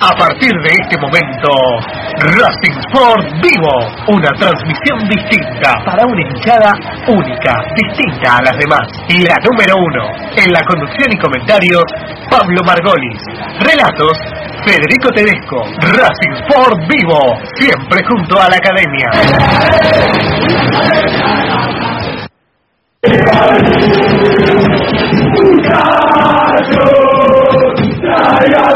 A partir de este momento, Racing Sport Vivo, una transmisión distinta para una hinchada única, distinta a las demás. La número uno, en la conducción y comentarios, Pablo Margolis. Relatos, Federico Tedesco. Racing Sport Vivo, siempre junto a la academia.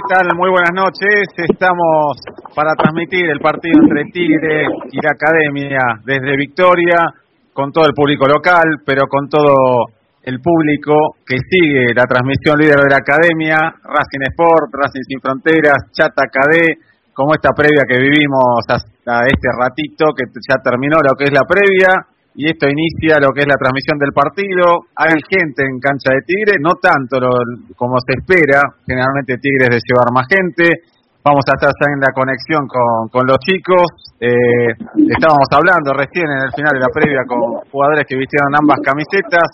¿Qué tal? Muy buenas noches. Estamos para transmitir el partido entre Tigre y la Academia desde Victoria, con todo el público local, pero con todo el público que sigue la transmisión líder de la Academia, Racing Sport, Racing Sin Fronteras, Chata KD, como esta previa que vivimos hasta este ratito, que ya terminó lo que es la previa, y esto inicia lo que es la transmisión del partido. Hay gente en cancha de Tigre, no tanto como se espera, generalmente Tigre es de llevar más gente. Vamos a estar ya en la conexión con, los chicos. Eh, estábamos hablando recién en el final de la previa con jugadores que vistieron ambas camisetas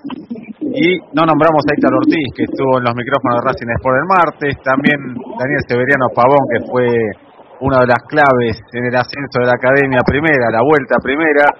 y no nombramos a Héctor Ortiz, que estuvo en los micrófonos de Racing Sport el martes. También Daniel Severiano Pavón, que fue una de las claves en el ascenso de la Academia Primera, la vuelta Primera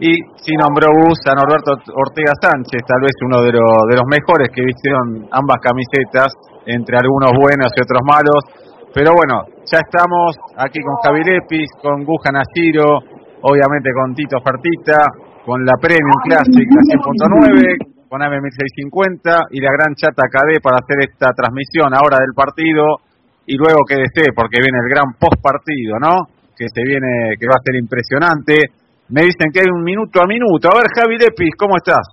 y si nombró bus a Norberto Ortega Sánchez, tal vez uno de, de los mejores que vistieron ambas camisetas, entre algunos buenos y otros malos. Pero bueno, ya estamos aquí con Javi Lepis, con Guja Naciro, obviamente con Tito Fertita, con la Premium Classic, la 100.9, con AM1650 y la Gran Chata KD para hacer esta transmisión ahora del partido y luego que desee, porque viene el gran post partido, ¿no? Que se viene, que va a ser impresionante me dicen que hay un minuto a minuto. A ver, Javi Depis, ¿cómo estás?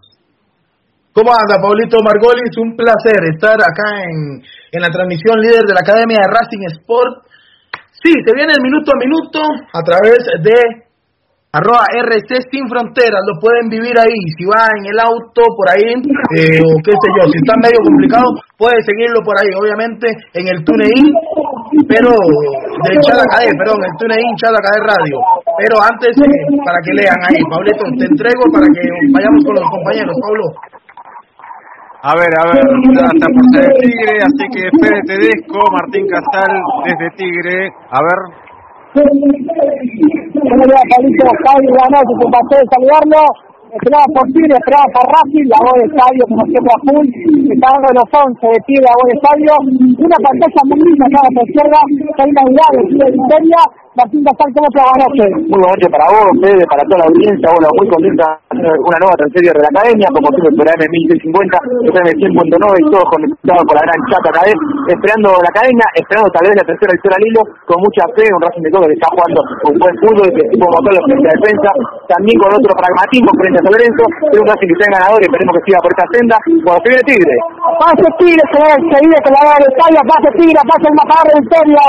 ¿Cómo anda, Paulito Margolis? Un placer estar acá en, en la transmisión líder de la Academia de Racing Sport. Sí, se viene el minuto a minuto a través de arroba RC Sin Fronteras, lo pueden vivir ahí, si va en el auto por ahí, eh, o qué sé yo, si está medio complicado, puede seguirlo por ahí, obviamente en el TuneIn, pero de Chadacadé, perdón, el TuneIn Chadacadé Radio, pero antes, eh, para que lean ahí, Pablito, te entrego para que vayamos con los compañeros, Pablo. A ver, a ver, está por ser Tigre, así que Fede Tedesco, Martín Casal desde Tigre, a ver, ¿Cómo le va, Pablito? Javi, buenas noches, un placer saludarlo. Esperaba por Tigre, esperaba por Racing, la voz de estadio como siempre a full, está dando los 11 de Tigre, la voz de estadio, una pantalla muy linda acá a la izquierda, está inaugurada el Victoria, Martín Casal, ¿cómo te? Muy buenas noches para vos, Fede, para toda la audiencia. Bueno, muy contenta de una nueva transferencia de la academia, como siempre por AM 1650, FM 100.9 y todos conectados por la gran chata acá esperando la academia, esperando tal vez la tercera victoria al hilo, con mucha fe, un Racing de todo que está jugando un buen fútbol, que tuvo motor los frente a defensa, también con otro pragmatismo frente a San Lorenzo, es un Racing que está en ganador y esperemos que siga por esta senda. Cuando se viene Tigre. Pase Tigre, se viene con la de Italia, pase Tigre, pase el matador de Victoria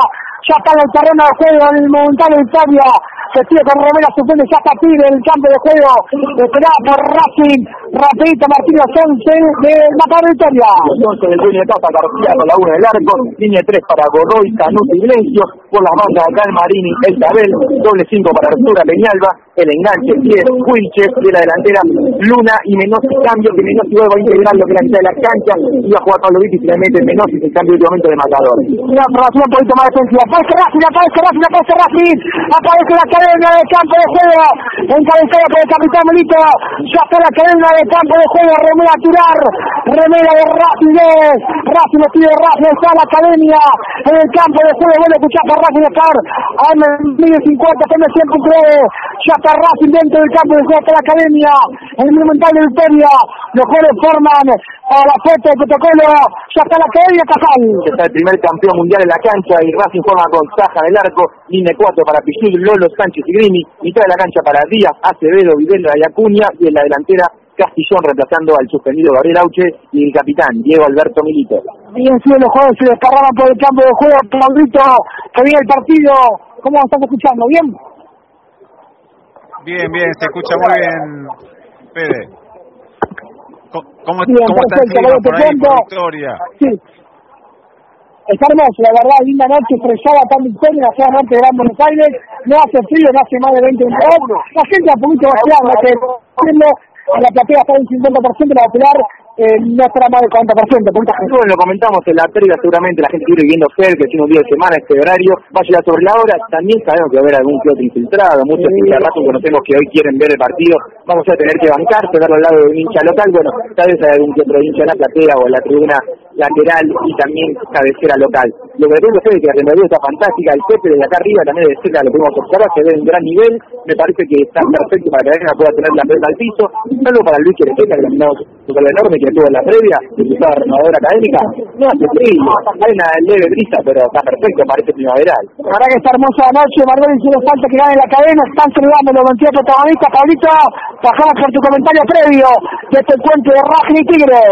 ya está en el terreno de juego en el Monumental Italia, se sigue con Romero suspende, ya está en el campo de juego, esperado por Racing, rapidito Martínez 11 de Matar Victoria. Entonces el dueño de casa García con la 1 del arco, línea 3 para Godoy, Canuto y Lencio, por las bandas acá el Marini, el Tabel, doble 5 para Artura Peñalba, el enganche 10, Wilches de la delantera, Luna y Menosi cambio, que Menosi va a integrar lo que la mitad de la cancha, iba a jugar Pablo Vitti finalmente Menosi se cambio de momento de matador. Una formación un poquito más defensiva, aparece Racing, aparece Racing, aparece Racing, aparece la cadena de campo de juego, encabezada por el capitán Melito, ya está la cadena de campo de juego, remera a tirar, remera de Racing, Racing lo pide Racing, está la academia. En el campo de juego, bueno escuchar por Racing estar, a 50, tiene siempre ya está Racing dentro del campo de juego, está la academia, en el monumental de Victoria, los jugadores forman a la foto de protocolo, ya está la academia Cajal. Está el primer campeón mundial en la cancha y Racing forma con Saja del arco, línea 4 para Pichul, Lolo, Sánchez y Grini, mitad de la cancha para Díaz, Acevedo, Videla y Acuña y en la delantera Castillón reemplazando al suspendido Gabriel Auche y el capitán Diego Alberto Milito. Bien, sí, los jugadores se descargaban por el campo de juego. Pablito, que viene el partido. ¿Cómo estás escuchando? ¿Bien? Bien, bien, se escucha muy bien, Fede. ¿Cómo, bien, cómo está el clima por ahí, por Victoria? Sí. Está hermoso, la verdad, linda noche, estrellada, tan victoria la ciudad norte de Gran Buenos Aires. No hace frío, no hace más de 20 minutos. La gente a poquito va a que a la platea está en 50%, la popular eh, no estará más del 40%. Bueno, lo comentamos en la previa, seguramente la gente quiere viendo Fer, que tiene un día de semana, este horario, va a llegar sobre la hora. También sabemos que va a haber algún que otro infiltrado, muchos sí. que rato conocemos que hoy quieren ver el partido. Vamos a tener que bancar, pegarlo al lado de un hincha local. Bueno, tal vez hay algún que otro hincha en la platea o en la tribuna lateral y también cabecera local. Lo que tengo es que la Remedio está fantástica, el Pepe desde acá arriba también de cerca lo podemos observar, se ve en gran nivel, me parece que está perfecto para que la pueda tener la pelota al piso, salvo para Luis Querequeta, que gol enorme que tuvo en la previa, diputada renovadora académica, no hace frío, hay una leve brisa, pero está perfecto, parece primaveral. La verdad que está hermosa la noche, Margot, hicieron falta que gane la cadena, están saludando los 22 protagonistas, Pablito, bajamos por tu comentario previo de este encuentro de Racing y Tigre.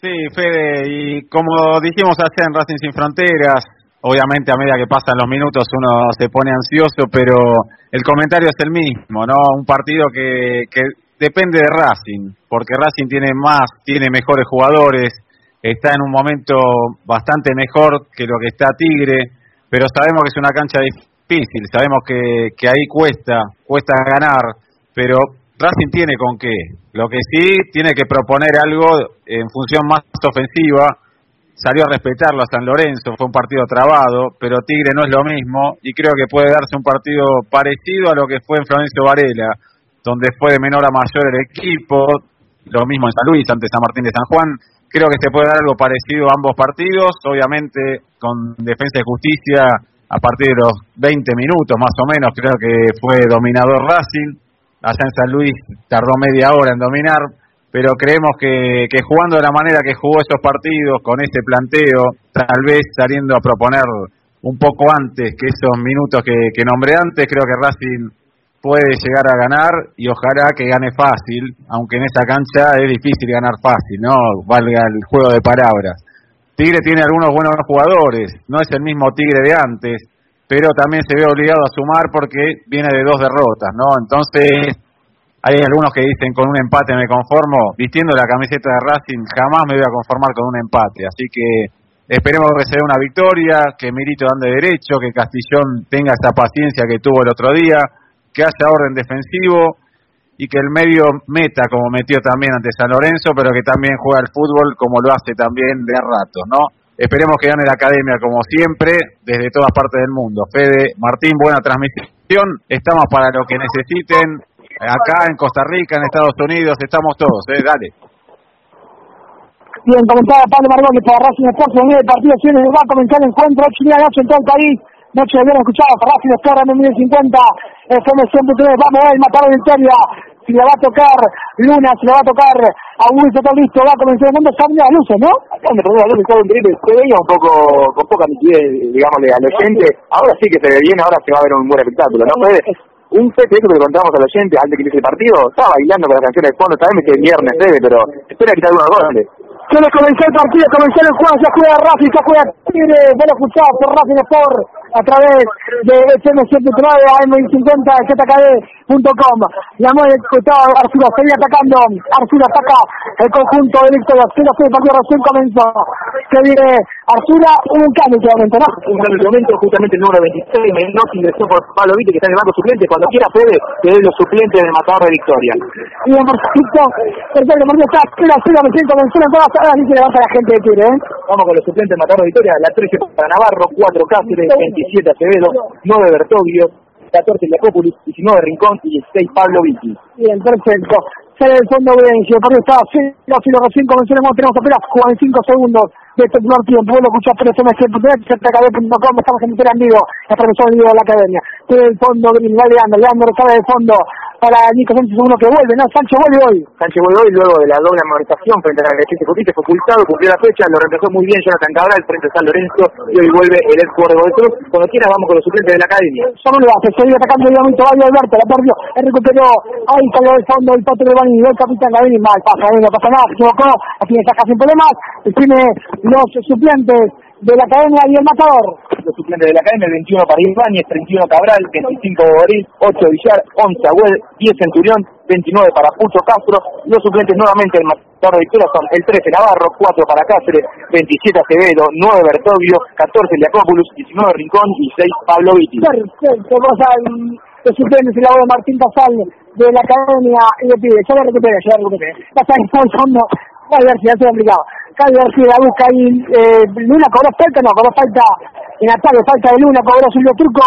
Sí, Fede, y como dijimos hace en Racing Sin Fronteras, obviamente a medida que pasan los minutos uno se pone ansioso, pero el comentario es el mismo, ¿no? Un partido que, que depende de Racing, porque Racing tiene más, tiene mejores jugadores, está en un momento bastante mejor que lo que está Tigre, pero sabemos que es una cancha difícil, sabemos que, que ahí cuesta, cuesta ganar, pero Racing tiene con qué. Lo que sí tiene que proponer algo en función más ofensiva. Salió a respetarlo a San Lorenzo, fue un partido trabado, pero Tigre no es lo mismo y creo que puede darse un partido parecido a lo que fue en Florencio Varela, donde fue de menor a mayor el equipo, lo mismo en San Luis, ante San Martín de San Juan. Creo que se puede dar algo parecido a ambos partidos, obviamente con Defensa y Justicia a partir de los 20 minutos más o menos, creo que fue dominador Racing. Allá en San Luis tardó media hora en dominar, pero creemos que, jugando de la manera que jugó esos partidos, con ese planteo, tal vez saliendo a proponer un poco antes que esos minutos que nombré antes, creo que Racing puede llegar a ganar y ojalá que gane fácil, aunque en esa cancha es difícil ganar fácil, ¿no? Valga el juego de palabras. Tigre tiene algunos buenos jugadores, no es el mismo Tigre de antes, pero también se ve obligado a sumar porque viene de dos derrotas, ¿no? Entonces, hay algunos que dicen con un empate me conformo, vistiendo la camiseta de Racing jamás me voy a conformar con un empate, así que esperemos que sea una victoria, que Mirito ande derecho, que Castillón tenga esa paciencia que tuvo el otro día, que haya orden defensivo y que el medio meta como metió también ante San Lorenzo, pero que también juega el fútbol como lo hace también de rato, ¿no? Esperemos que gane la academia como siempre, desde todas partes del mundo. Fede, Martín, buena transmisión. Estamos para lo que necesiten. Acá en Costa Rica, en Estados Unidos, estamos todos. ¿eh? Dale. Bien, comentaba Pablo Margones para Racing Sports. El partido se va a comenzar el encuentro. 8 y noche en todo el país. Noche bien escuchado. Racing Sports en 2050. FM 103. Vamos a ver, Mataro Victoria si le va a tocar Luna, si le va a tocar a Wilson, todo listo, va a comenzar el mundo, cambia las luces, ¿no? Cuando perdón, la luz estaba drible, se veía un poco, con poca nitidez, digámosle, al oyente, ahora sí que se ve bien, ahora se va a ver un buen espectáculo, ¿no? Fue un set eso que le contamos al oyente antes que inicie el partido, estaba bailando con las canciones de fondo, sabemos que es viernes, debe, pero espera quitar algunos goles. Quiere comenzar el partido, comenzó el juego, ya juega Racing, ya juega Tigre, van a escuchar por Racing Sport a través de FM109 AM50 ZKD.com. Llamó el diputado Arturo, seguía atacando, Arturo ataca el conjunto de Víctor, 0 el partido recién comenzó. Se viene Arturo, un cambio de momento, ¿no? Un cambio de momento, justamente el número 26, Mendoza ingresó por Pablo Vite, que está en el banco suplente, cuando quiera Fede, que es los suplentes del matador de Victoria. Bien, perfecto, perfecto, porque está 0 a 0, recién comenzó en todas las se levanta la gente de Tigre, ¿eh? Vamos con los suplentes del matador de Victoria, la 13 para Navarro, 4 Cáceres, 27 Acevedo, 9 Bertoglio, 14 Leopópolis, 19 Rincón y 6 Pablo Vicky. Bien, perfecto. Sale del fondo Benji, el partido está así, así lo recién comenzamos, tenemos apenas 45 segundos de este primer tiempo. Vos lo escuchás por SMS.net, zkd.com, estamos en entera en vivo, la vivo de la academia. Sale del fondo Green, va Leandro, Leandro sale del fondo para Nico Sánchez uno que vuelve, ¿no? Sánchez vuelve hoy. Sánchez vuelve hoy luego de la doble amonestación frente a la Leche Justicia, fue pulsado, cumplió la fecha, lo reemplazó muy bien Jonathan Cabral frente a San Lorenzo y hoy vuelve el ex jugador de Cruz. Cuando quiera vamos con los suplentes de la academia. Solo le va, se sigue atacando el momento, vaya Alberto, la perdió, él recuperó, ahí salió del fondo el Pato de Bani, el capitán Gavini, mal pasa, no pasa nada, se equivocó, aquí está casi sin problemas, tiene los suplentes de la academia y el matador. Los suplentes de la academia, 21 para Ibáñez, 31 Cabral, 25 Boris, 8 Villar, 11 Agüed, 10 Centurión, 29 para Pucho Castro. Los suplentes nuevamente del matador de Victoria son el 13 Navarro, 4 para Cáceres, 27 Acevedo, 9 Bertovio, 14 Liacópolis, 19 Rincón y 6 Pablo Vitti. Perfecto, cosa los suplentes y la voz de Martín Casal de la academia y le pide, ya lo recupera, ya lo recupera. Pasa en el fondo, va a ver si ya se complicado. Calle García la busca ahí, eh, Luna cobró falta, no, cobró falta en ataque, falta de Luna, cobró Silvio Turco,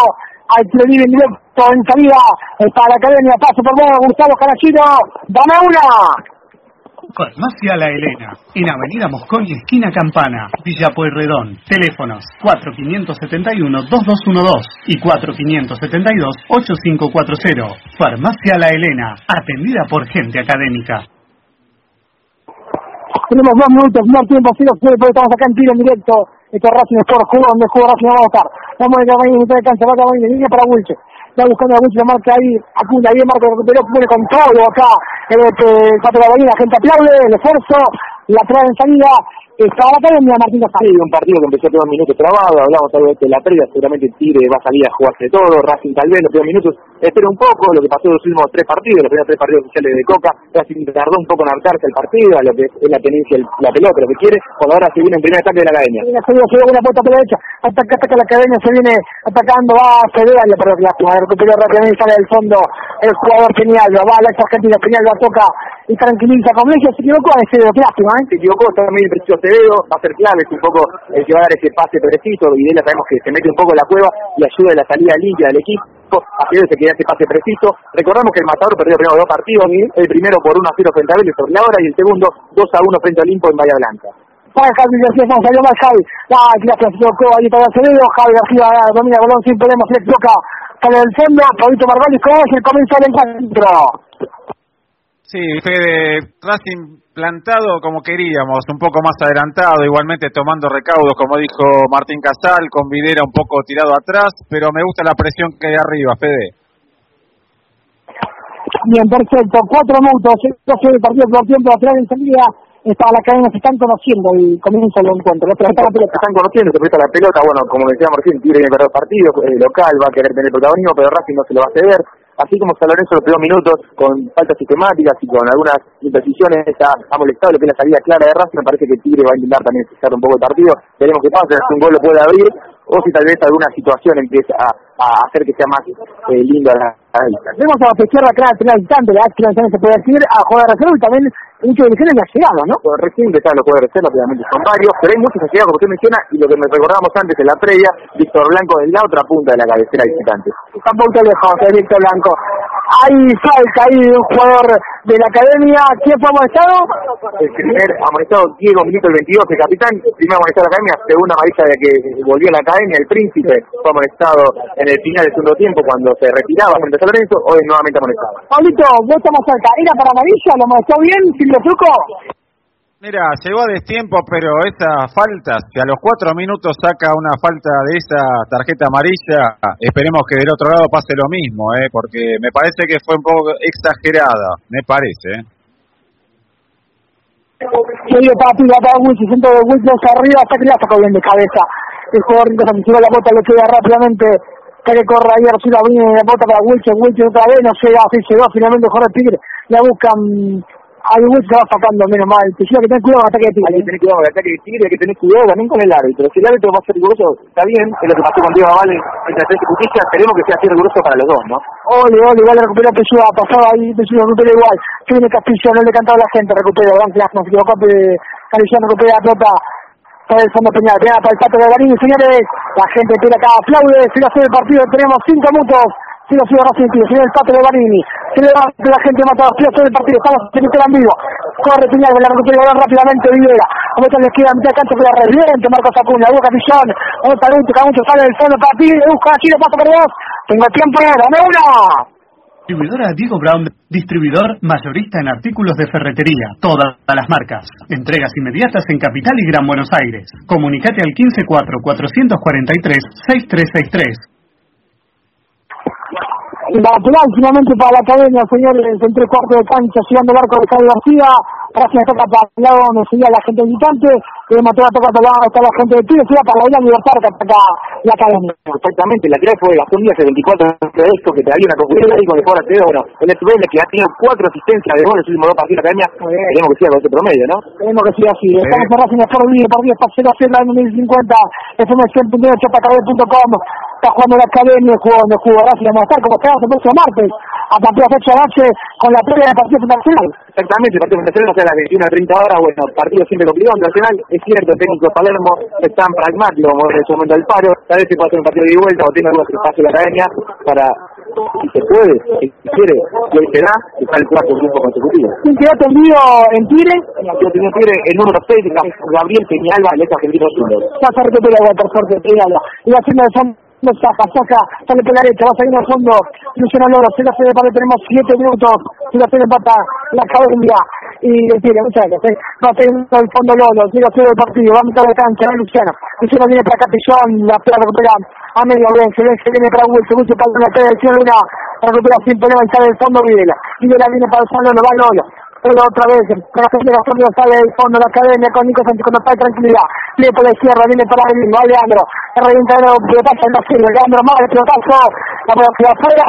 al tiro libre en directo en salida eh, para la academia, paso por vos, Gustavo Carachino, dame una. Farmacia La Elena, en Avenida Moscón y esquina Campana, Villa Pueyrredón. Teléfonos 4571-2212 y 4572-8540. Farmacia La Elena, atendida por gente académica. Tenemos dos minutos, no tiempo, si puede, porque estamos acá en tiro en directo. Este Racing Sport jugó donde jugó Racing, vamos a estar. Vamos a ir a mitad de cancha, va a de línea para Wilche. Está buscando a Wilche, la marca ahí, Acuna, bien Marco recuperó, pone con todo acá. El, el, el, gente aplaude, el esfuerzo, la trae en salida, estaba la academia Martín Sí, un partido que empezó todos minutos trabado, hablamos algo de la previa, seguramente Tigre va a salir a jugarse todo, Racing tal vez los primeros minutos, espera un poco lo que pasó en los últimos tres partidos, los primeros tres partidos oficiales de Coca, Racing tardó un poco en adaptarse al partido, a lo que es la tenencia, la pelota, lo que quiere, cuando ahora se viene en primer ataque de la academia. La se viene una puerta por la derecha, ataca, ataca la academia, se viene atacando, va a ceder, pero lástima, recuperó rápidamente, sale del fondo el jugador Peñalba, va a la ex argentina, Peñalba toca y tranquiliza con Legio, se equivocó a ese dedo, lástima, ¿eh? Se equivocó, también el precio Acevedo, va a ser clave, es un poco el que va a dar ese pase preciso, Videla sabemos que se mete un poco en la cueva y ayuda en la salida limpia del equipo, Acevedo se queda ese pase preciso, recordamos que el Matador perdió primero dos partidos, el primero por 1 a 0 frente a Vélez sobre la hora y el segundo 2 a 1 frente a Olimpo en Bahía Blanca. Para Javi García, no, salió mal Javi. Ah, gracias, tocó ahí para Acevedo. Javi García domina el balón sin problemas, se toca para el fondo. Paulito Margolis, ¿cómo es el comienzo del encuentro? Sí, Fede, Racing plantado como queríamos, un poco más adelantado, igualmente tomando recaudos, como dijo Martín Casal, con Videra un poco tirado atrás, pero me gusta la presión que hay arriba, Fede. Bien, perfecto. Cuatro minutos, doce de partido por tiempo atrás en salida. Está la cadena, se están conociendo y comienza el encuentro. Se están, se están conociendo, se presta la pelota. Bueno, como decía Martín, Tigre viene perder partido, el local va a querer tener protagonismo, pero Racing no se lo va a ceder así como San Lorenzo los primeros minutos con faltas sistemáticas y con algunas imprecisiones ha, ha molestado lo que es la salida clara de Racing, me parece que Tigre va a intentar también fijar un poco el partido, veremos qué pasa, si un gol lo puede abrir o si tal vez alguna situación empieza a, a hacer que sea más eh, lindo a la, a la vista. Vemos a la izquierda clara, al instante, la acción se puede decir, a jugar de reserva y también muchos dirigentes le ha llegado, ¿no? Pues recién empezaron los jugadores de reserva, obviamente son varios, pero hay muchos allegados, como usted menciona, y lo que me recordábamos antes en la previa, Víctor Blanco en la otra punta de la cabecera visitante. Tampoco lejos, es Víctor Blanco. Hay falta ahí un jugador de la academia. ¿Quién fue amonestado? El primer amonestado, Diego Milito, el 22, el capitán. Primer amonestado de la academia, segunda amarilla de que volvió a la academia. El príncipe fue amonestado en el final del segundo tiempo cuando se retiraba frente a San Lorenzo. Hoy nuevamente amonestado. Pablito, vos estamos cerca. ¿Era para amarilla? ¿Lo amonestó bien? ¿Silvio Truco? Mira, llegó a destiempo, pero esa falta, si a los cuatro minutos saca una falta de esa tarjeta amarilla, esperemos que del otro lado pase lo mismo, ¿eh? porque me parece que fue un poco exagerada, me parece. ¿eh? Medio papi, va para Wilson, centro de Wilson arriba, hasta que la sacó bien de cabeza. El jugador se tiró la bota, le queda rápidamente que le corre ahí, Arturo viene la bota para Wilson, Wilson otra vez, no llega, así llegó, finalmente Jorge Tigre, la buscan un se va sacando menos mal. Te que tener cuidado con el ataque de Tigre. Hay que tener cuidado con el ataque de Tigre, hay que tener cuidado también con el árbitro. Si el árbitro va a ser riguroso, está bien, es lo que pasó con Diego Avale entre tres y Justicia, esperemos que sea así riguroso para los dos, ¿no? Ole, ole, igual recuperó Pesúa, pasaba ahí, Pesúa recupera igual. Tiene Castillo, no le cantaba a la gente, recupera, Gran Class, no se equivocó, Carillón recupera la pelota para el fondo Peñal, Peñal para el pato de Garín, señores, la gente espera acá, aplaude, se hace el partido, tenemos cinco minutos. Si lo sigue Racing sigue el pato de Barini, se le va la gente mata los todo el partido, estamos en el vivo, corre Piñal, la recupera rápidamente Vivera, como está le queda a mitad cancha, pero reviente Marcos Acuña, busca Pillón, vamos para último, mucho sale del fondo para Tigre, busca Chile, paso por dos, tengo tiempo, dame una. Distribuidora Diego Brown, distribuidor mayorista en artículos de ferretería, todas las marcas. Entregas inmediatas en Capital y Gran Buenos Aires. Comunicate al 154-443-6363. Lateral finalmente para la academia, señores, en tres cuartos de cancha, llegando el arco de Javier García. Gracias toca para el lado donde seguía la gente militante, que mató a tocar para el lado está la gente de Tigre, se para la isla Libertad que ataca la academia. Exactamente, la tirada fue Gastón Díaz el 24 de esto, que todavía una concurrencia ahí con el jugador bueno, el SBL que ha tenido cuatro asistencias de gol en los últimos dos partidos de la academia, queremos que siga con ese promedio, ¿no? Queremos que siga así, estamos en Racing Sport Vivo, partido está 0 a 0 en 2050, fm 100.8 patacabel.com, está jugando la academia, jugó, no jugó Racing, vamos a estar como estamos el próximo martes, a partir de las 8 de la noche, con la previa del partido fundacional. Exactamente, el partido fundacional, o sea, a las 21 a 30 horas, bueno, partido siempre complicado, nacional, es cierto, el técnico Palermo es tan pragmático como en ese momento del paro, tal vez se puede hacer un partido de y vuelta o tiene algunos espacios de la academia para, si se puede, si quiere, y hoy será, está el cuarto grupo consecutivo. ¿Quién quedó tendido en Tigre? Yo tenía Tigre el número 6, Gabriel Peñalba, el ex argentino. Ya se recupera el tercer de Peñalba. Y haciendo de fondo no saca, saca, sale por la derecha, va saliendo al fondo, Luciano Loro, se la hace de parte, tenemos 7 minutos, se la hace de pata la academia, y le tira, muchachos, eh, va teniendo el fondo Lolo, se la del partido, va a mitad de cancha, ¿no, Luciano? Luciano viene para Capillón, la pelota recupera a medio, se se viene para Wilson, Wilson para la dirección, una recupera sin problema y sale del fondo Videla, Videla viene para el fondo, lo va Lolo, pero otra vez, para gente de sale del fondo de la academia con Nico Sánchez cuando está tranquilidad. Viene por la izquierda, viene para el mismo, Leandro. Revienta de pelotazo en serie, Leandro más, el pelotazo, la pelota afuera,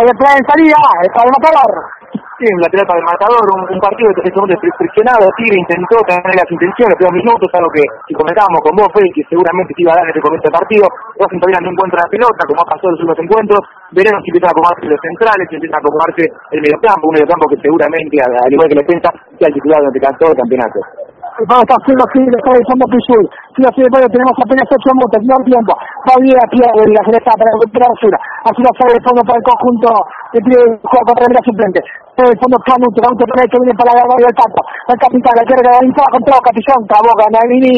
ahí atrás en salida, de matador. Sí, un lateral para el matador, un, partido que se segundo friccionado, Tigre intentó tener las intenciones, pero minutos, algo que si comentábamos con vos, Fede, que seguramente se iba a dar desde comienzo del partido, Racing todavía no encuentra la pelota, como ha pasado en los últimos encuentros, veremos si empiezan a acomodarse los centrales, si empiezan a acomodarse el mediocampo, un mediocampo que seguramente, al, al igual que la defensa, sea el titular durante todo el campeonato. Vamos a hacerlo así, le está dejando Pichul. Si así después tenemos apenas 8 minutos, no tiempo. Va bien a pierde y la selecta para recuperar basura. Así va a salir el fondo para el conjunto de pie juego contra el suplente. El fondo Canuto, Canuto que viene para la barra del tanto. El capitán, el que regalita contra el capitán, Traboca, Navini.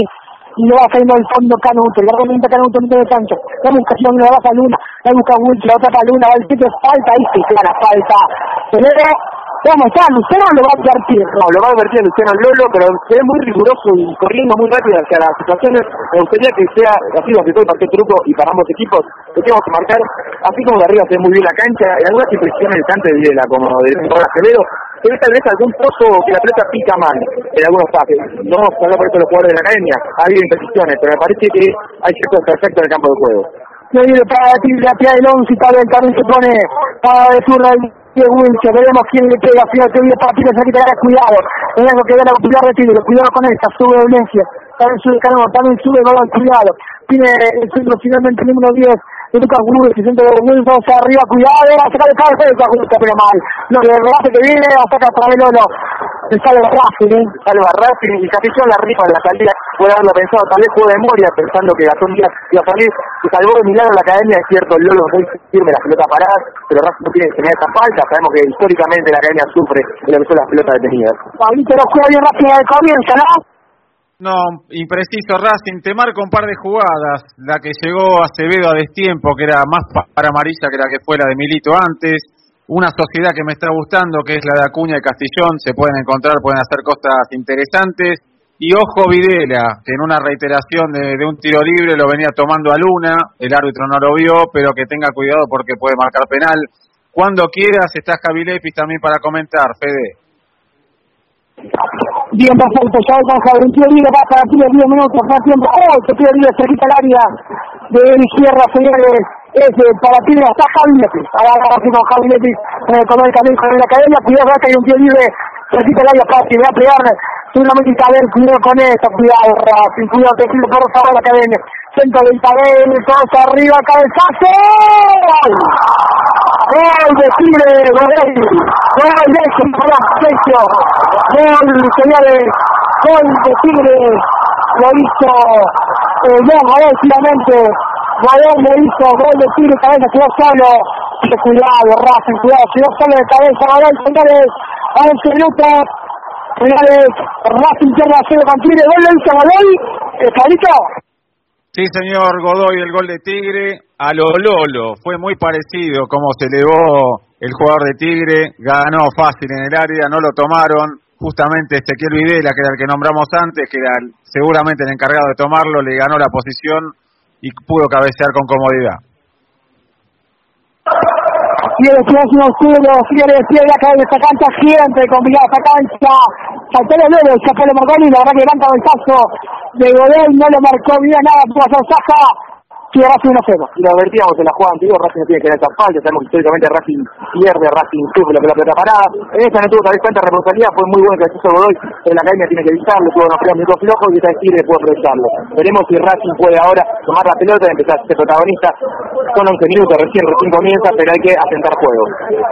Y le va saliendo el fondo Canuto, el argumento Canuto no tiene cancha. La busca si no le va a Luna, la busca Wilch, la otra para Luna, va el sitio, falta, ahí sí, falta. Pelea, ¿Cómo está? ¿Luciano lo va a advertir? No, lo va a advertir Luciano Lolo, pero se ve muy riguroso y corriendo muy rápido hacia las situaciones. Me gustaría que sea así que todo el partido truco y para ambos equipos. Lo tenemos que marcar, así como de arriba se ve muy bien la cancha, y algunas impresiones cante de Videla, como del jugador Acevedo, se ve tal vez algún pozo que la pelota pica mal en algunos pases. No vamos a por eso de los jugadores de la academia, ha pero me parece que hay ciertos perfectos en el campo de juego. Se viene para la tía del once y para el carril se pone para de turno y Wilson, veremos quién le pega, final te viene para Pires, aquí te dará cuidado, algo que da la cuidado de Tigre, cuidado con esta, sube violencia, también sube Cano, también sube balón, cuidado, tiene el centro finalmente el número 10, de Lucas Gurú, el centro de Wilson, arriba, cuidado, va a sacar el cabeza de Lucas Gurú, pero mal, no, el rebate que viene, va a sacar para el Racing, ¿eh? Salva Racing y Capillón la rifa en la salida, puede haberlo pensado, tal vez jugó de memoria pensando que Gastón Díaz iba a salir, se salvó de milagro la academia, es cierto, Lolo muy firme la pelota parada, pero Racing no tiene que tener esa falta, sabemos que históricamente la academia sufre en lo que son las pelotas detenidas. Pablito no juega bien Racing al comienzo, ¿no? No, impreciso Racing, te marca un par de jugadas, la que llegó Acevedo a destiempo, que era más para amarilla que la que fue la de Milito antes, una sociedad que me está gustando, que es la de Acuña y Castillón, se pueden encontrar, pueden hacer cosas interesantes, y ojo Videla, que en una reiteración de, un tiro libre lo venía tomando a Luna, el árbitro no lo vio, pero que tenga cuidado porque puede marcar penal. Cuando quieras, está Javi Lepis también para comentar, Fede. Bien, perfecto, ya alcanza un tiro libre, va para tiro 10 minutos, más tiempo. ¡Oh! Se tiro libre, se quita el área de izquierda, señores. Ese, para ti está Javi Lepis. Ahora así con Javi Lepis, eh, con el camino con la academia. Cuidado, que hay un tiro libre, quita el área fácil, va a pegar. Seguramente Isabel, cuidado con eso, cuidado, Racing, cuidado, te pido por favor la academia. Centro de Isabel, todos arriba, cabezazo. Gol de Tigre, de Gol de Sergio. Gol, señores, gol de Tigre. Lo hizo, eh, gol finalmente. Gol lo hizo, gol de Tigre, cabeza, quedó solo. Cuidado, Racing, cuidado, quedó solo de cabeza, gol, señores. 11 minutos. Señores, Racing pierde a cero con Tigre, gol lo hizo Godoy. Pablito. Sí, señor Godoy, el gol de Tigre a lo Lolo. Fue muy parecido como se elevó el jugador de Tigre, ganó fácil en el área, no lo tomaron, justamente Ezequiel Videla, que era el que nombramos antes, que era seguramente el encargado de tomarlo, le ganó la posición y pudo cabecear con comodidad. Quiere decir un oscuro, quiere decir la calle esta cancha siempre combinada esta cancha. Saltó el nuevo, sacó el Marconi, la verdad que gran cabezazo de Godoy, no lo marcó bien nada, pudo hacer Saja y Racing 1-0. Lo advertíamos en la jugada anterior, Racing no tiene que dar esa falta, sabemos que históricamente Racing pierde, Racing sufre la pelota parada. En esta no tuvo tal vez tanta responsabilidad, fue muy bueno que hizo Godoy, en la academia tiene que evitarlo, tuvo unos primeros minutos flojos y esta vez Tigre puede aprovecharlo. Veremos si Racing puede ahora tomar la pelota y empezar a ser protagonista. Son 11 minutos, recién, recién comienza, pero hay que asentar juego.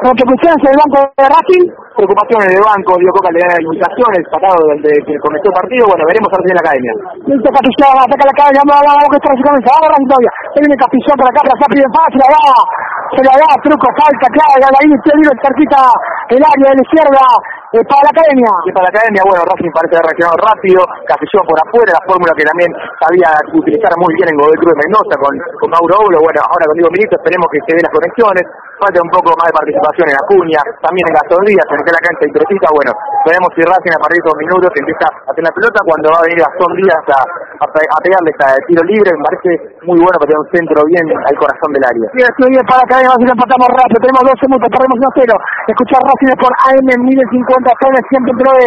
Lo que pusieron el banco de Racing, Preocupaciones de banco, Dio Coca le da limitaciones, patado desde que comenzó el partido, bueno, veremos ahora en la academia. Listo Capillón, ataca la calle, vamos, vamos, que está Racing todavía. Se viene Capillón por acá, acá, pide fácil, se la da, se la da, truco, falta, clave, ahí usted vino cerquita el área de la izquierda, eh, para la academia. Y para la academia, bueno, Racing parece haber reaccionado rápido, Casillón por afuera, la fórmula que también sabía utilizar muy bien en Godoy Cruz de Mendoza con, con Mauro Olo, bueno, ahora con Diego Milito esperemos que se den las conexiones, falta un poco más de participación en Acuña, también en Gastón Díaz, en la cancha de Intrecita, bueno, veremos si Racing a partir de dos minutos empieza a tener la pelota cuando va a venir Gastón Díaz a, a, a pegarle esta de tiro libre, me parece muy bueno para tener un centro bien al corazón del área. Sí, estoy bien para así lo empatamos rápido, tenemos 12 minutos, perdemos 1 0. Escuchar Racing por AM 1050 FM, siempre dentro de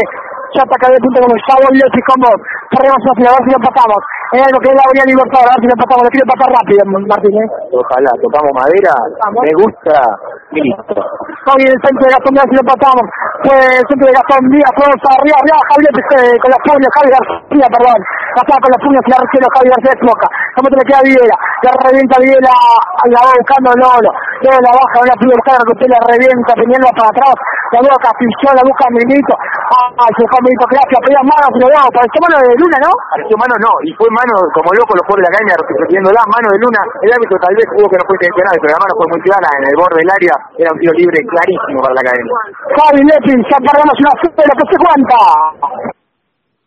chatacabe.com, Chavo y Lechi como perdemos 1 0, a ver si empatamos. Es algo que es la Unión Libertad, a ver si lo empatamos, le quiero empatar rápido, Martín, ¿eh? Ojalá, tocamos madera, me gusta, listo. Hoy el centro de Gastón Díaz y lo empatamos. Fue el centro de Gastón Díaz, fuimos arriba, arriba, Javier eh, con los puños, Javier García, perdón. Pasaba con los puños la arquero Javier García de Boca. ¿Cómo te le queda a Videla? Le revienta Videla, la va buscando Lolo. Lolo la baja, la pudo buscar, que usted le revienta, teniendo para atrás. La busca Pichón, la busca Milito. Ah, se fue Milito, gracias, pedía mano, se lo damos. Pareció mano de Luna, ¿no? Pareció mano no, y fue mano como loco los jugadores de la academia repitiendo la mano de Luna. El árbitro tal vez jugó que no fue intencional, pero la mano fue muy clara en el borde del área. Era un tiro libre clarísimo para la academia. Javi Lepin, ya cargamos una pero que se cuenta.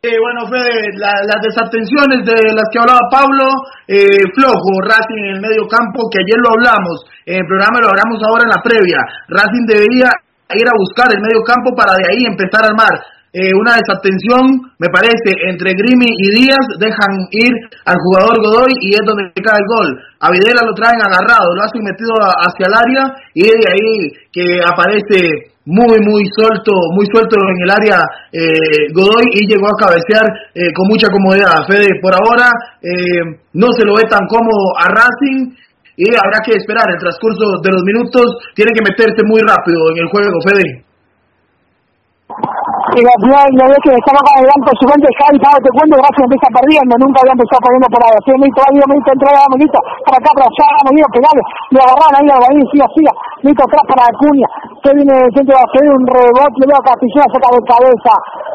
Eh, bueno, Fede, la, las desatenciones de las que hablaba Pablo, eh, flojo, Racing en el medio campo, que ayer lo hablamos, en el programa lo hablamos ahora en la previa. Racing debería ir a buscar el medio campo para de ahí empezar a armar. Eh, una desatención, me parece, entre Grimi y Díaz, dejan ir al jugador Godoy y es donde cae el gol. A Videla lo traen agarrado, lo hacen metido hacia el área y es de ahí que aparece muy, muy suelto, muy suelto en el área eh, Godoy y llegó a cabecear eh, con mucha comodidad. Fede, por ahora eh, no se lo ve tan cómodo a Racing y habrá que esperar el transcurso de los minutos. Tiene que meterse muy rápido en el juego, Fede. Y al final lo ves que estaba con el banco su gente, Javi, ¿sabes? te cuento, gracias, empieza perdiendo, nunca había empezado perdiendo por ahí. Así, Milito, ahí, Milito, entró, Milito, para acá, para allá, Milito, pegale, lo agarraron ahí, ahí, siga, siga, Milito atrás para Acuña, que viene el centro, a hacer un rebote, le veo a Castillón, saca de cabeza,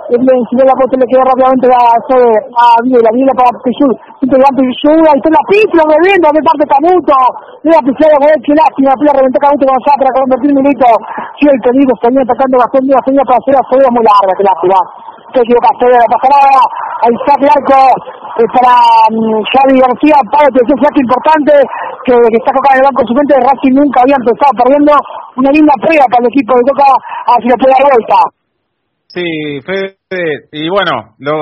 y le la puesto, le queda rápidamente a, a Viela, Viela para Pichul, centro de Pichul, ahí está la pizza, bebiendo, de parte Canuto, le da Pichul, qué lástima, la reventó Canuto con Sá para convertir Milito, sí, el pedido, se venía atacando bastante, bastante para hacer a muy larga, qué lástima te equivocaste, no pasa nada, el arco eh, para um, Xavi García, Pablo, te decía que importante, que, que está en el banco suplente, Racing nunca había empezado perdiendo, una linda prueba para el equipo de así lo puede dar vuelta. Sí, Fede, y bueno, lo,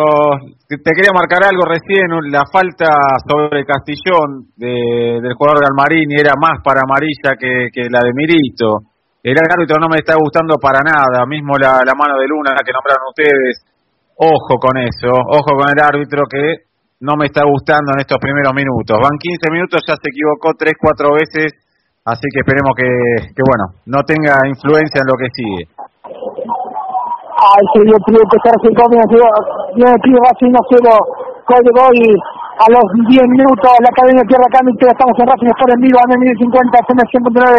te quería marcar algo recién, la falta sobre Castillón de, del jugador de Almarini era más para amarilla que, que la de Mirito. El árbitro no me está gustando para nada, mismo la, la mano de Luna que nombraron ustedes. Ojo con eso, ojo con el árbitro que no me está gustando en estos primeros minutos. Van 15 minutos, ya se equivocó 3, 4 veces, así que esperemos que, que bueno, no tenga influencia en lo que sigue. Ay, se que estar sin cómo, viene el pibe Racing 1 0, gol de Boy, a los 10 minutos, la cadena Tierra Cámite, estamos en Racing Sport en vivo, AM 1050, FM 100.9,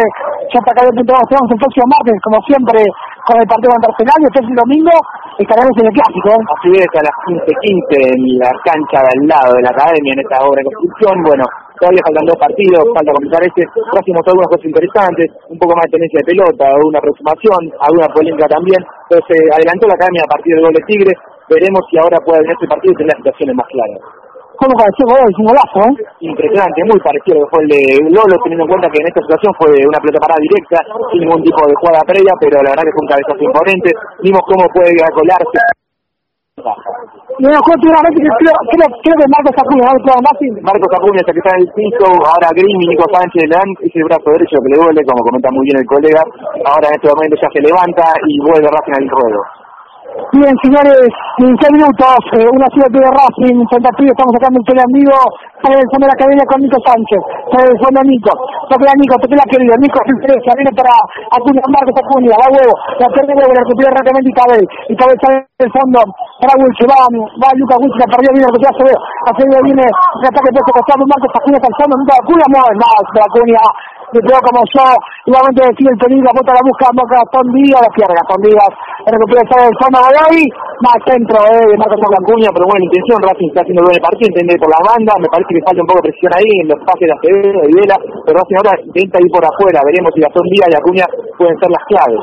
Chatacabe.com, estamos el próximo martes, como siempre, con el partido contra Arsenal, y después el domingo estaremos en el Clásico, ¿eh? Así es, a las 15.15 en la cancha de al lado de la academia, en esta obra de construcción. Bueno, todavía faltan dos partidos, falta comenzar este. Próximo todo algunas cosas interesantes, un poco más de tenencia de pelota, alguna aproximación, alguna polémica también. Se adelantó la academia a partir del gol de Tigre. Veremos si ahora puede en este partido tener las situaciones más claras. ¿Cómo pareció gol? un golazo, ¿eh? Impresionante, muy parecido que fue el de Lolo, teniendo en cuenta que en esta situación fue una pelota parada directa, sin ningún tipo de jugada previa, pero la verdad que fue un cabezazo imponente. Vimos cómo puede colarse y bueno, últimamente creo, creo, creo que Marcos Acuña, ¿no? Marcos Acuña que está en el piso, ahora Grimi, Nico Sánchez le dan ese brazo derecho que le duele, como comenta muy bien el colega. Ahora en este momento ya se levanta y vuelve Racing al ruedo. Bien, señores, 15 minutos, eh, una ciudad de Racing, Santa Fe, estamos sacando un tele vivo, para el fondo de la cadena con Nico Sánchez, para el fondo Nico, toque la Nico, toque la querido, Nico se interesa, viene para Acuña, Marcos Acuña, va huevo, la pierde huevo, la recupera rápidamente y Cabel sale del fondo, para Wilche, va, va Lucas Wilche, la perdió, viene, recupera se ve, hacia viene, un ataque puesto costado, Marcos Acuña hasta el fondo, Nico Acuña, no, más, Acuña, pegó como yo, igualmente decide el peligro, bota la busca, boca Gastón Díaz, la pierde Gastón Díaz, recupera el fondo, ahí, más centro, eh, de Marcos Acuña, pero buena intención, Racing está haciendo buen partido, entender por la banda, me parece que falta un poco de presión ahí en los pases de Acevedo, y Vela, pero Racing ahora intenta ir por afuera, veremos si Gastón Díaz y Acuña pueden ser las claves.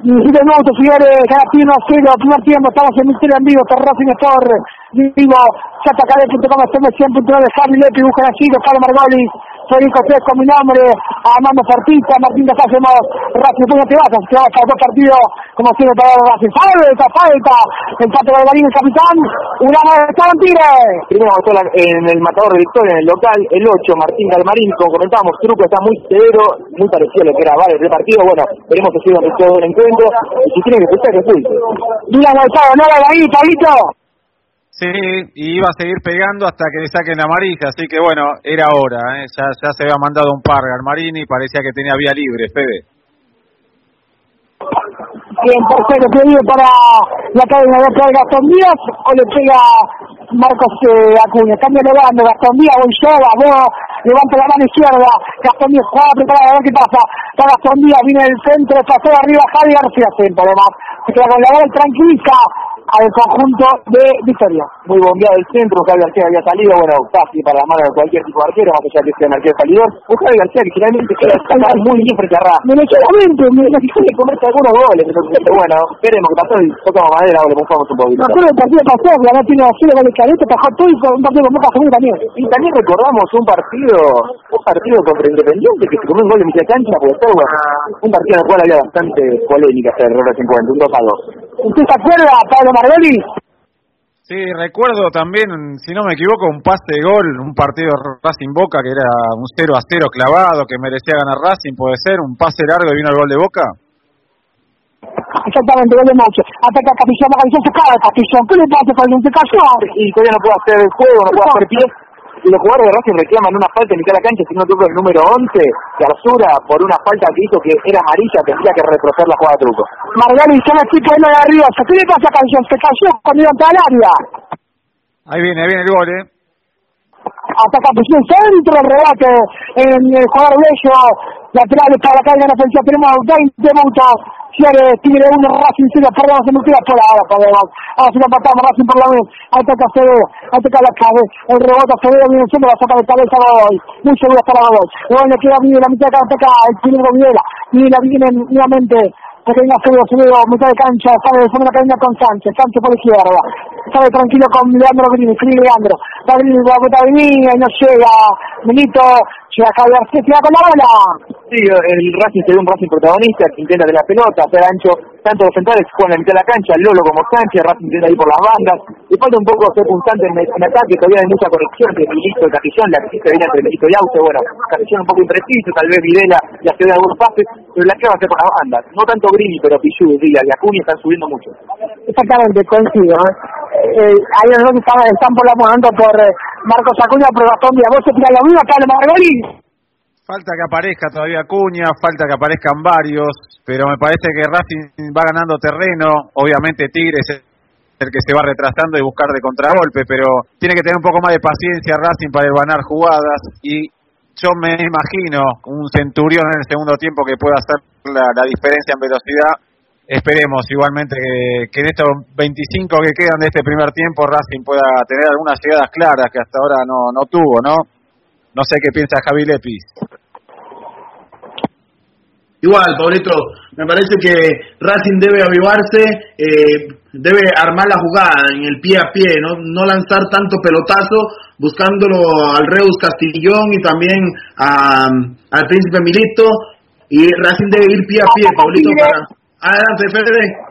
17 minutos, señores, Garapino a cero, primer tiempo, estamos en Misterio en vivo, está Racing Sport, vivo, chatacadet.com, hacemos 100.9, Javi Lepi, buscan así, Carlos Margolis, Federico Fresco, mi nombre, Armando Fortista, Martín de hacemos Racing, ¿cómo te vas? Te vas a dos partidos, como siempre para Racing, falta, falta, el pato de Marín, el capitán, una está Tigre. Primero en el matador de Victoria, en el local, el 8, Martín Galmarín, como comentábamos, Truco está muy severo, muy parecido a lo que era Vale el partido, bueno, veremos que sigue donde todo el encuentro, y si tiene que escuchar, que fuiste. Dura Gonzalo, no la ahí, Pablito. Sí, y iba a seguir pegando hasta que le saquen la amarilla, así que bueno, era hora, ¿eh? ya, se había mandado un par Galmarini y parecía que tenía vía libre, Fede. Bien, tercero pedido para la cadena de Gastón Díaz o le pega Marcos eh, Acuña. Cambia de Gastón Díaz, yo, vos, levanta la mano izquierda, Gastón Díaz juega preparado, a ver qué pasa. Para Gastón Díaz, viene el centro, pasó arriba Javi García, centro además. Se queda con la bola, tranquiliza al conjunto de Victoria. Muy bombeado el centro, Javi García había salido, bueno, casi para la mano de cualquier tipo de arquero, más allá que sea un arquero salidor. Un Javi García que generalmente queda estar muy bien frente a Rá. Me mente, me lo que de comerse algunos goles, pero bueno, esperemos que pasó y tocamos madera, ahora le mojamos un poquito. No, pero el partido pasó, que no tiene así goles carete, tajó todo y con un partido con Boca Junior también. Y también recordamos un partido, un partido contra Independiente que se comió un gol en mitad cancha, ser, bueno, un partido en el cual había bastante polémica ese error de 50, un 2 a 2. ¿Usted se acuerda, Pablo Margoli? Sí, recuerdo también, si no me equivoco, un pase de gol, un partido Racing Boca que era un 0 a 0 clavado, que merecía ganar Racing, puede ser, un pase largo y vino el gol de Boca. Exactamente, gol de Moche. Ataca Capillón, Capillón se cae, Capillón. ¿Qué le pasa, Capillón? Se cayó. Y todavía no puede hacer el juego, no puede hacer pie y los jugadores de Racing reclaman una falta en mitad de la cancha, si no truco el número 11 de Arzura por una falta que hizo que era amarilla, tendría que retroceder la jugada de truco. Margari, son el tipo de arriba, ¿qué le pasa a Canción? Se cayó cuando iba al área. Ahí viene, ahí viene el gol, eh. Ataca un centro, rebate en el jugador Bello, lateral para la cadena ofensiva, tenemos 20 minutos Quiere, Tigre 1, Racing 0, perdón, se me queda por ahora, podemos. Ahora si lo empatamos, Racing por la vez. Ataca Acevedo, ataca la cabeza. El rebote Acevedo viene encima, la saca de cabeza a hoy. Muy seguro hasta la. Luego le queda bien la mitad de ataca el Tigre Videla. Y la viene nuevamente pequeña Acevedo, Acevedo, mitad de cancha, sale de la cadena con Sánchez, Sánchez por izquierda, sale tranquilo con Leandro Grini, Grini Leandro, va a venir, va a y no llega, Milito, llega Javier, tira con la bola. Sí, el Racing se ve un Racing protagonista que intenta de la pelota, hacer ancho, tanto los centrales juegan en la mitad de la cancha, Lolo como Sánchez, Racing intenta ir por las bandas, y falta un poco ser punzante en, en ataque, todavía hay mucha conexión entre Milito y Castillón, la que viene entre Milito y Auto, bueno, Castillón un poco impreciso, tal vez Videla se ve algunos pases, pero la que va a ser por las bandas, no tanto Grini, pero Pichu, Díaz y Acuña están subiendo mucho. Exactamente, coincido. ¿eh? Eh, hay dos que están, están por la por eh, Marcos Acuña, pero Gastón Díaz, ¿vos te tiras lo mismo, Pablo Margoli? Falta que aparezca todavía Cuña, falta que aparezcan varios, pero me parece que Racing va ganando terreno. Obviamente Tigre es el que se va retrasando y buscar de contragolpe, pero tiene que tener un poco más de paciencia Racing para ganar jugadas y yo me imagino un centurión en el segundo tiempo que pueda hacer la, diferencia en velocidad. Esperemos igualmente que, en estos 25 que quedan de este primer tiempo Racing pueda tener algunas llegadas claras que hasta ahora no, no tuvo, ¿no? No sé qué piensa Javi Lepis. Igual, Pablito, me parece que Racing debe avivarse, eh, debe armar la jugada en el pie a pie, no, no lanzar tanto pelotazo, buscándolo al Reus Castillón y también al Príncipe Milito. Y Racing debe ir pie a pie, Paulito, para... Adelante, Fede.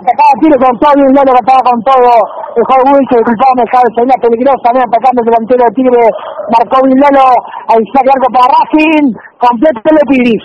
Atacaba tiro con todo, y Lolo atacaba con todo. Dejó Wilson, disculpame, cabeza peligrosa, también atacando el delantero de Tigre. Marcó Lolo, ahí saca algo para Racing, completo el Tigris.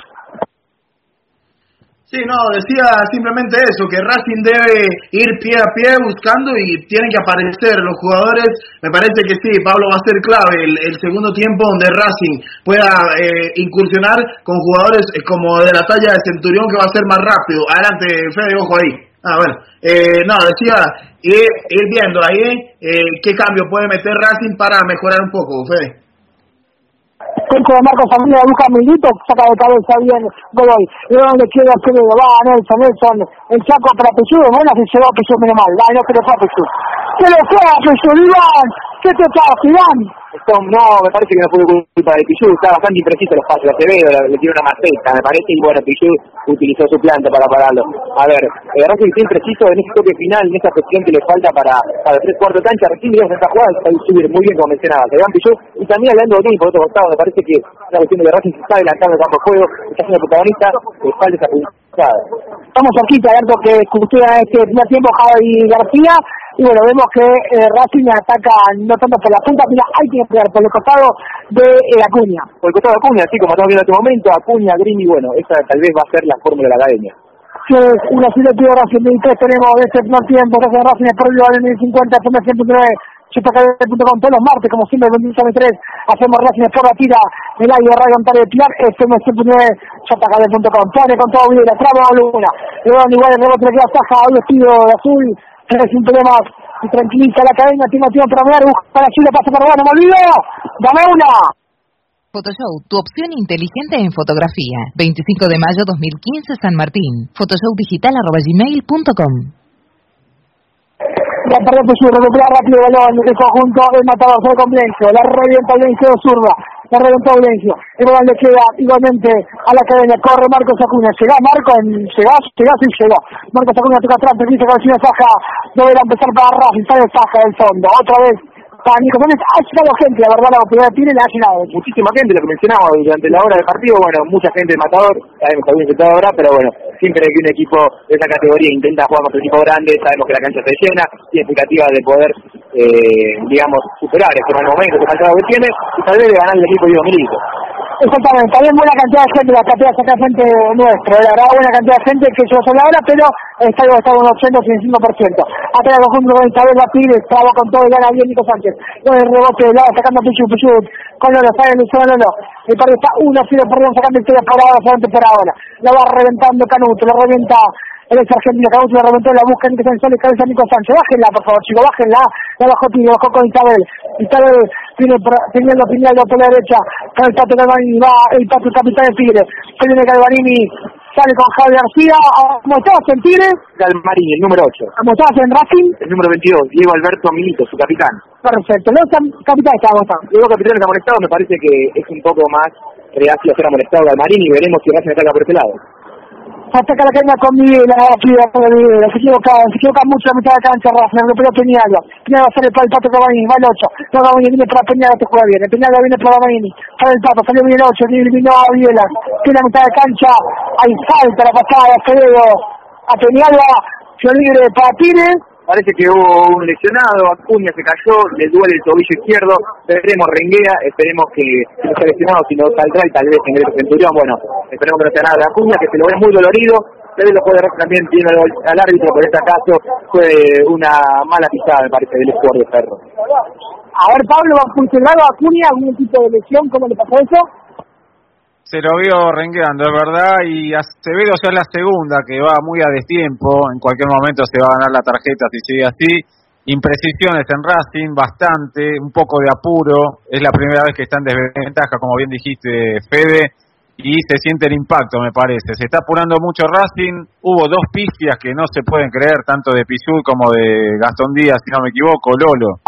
Sí, no, decía simplemente eso, que Racing debe ir pie a pie buscando y tienen que aparecer los jugadores. Me parece que sí, Pablo va a ser clave el, segundo tiempo donde Racing pueda eh, incursionar con jugadores eh, como de la talla de Centurión que va a ser más rápido. Adelante, Fede, ojo ahí. Ah, bueno, eh, no, decía ir, viendo ahí qué cambio puede meter Racing para mejorar un poco, Fede centro de Marcos Familia busca Milito, saca de cabeza bien Godoy. Y donde queda Acevedo, va Nelson, Nelson, el saco para Pichudo, bueno, si se va Pichudo, menos mal, va, no se lo fue a Pichudo. Se lo fue a Pichudo, Iván, ¿qué te pasa, Iván? No, me parece que no fue culpa de Pichu, está bastante impreciso el espacio. Acevedo le, tiene una maceta, me parece, y bueno, Pichu utilizó su planta para pararlo. A ver, eh, Racing está impreciso en ese toque final, en esa cuestión que le falta para, para tres cuartos de cancha. Recién digamos esta jugada, está subir muy bien como mencionaba. Se van Pichu, y también hablando de por otro costado, me parece que la cuestión de Racing se está adelantando el campo de juego, está siendo protagonista, falta esa publicidad. Estamos cerquita, Alberto, que escuché este primer tiempo Javi García, y bueno, vemos que eh, Racing ataca no tanto por la punta, mira, hay que el costado de eh, Acuña. Por el costado de Acuña, sí, como estamos viendo en este momento, Acuña, Green y bueno, esa tal vez va a ser la fórmula de la academia. Una siete de Racing, 23 tenemos este primer tiempo, hace Racing es por el 50, primer 109 chupacademia.com todos los martes, como siempre, 22 a 3, hacemos Racing por la tira, el aire de Radio Ontario de Pilar, FM 109, chupacademia.com, pone con todo bien, la trama luna, le dan igual el rebote, le queda Saja, hoy vestido de azul, tres sin problemas, y tranquiliza la cadena, tiene tiempo para busca para Chile, pasa por bueno, me olvido, dame una. Photoshop, tu opción inteligente en fotografía. 25 de mayo 2015, San Martín. Photoshopdigital.gmail.com La perdió su recupera rápido el balón, el conjunto el matador, se con la revienta Blencio de zurda, la reventó Blencio, el le queda igualmente a la cadena, corre Marcos Acuña, llega Marco, llega, llega, sí llegó, Marcos Acuña toca atrás, permite con el Saja, deberá empezar para Racing, sale Saja del fondo, otra vez para Nico Sánchez, ha llegado gente, la verdad, la oportunidad tiene, le ha llegado. Muchísima gente, lo que mencionamos durante la hora del partido, bueno, mucha gente de matador, sabemos que había intentado ahora, pero bueno, siempre que un equipo de esta categoría intenta jugar contra un equipo grande, sabemos que la cancha se llena y explicativa de poder, eh, digamos, superar ese mal momento, ese mal que tiene, y tal vez de ganar el equipo de Milito. Exactamente, también buena cantidad de gente, la cantidad de gente nuestra, la verdad, buena cantidad de gente que yo soy ahora, pero está está un 85%. Atrás el conjunto de Isabel Lapide, traba con todo y gana bien Nico Sánchez. Con el rebote de lado, sacando Pichu, Pichu, con Lolo, sale Luciano Lolo. El partido está 1-0 por sacando el por ahora, solamente por ahora. La va reventando Canuto, la revienta el ex argentino, la reventó, la busca Nico Sánchez, le cabeza Nico Sánchez. Bájenla, por favor, chicos, bájenla. La bajó Tino, bajó con Isabel. Isabel tiene Pinello, Pinello por la derecha. Con el Pato Galvarini, va el Pato capitán de Tigre. Se viene Galvarini, sale con Javier García, ¿cómo estás en Tigre? Galmarini, el número 8. ¿Cómo estás en Racing? El número 22, Diego Alberto Milito, su capitán. Perfecto, los capitán está están? Diego capitán está molestado, me parece que es un poco más reacio a ser molestado Galmarini y veremos si Racing ataca por este lado ataca la cadena con Miguel, aquí Miguel, se equivoca, se equivoca mucho la mitad de la cancha Rafa, el pero Peñalba, Peñalba sale para el pato Cavani, va el 8, no Cavani viene para Peñalba, te juega bien, Peñalba viene para Cavani, sale el pato, sale bien el 8, eliminó a Viela, tiene la mitad de cancha, hay falta la pasada, Acevedo, a Peñalba, se libre para Pires, Parece que hubo un lesionado, Acuña se cayó, le duele el tobillo izquierdo, veremos Renguera, esperemos que, no sea lesionado, sino saldrá y tal vez en el Centurión, bueno, esperemos que no sea nada de Acuña, que se lo ve muy dolorido, vez lo puede también viendo al árbitro, por este caso fue una mala pisada, me parece, del esfuerzo de Ferro. A ver, Pablo, ¿va a funcionar a Acuña algún tipo de lesión? ¿Cómo le pasó eso? Se lo vio rengueando, es verdad, y Acevedo ya es la segunda, que va muy a destiempo, en cualquier momento se va a ganar la tarjeta si sigue así. Imprecisiones en Racing, bastante, un poco de apuro, es la primera vez que está en desventaja, como bien dijiste, Fede, y se siente el impacto, me parece. Se está apurando mucho Racing, hubo dos pifias que no se pueden creer, tanto de Pichul como de Gastón Díaz, si no me equivoco, Lolo.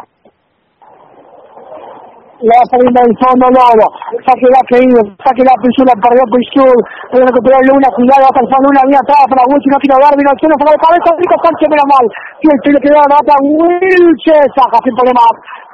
Le va saliendo del fondo Loro. Saque la querido. Saque la Pichul. La perdió Pichul. Puede recuperar Luna. Cuidado. Va a Luna. Viene atrás para Wilson. No quiere dar. Vino al suelo. Saca de cabeza. Rico Sánchez. Menos mal. Y el le quedó la nota. Wilson. Saca sin problema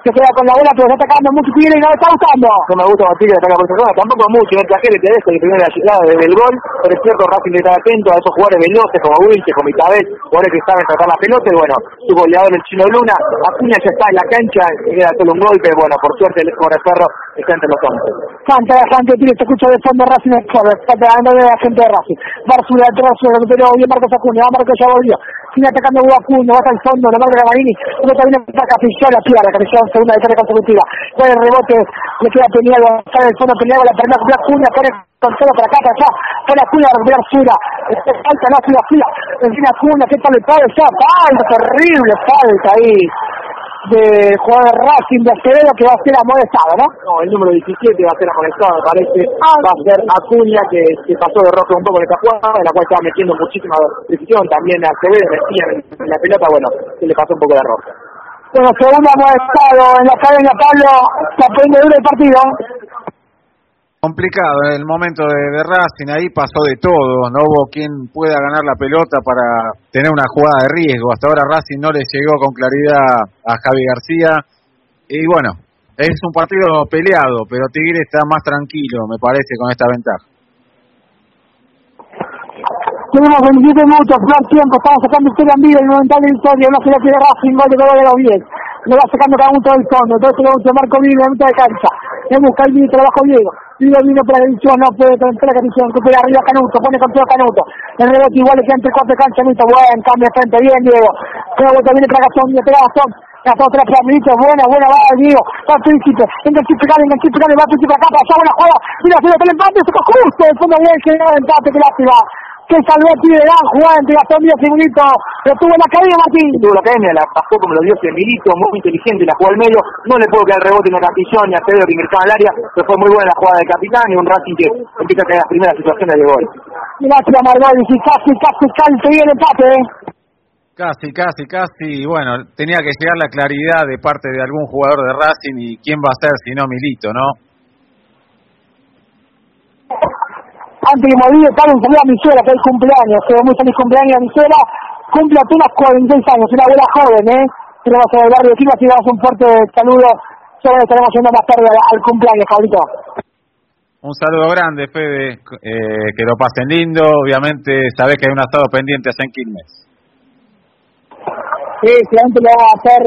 se queda con la bola, pero está atacando mucho y no le está gustando. No me gusta Tigre ataca por zona, tampoco mucho, el traje te dejo de primera llegada desde el gol, pero es cierto, Racing está atento a esos jugadores veloces como Wilche, como Itabel, jugadores que saben tratar la pelota, y bueno, su goleador el Chino Luna, Acuña ya está en la cancha, queda solo un golpe, bueno, por suerte el Ferro está entre los hombres. Canta la gente, Tigre, te escucho de fondo Racing está pegando de la gente de Racing. Barzura, atrás, pero bien Marcos Acuña, Marcos ya volvió. Sigue atacando Acuña, va hasta el fondo, la madre de Marini, uno también está Capillón, la piedra, Capillón, segunda victoria consecutiva con el rebote, le queda Peñado, sale el fondo Peñado, la con Cunha, pone con todo para acá, para allá, pone a Cunha a recuperar Sura, falta, no, Sura, Sura, encima Cunha, ¿qué tal el padre? Falta, terrible falta ahí de jugador de Racing de Acevedo que va a ser amonestado, ¿no? No, el número 17 va a ser amonestado, me parece. Ah, va a ser Acuña que se pasó de rojo un poco en esta jugada, en la cual estaba metiendo muchísima decisión. También a Acevedo metía en la pelota, bueno, se le pasó un poco de rojo. Bueno, segundo estado en la cadena, Pablo, se aprende duro el partido. Complicado en el momento de, de, Racing, ahí pasó de todo, no hubo quien pueda ganar la pelota para tener una jugada de riesgo. Hasta ahora Racing no le llegó con claridad a Javi García. Y bueno, es un partido peleado, pero Tigre está más tranquilo, me parece, con esta ventaja. Tenemos 27 minutos, más tiempo, estamos sacando historia en vivo, el momentáneo victoria, no se le quiere Racing, gol de los bien. Lo va sacando cada uno del fondo, entonces lo de Marco Vino, en mitad de cancha. Le busca el Vino, trabajo Diego. Diego vino para la edición, no puede traer la canción, recupera arriba Canuto, pone con todo Canuto. El rebote igual le queda entre cuatro canchas, Nito, buen cambio de frente, bien Diego. Una vuelta viene para Gastón, viene para Gastón. Gastón otra para Milito, buena, buena, va Diego. Va Príncipe, Príncipe, venga el Príncipe, va Príncipe acá, pasa buena jugada. Mira, se el empate, se justo, el fondo bien, que el empate, que lástima que salvó de gran jugada entre Gastón Díaz y Milito, pero tuvo la cadena Martín. Tuvo la cadena, la pasó como lo dio Milito, muy inteligente, la jugó al medio, no le puedo quedar rebote en la Castillón ni a Pedro que ingresaba al área, pero fue muy buena la jugada del capitán y un Racing que empieza a caer las primeras situaciones de gol. Gracias y casi, casi, casi bien el empate. ¿eh? Casi, casi, casi. Bueno, tenía que llegar la claridad de parte de algún jugador de Racing y quién va a ser si no Milito, ¿no? Antes que me olvide, un saludo a mi suela, que es cumpleaños, que muy feliz cumpleaños a mi suela, cumple apenas 46 años, una abuela joven, ¿eh? Tenemos en el barrio de Quilmes y damos un fuerte saludo, solo estaremos yendo más tarde al, cumpleaños, Pablito. Un saludo grande, Fede, eh, que lo pasen lindo, obviamente sabés que hay un asado pendiente en Quilmes. Sí, seguramente lo vamos a hacer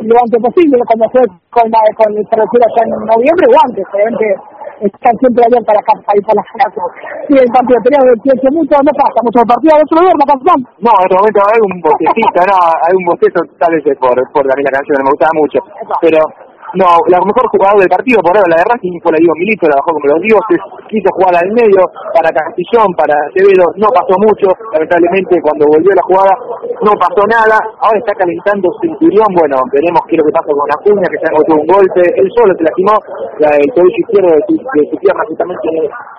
lo antes posible, cuando fue con, con el allá en noviembre o antes, obviamente están siempre abiertas para acá, ahí por las casas. Sí, el partido tenemos 28 minutos, no pasa mucho el partido, ¿no se lo duerma, campeón? No, en este momento hay un bostecito, no, hay un bostezo tal vez por, por también la canción, me gustaba mucho, pero no, la mejor jugador del partido por ahora, la de Racing, fue la Diego Milito, la bajó como los dioses, quiso jugar al medio para Castillón, para Acevedo, no pasó mucho, lamentablemente cuando volvió la jugada no pasó nada, ahora está calentando Centurión, bueno, veremos qué es lo que pasa con Acuña, que se ha un golpe, él solo se lastimó, el tobillo izquierdo de su, de su pierna justamente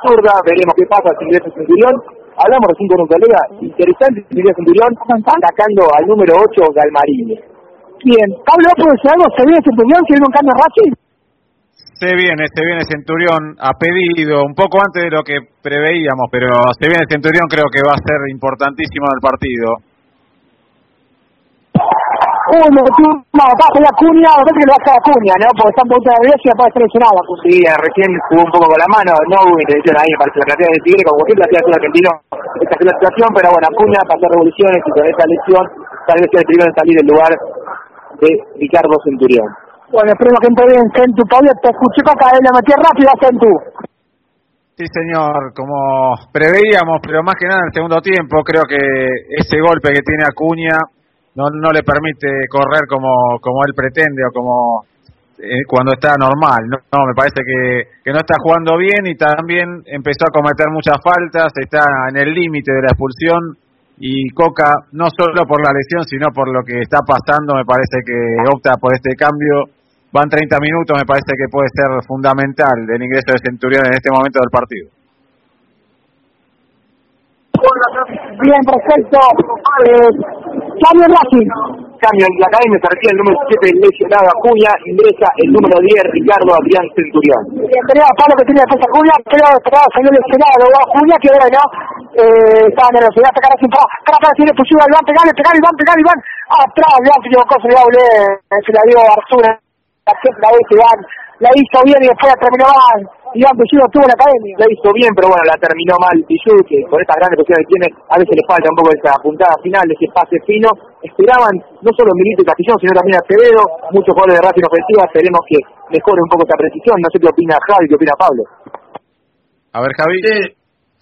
zurda, veremos qué pasa si ingresa Centurión, hablamos recién con un colega, interesante Centurión, atacando al número 8 Galmarini bien. Pablo, ¿puede decir algo? ¿Se viene Centurión? ¿Se viene un cambio Racing? Se viene, se viene Centurión a pedido, un poco antes de lo que preveíamos, pero se viene Centurión, creo que va a ser importantísimo en el partido. Uy, me metí una pasa de Acuña, a que lo hace Acuña, ¿no? Porque está un poquito nervioso y después seleccionado. Sí, recién jugó un poco con la mano, no hubo intención ahí, parece la platea de Tigre, como siempre la platea de argentino, esta es la situación, pero bueno, Acuña pasó revoluciones y con esta lesión tal vez sea el primero en salir del lugar de Ricardo Centurión. Bueno, esperemos que entre bien Centu. Pablo, te escuché para caer, la metí rápido a Centu. Sí, señor, como preveíamos, pero más que nada en el segundo tiempo, creo que ese golpe que tiene Acuña no, no le permite correr como, como él pretende o como eh, cuando está normal. No, no me parece que, que, no está jugando bien y también empezó a cometer muchas faltas, está en el límite de la expulsión y Coca, no solo por la lesión, sino por lo que está pasando, me parece que opta por este cambio. Van 30 minutos, me parece que puede ser fundamental el ingreso de Centurión en este momento del partido. Bien, perfecto. Eh, Racing. Cambio en la academia, se retira el número 7 lesionado Acuña, ingresa el número 10 Ricardo Adrián Centurión. Tenía Pablo que tenía defensa Acuña, pero salió lesionado Acuña, que bueno, eh, estaba a sacar así, para para decir, pues iba Iván, pegar, pegar, Iván, pegar, Iván, atrás, Iván se equivocó, se le dio, se la dio Arzuna, la vez Iván, la hizo bien y después la terminó mal. Iván Pichu tuvo la academia. La hizo bien, pero bueno, la terminó mal Pichu, que con estas grandes posiciones que tiene, a veces le falta un poco esa puntada final, ese pase fino. Esperaban no solo Milito y Castillón, sino también Acevedo, muchos jugadores de Racing ofensiva, esperemos que mejore un poco esa precisión. No sé qué opina Javi, qué opina Pablo. A ver, Javi. Sí,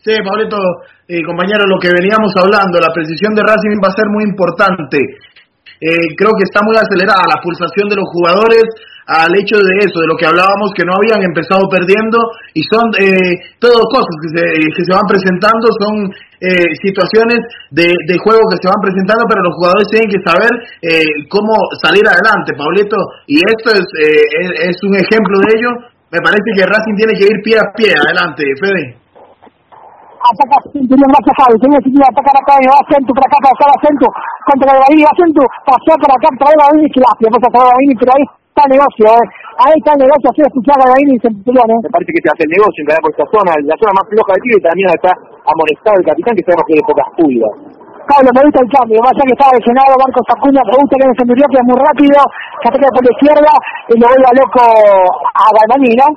sí Pablito, eh, compañero, lo que veníamos hablando, la precisión de Racing va a ser muy importante. Eh, creo que está muy acelerada la pulsación de los jugadores al hecho de eso, de lo que hablábamos, que no habían empezado perdiendo y son eh, todo cosas que se, que se van presentando, son eh, situaciones de, de, juego que se van presentando, pero los jugadores tienen que saber eh, cómo salir adelante, Pablito, y esto es, eh, es, un ejemplo de ello. Me parece que Racing tiene que ir pie a pie. Adelante, Fede ataca Centurión más a Javi, tenía que atacar acá, va acento para acá, para acá, acento, contra la Bahía, acento, pasó para acá, trae la Bahía, que la pasa a la Bahía, pero ahí está el negocio, ahí está el negocio, así escuchar a la Bahía y Centurión, eh. Me parece que se hace el negocio en cada por esta zona, la zona más floja de Tigre también está amonestado el capitán, que sabemos que de pocas pulgas. Pablo, me gusta el cambio, más allá que estaba lesionado Marcos Acuña, me gusta que en Centurión, que es muy rápido, que ataca por la izquierda y lo vuelva loco a Galmaní, ¿no?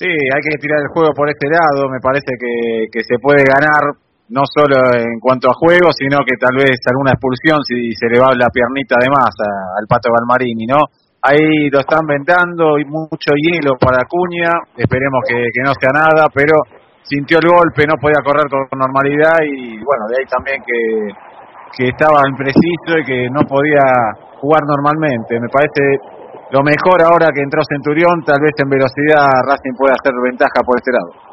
Sí, hay que tirar el juego por este lado. Me parece que, que se puede ganar no solo en cuanto a juego, sino que tal vez alguna expulsión si se le va la piernita de más al Pato Balmarini, ¿no? Ahí lo están vendando y mucho hielo para Acuña. Esperemos que, que no sea nada, pero sintió el golpe, no podía correr con normalidad y bueno, de ahí también que, que estaba impreciso y que no podía jugar normalmente. Me parece lo mejor ahora que entró Centurión, tal vez en velocidad Racing puede hacer ventaja por este lado.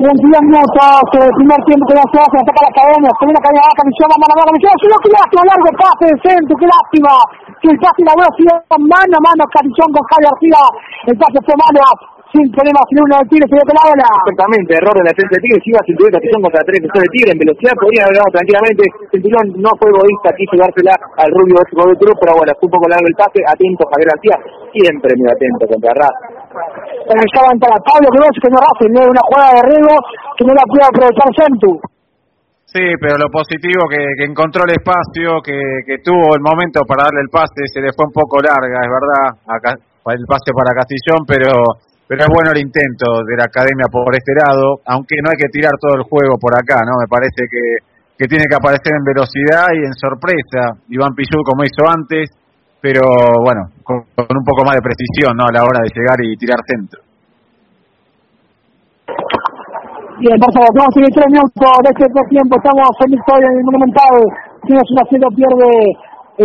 22 minutos, el primer tiempo que se hace, ataca la cadena, se viene la cadena baja, misión, mano a mano, misión, sí, qué lástima, largo pase de centro, qué lástima, que el pase la velocidad, mano a mano, Carichón con Javier García, el pase fue malo, sin problemas, sin uno de Tigre se dio con la bola. Exactamente, error en la defensa de Tigre, si iba Centurión Castillón contra tres de Tigre, en velocidad podría haber ganado tranquilamente, Centurión no fue egoísta, quiso dársela al rubio de Cruz, pero bueno, fue un poco largo el pase, atento Javier García, siempre muy atento contra Raz. Pero estaban para Pablo Cruz, que no hace, no es una jugada de riego que no la puede aprovechar Centu. Sí, pero lo positivo que, que encontró el espacio, que, que, tuvo el momento para darle el pase, se le fue un poco larga, es verdad, acá, el pase para Castillón, pero pero es bueno el intento de la academia por este lado, aunque no hay que tirar todo el juego por acá, ¿no? Me parece que, que tiene que aparecer en velocidad y en sorpresa, Iván Pichú como hizo antes, pero bueno, con, un poco más de precisión, ¿no? A la hora de llegar y tirar centro. Bien, Barça, vamos a seguir tres minutos de este tiempo, estamos en victoria en el Monumental, una haciendo pierde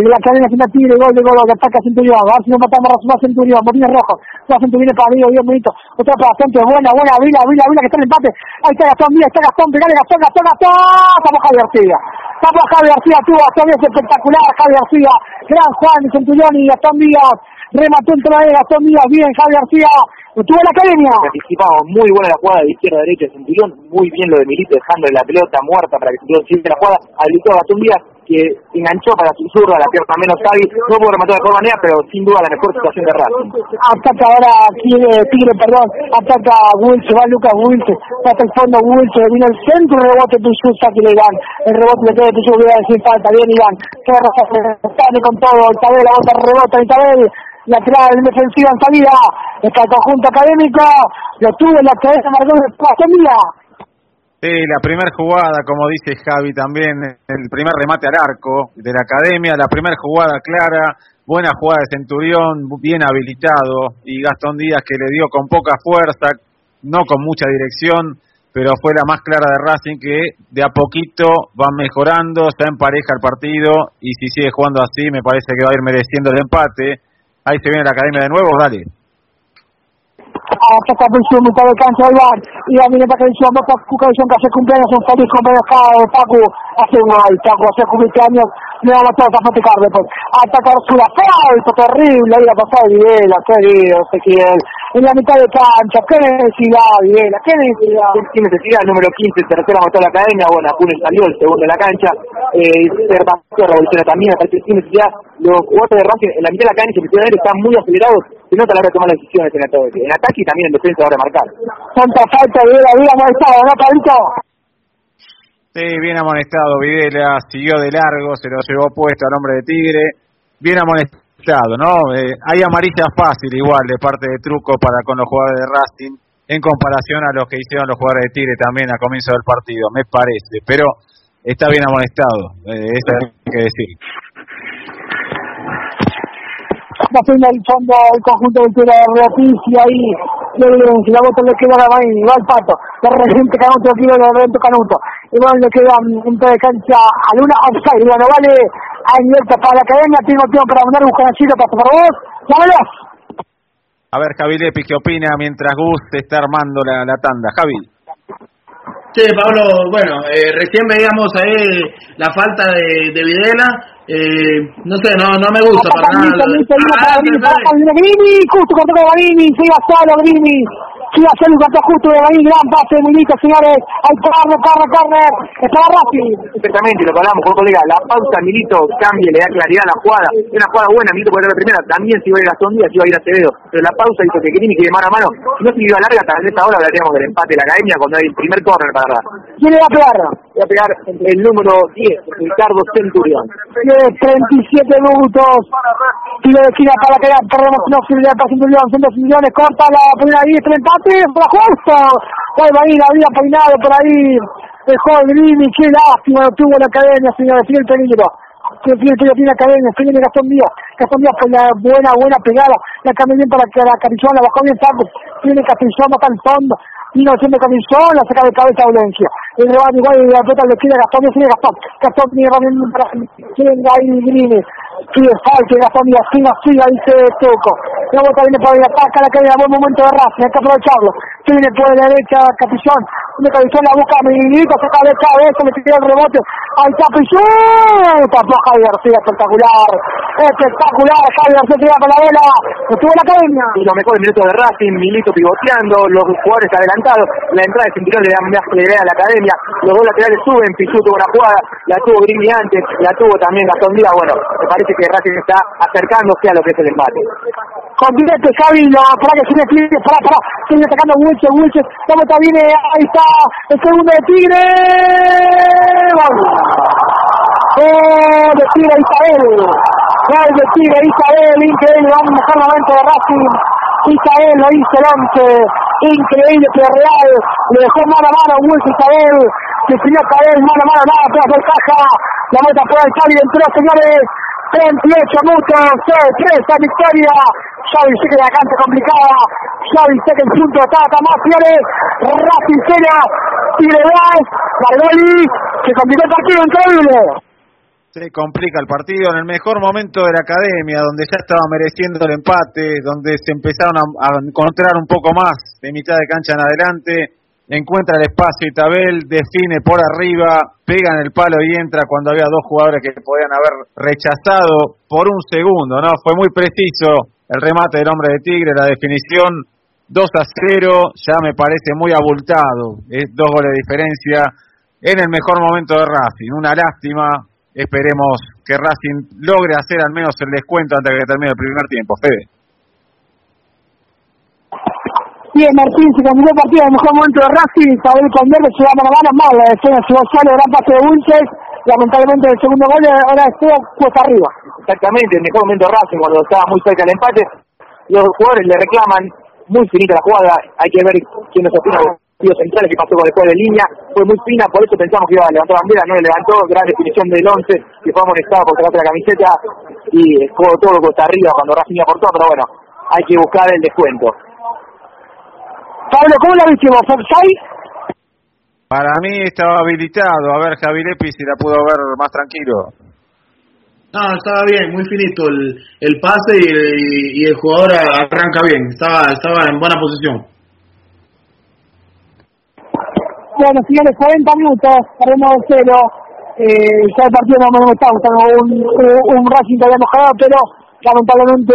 de la cadena final Tigre, gol de gol, ataca Centurión, a ver si no matamos a Centurión, botines rojos, la Centurión para mí, Dios bonito, otra para Centro, buena, buena, Vila, Vila, Vila, que está en el empate, ahí está Gastón, mira, está Gastón, pegale Gastón, Gastón, Gastón, estamos Javier García, estamos Javier García, tuvo Gastón, es espectacular, Javier García, gran Juan, Centurión y Gastón Díaz, remató el de Gastón Díaz, bien, Javier García, estuvo en la academia. Participamos, muy buena la jugada de izquierda a derecha, Centurión, muy bien lo de Milito, dejándole la pelota muerta para que Centurión siente la jugada, habilitó a Gastón Díaz, que enganchó para su zurda la pierna. Menos hábil, no pudo rematar de mejor manera, pero sin duda la mejor situación de Racing. Ataca ahora aquí Tigre, perdón, ataca Wilson, va Lucas Wilson, pasa el fondo Wilson, vino el centro, el rebote Pichu, saque de Iván, el rebote le queda Pichu, voy a decir falta, bien Iván, Ferro sale con todo, el tabel, la bota rebota, el tabel, lateral defensiva en salida, está el conjunto académico, lo tuvo en la cabeza Margot de Mira. Sí, la primera jugada, como dice Javi también, el primer remate al arco de la academia, la primera jugada clara, buena jugada de Centurión, bien habilitado, y Gastón Díaz que le dio con poca fuerza, no con mucha dirección, pero fue la más clara de Racing que de a poquito va mejorando, está en pareja el partido, y si sigue jugando así me parece que va a ir mereciendo el empate. Ahí se viene la academia de nuevo, dale hasta esta presión mitad de cancha Iván Iván viene para Carizón va para Carizón que hace cumpleaños un feliz cumpleaños hace un gol Paco hace 20 años le vamos a atacar después. Atacar su falta terrible, ahí a pasar Videla, querido Ezequiel. En la mitad de cancha, qué necesidad, Videla, qué necesidad. Qué necesidad, el número 15, tercera mató la academia, bueno, Apunes salió, el segundo de la cancha, eh, revoluciona también, parece que necesidad. Los jugadores de Racing en la mitad de la cancha, el están muy acelerados, se nota a la hora de tomar las decisiones en, ataque, en ataque y también en defensa a la hora de marcar. Santa falta, Videla, bien amonestado, ¿no, Pablito? Sí, bien amonestado, Videla, siguió de largo, se lo llevó puesto al hombre de Tigre, bien amonestado, ¿no? Eh, hay amarillas fácil igual de parte de Truco para con los jugadores de Racing, en comparación a los que hicieron los jugadores de Tigre también a comienzo del partido, me parece, pero está bien amonestado, eh, eso hay que decir. Va el fondo el conjunto del Tigre de Roticia ahí si la bota le queda a la y va al pato, de repente Canuto tiro de evento Canuto, y bueno, le queda un de cancha a Luna offside, bueno, vale, hay abierta para la academia, tengo tiempo para mandar un conocido para por vos, vámonos. A ver, Javi Lepi, ¿qué opina mientras Gus está armando la, la tanda? Javi. Sí, Pablo, bueno, eh, recién veíamos ahí la falta de, de Videla, eh, no sé, no, no me gusta para nada. Justo con Grini, se iba solo Grini. Sí, hacer un campo justo de ahí, gran pase, Milito, señores. Hay corner, corner, corner. Estaba Racing. Exactamente, lo que hablamos, colega. La pausa, Milito, cambia, le da claridad a la jugada. Una jugada buena, Milito puede ser la primera. También si iba a ir a Gastón si iba a ir a Acevedo. Pero la pausa hizo que Grini quede mano a mano. Si no se iba a larga, tal vez ahora hablaríamos del empate de la academia cuando hay el primer corner para atrás. ¿Quién le va a pegar? Le va a pegar el número 10, Ricardo Centurión. Tiene 37 minutos. Tiro de esquina para pegar, perdón, no sirve para Centurión, son 2 millones, corta la primera 10, 30 tiempo, justo. Bueno, ahí la había peinado por ahí. Dejó el Grini, qué lástima, no tuvo la academia, señores, sigue el peligro. Tiene, tiene, tiene academia, se viene Gastón Díaz. Gastón Díaz por la buena, buena pegada. La cambió bien para que la Carillón, la bajó bien Paco. Tiene Castellón, va al fondo. Vino haciendo Carillón, la saca de cabeza a Valencia. El rebate igual y la pelota le queda Gastón, le sigue Gastón. Gastón tiene para ahí Grini. Sigue falta Gastón Díaz, siga, siga, dice Toco. La bota viene por ahí, ataca la caída, buen momento de raza, hay que aprovecharlo. Tiene por la derecha Capillón, una Capillón la busca Miguelito, saca de cabeza, le tira el rebote. Ahí Capillón, pasó Javier García, espectacular. Espectacular, Javier García tira con la bola. Estuvo la academia. Y los mejores minutos de Racing, Milito pivoteando, los jugadores adelantados. La entrada de Centurión le da más idea a la academia. Los dos laterales suben, Pichu tuvo una jugada, la tuvo Grini antes, la tuvo también Gastón Díaz. Bueno, me parece que Racing está acercándose a lo que es el empate. Con directo Javi, no, para que se me explique, para, para, sigue atacando Wilches, Wilches, la bota viene, ahí está, el segundo de Tigre, ¡Gol! ¡Gol de Tigre Isabel! ¡Gol de Tigre Isabel! Increíble, un mejor momento de Racing. Isabel lo hizo el increíble pero real, le dejó mano a mano a Wilson Isabel, definió Isabel, mano a mano, nada, puede hacer caja, la meta por el Javi entró, señores, 38 minutos, 3 esta victoria, ya dice que la cancha complicada, ya dice que el punto está más señores, Racing Sena, Tigre Blas, Margoli, se complicó el partido, increíble. Se complica el partido en el mejor momento de la academia, donde ya estaba mereciendo el empate, donde se empezaron a, encontrar un poco más de mitad de cancha en adelante. Encuentra el espacio Itabel, define por arriba, pega en el palo y entra cuando había dos jugadores que podían haber rechazado por un segundo, ¿no? Fue muy preciso el remate del hombre de Tigre, la definición 2 a 0, ya me parece muy abultado, es dos goles de diferencia en el mejor momento de Racing, una lástima Esperemos que Racing logre hacer al menos el descuento antes de que termine el primer tiempo. Fede. Bien, Martín, se cambió el partido en el mejor momento de Racing. Isabel Condero se va mano mal. La escena se solo, gran pase de Wilches. Lamentablemente el segundo gol ahora estuvo puesta arriba. Exactamente, el mejor momento de Racing cuando estaba muy cerca del empate. Los jugadores le reclaman muy finita la jugada. Hay que ver quién nos opina centrales que pasó después de línea, fue muy fina, por eso pensamos que iba a levantar bandera, no le levantó, gran definición del 11, que fue amonestado por sacarse la camiseta y jugó todo costa arriba cuando Racing aportó, pero bueno, hay que buscar el descuento. Pablo, ¿cómo la viste vos? Para mí estaba habilitado, a ver Javi Lepi si la pudo ver más tranquilo. No, estaba bien, muy finito el, el pase y, y el jugador arranca bien, estaba, estaba en buena posición. Bueno, señores, 40 minutos, tenemos cero. Eh, ya el partido no me está gustando un, un, Racing que habíamos jugado, pero lamentablemente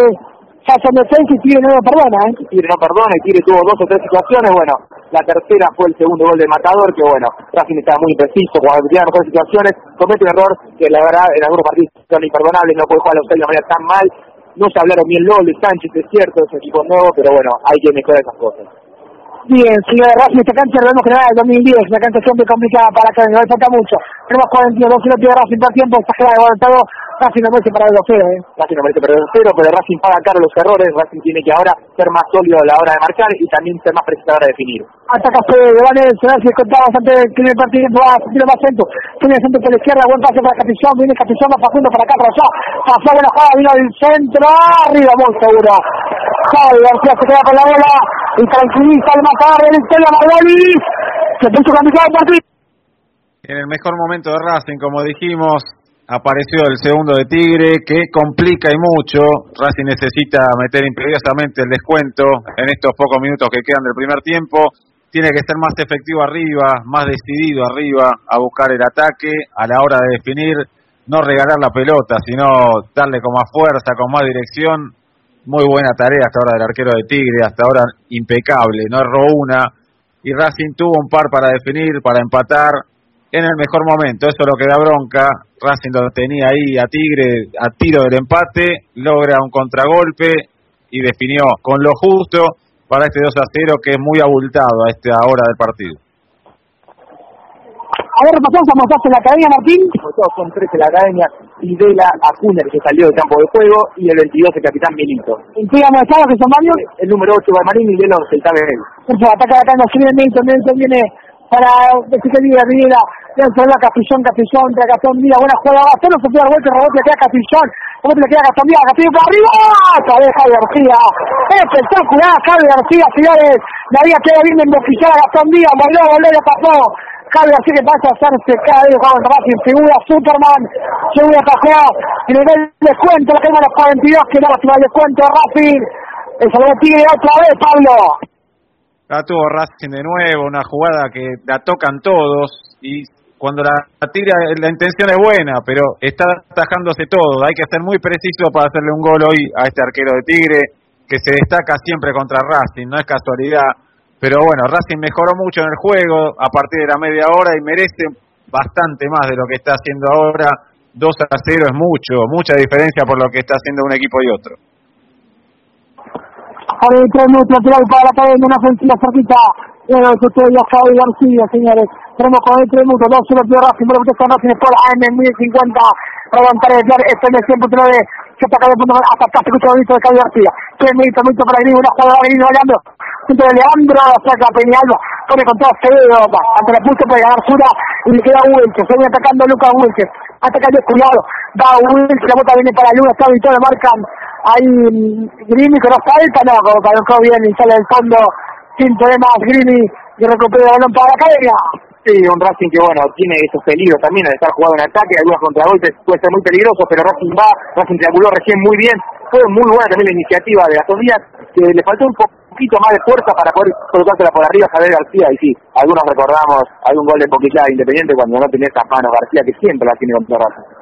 ya son defensa y Tigre no lo perdona. ¿eh? Tigre no perdona y Tigre tuvo dos o tres situaciones. Bueno, la tercera fue el segundo gol de Matador, que bueno, Racing estaba muy preciso, cuando tenía mejores situaciones, comete un error que la verdad en algunos partidos son imperdonables, no puede jugar a los de manera tan mal. No se hablaron bien Lolo y Sánchez, es cierto, es equipo nuevo, pero bueno, hay que mejorar esas cosas. Bien, señor Racing, esta cancha vemos que nada del 2010, una cancha siempre complicada para le falta mucho. Tenemos 42 y de Racing por tiempo, exagerado, aguantado, Racing no merece para el 2-0, ¿eh? Racing no merece para el 2-0, pero Racing paga caro los errores, Racing tiene que ahora ser más sólido a la hora de marcar y también ser más preciso a la hora de definir. Ataca Fede, Van Elson, si contaba bastante el primer partido, va a sentir más centro, tiene centro por la izquierda, buen pase para Capillón, viene Capillón, va pasando para acá, para allá, pasó buena jugada, vino del centro, arriba, muy seguro. Javi García se queda con la bola, y tranquiliza el matador de Victoria Margoli. Se puso complicado el partido. En el mejor momento de Racing, como dijimos, apareció el segundo de Tigre, que complica y mucho. Racing necesita meter imperiosamente el descuento en estos pocos minutos que quedan del primer tiempo. Tiene que ser más efectivo arriba, más decidido arriba, a buscar el ataque, a la hora de definir, no regalar la pelota, sino darle con más fuerza, con más dirección muy buena tarea hasta ahora del arquero de Tigre, hasta ahora impecable, no erró una. Y Racing tuvo un par para definir, para empatar en el mejor momento. Eso es lo que da bronca. Racing lo tenía ahí a Tigre a tiro del empate, logra un contragolpe y definió con lo justo para este 2 a 0 que es muy abultado a esta hora del partido. A ver, repasamos a mostrarse la academia, Martín. Todos son tres de la academia, Videla, Acuner, que salió del campo de juego, y el 22, el capitán Milito. ¿En qué estado que son varios? El número 8, Balmarín, y el 11, el Tabel. Ataca acá, nos sirve Milton, Milton viene para decir que Videla, lanza la Castillón, Castillón, de Gastón Díaz, buena jugada, no se fue al vuelta, rebote, le queda Castillón, rebote le queda Gastón Díaz, Castillón para arriba, otra vez Javi García, espectacular Javi García, señores, la vida queda bien emboquillada Gastón Díaz, voló, voló, le pasó, Javi así que pasa a hacerse cada vez Juan Racing, figura Superman, segura atajó, en el descuento, la tengo los 42, que no el descuento de Racing, el saludo Tigre otra vez, Pablo. La tuvo Racing de nuevo, una jugada que la tocan todos y cuando la, tira la intención es buena, pero está atajándose todo. Hay que ser muy preciso para hacerle un gol hoy a este arquero de Tigre que se destaca siempre contra Racing, no es casualidad pero bueno, Racing mejoró mucho en el juego a partir de la media hora y merece bastante más de lo que está haciendo ahora. 2 a 0 es mucho, mucha diferencia por lo que está haciendo un equipo y otro. Ahora tres minutos lateral para la una ofensiva cerquita. Que usted ya Javi García, señores. Tenemos con el minutos, dos 0 de Racing, que está Racing por AM 1050. Para aguantar el FM 100.9, se ataca de punto hasta casi escucha bonito de Javi García. Tres minutos, minutos para Gris, una jugada de bailando centro de Leandro, saca Peñalba, pone con todo Acevedo, ante la puso puede ganar Sura y le queda Wilches, se viene atacando Lucas Wilches, ataca el cuidado, va Wilches, la bota viene para Luna, está le marcan ahí Grimi que no salta, no, como calocó bien y sale del fondo sin problemas Grimi y recupera el balón para la academia. Sí, un Racing que bueno, tiene esos peligros también al estar jugando en ataque, algunos contragolpes puede ser muy peligroso, pero Racing va, Racing trianguló recién muy bien, fue muy buena también la iniciativa de Gastón Díaz, que le faltó un poquito más de fuerza para poder colocársela por arriba a Javier García. Y sí, algunos recordamos algún gol de Poquillá Independiente cuando no tenía estas manos García, que siempre la tiene contra Racing.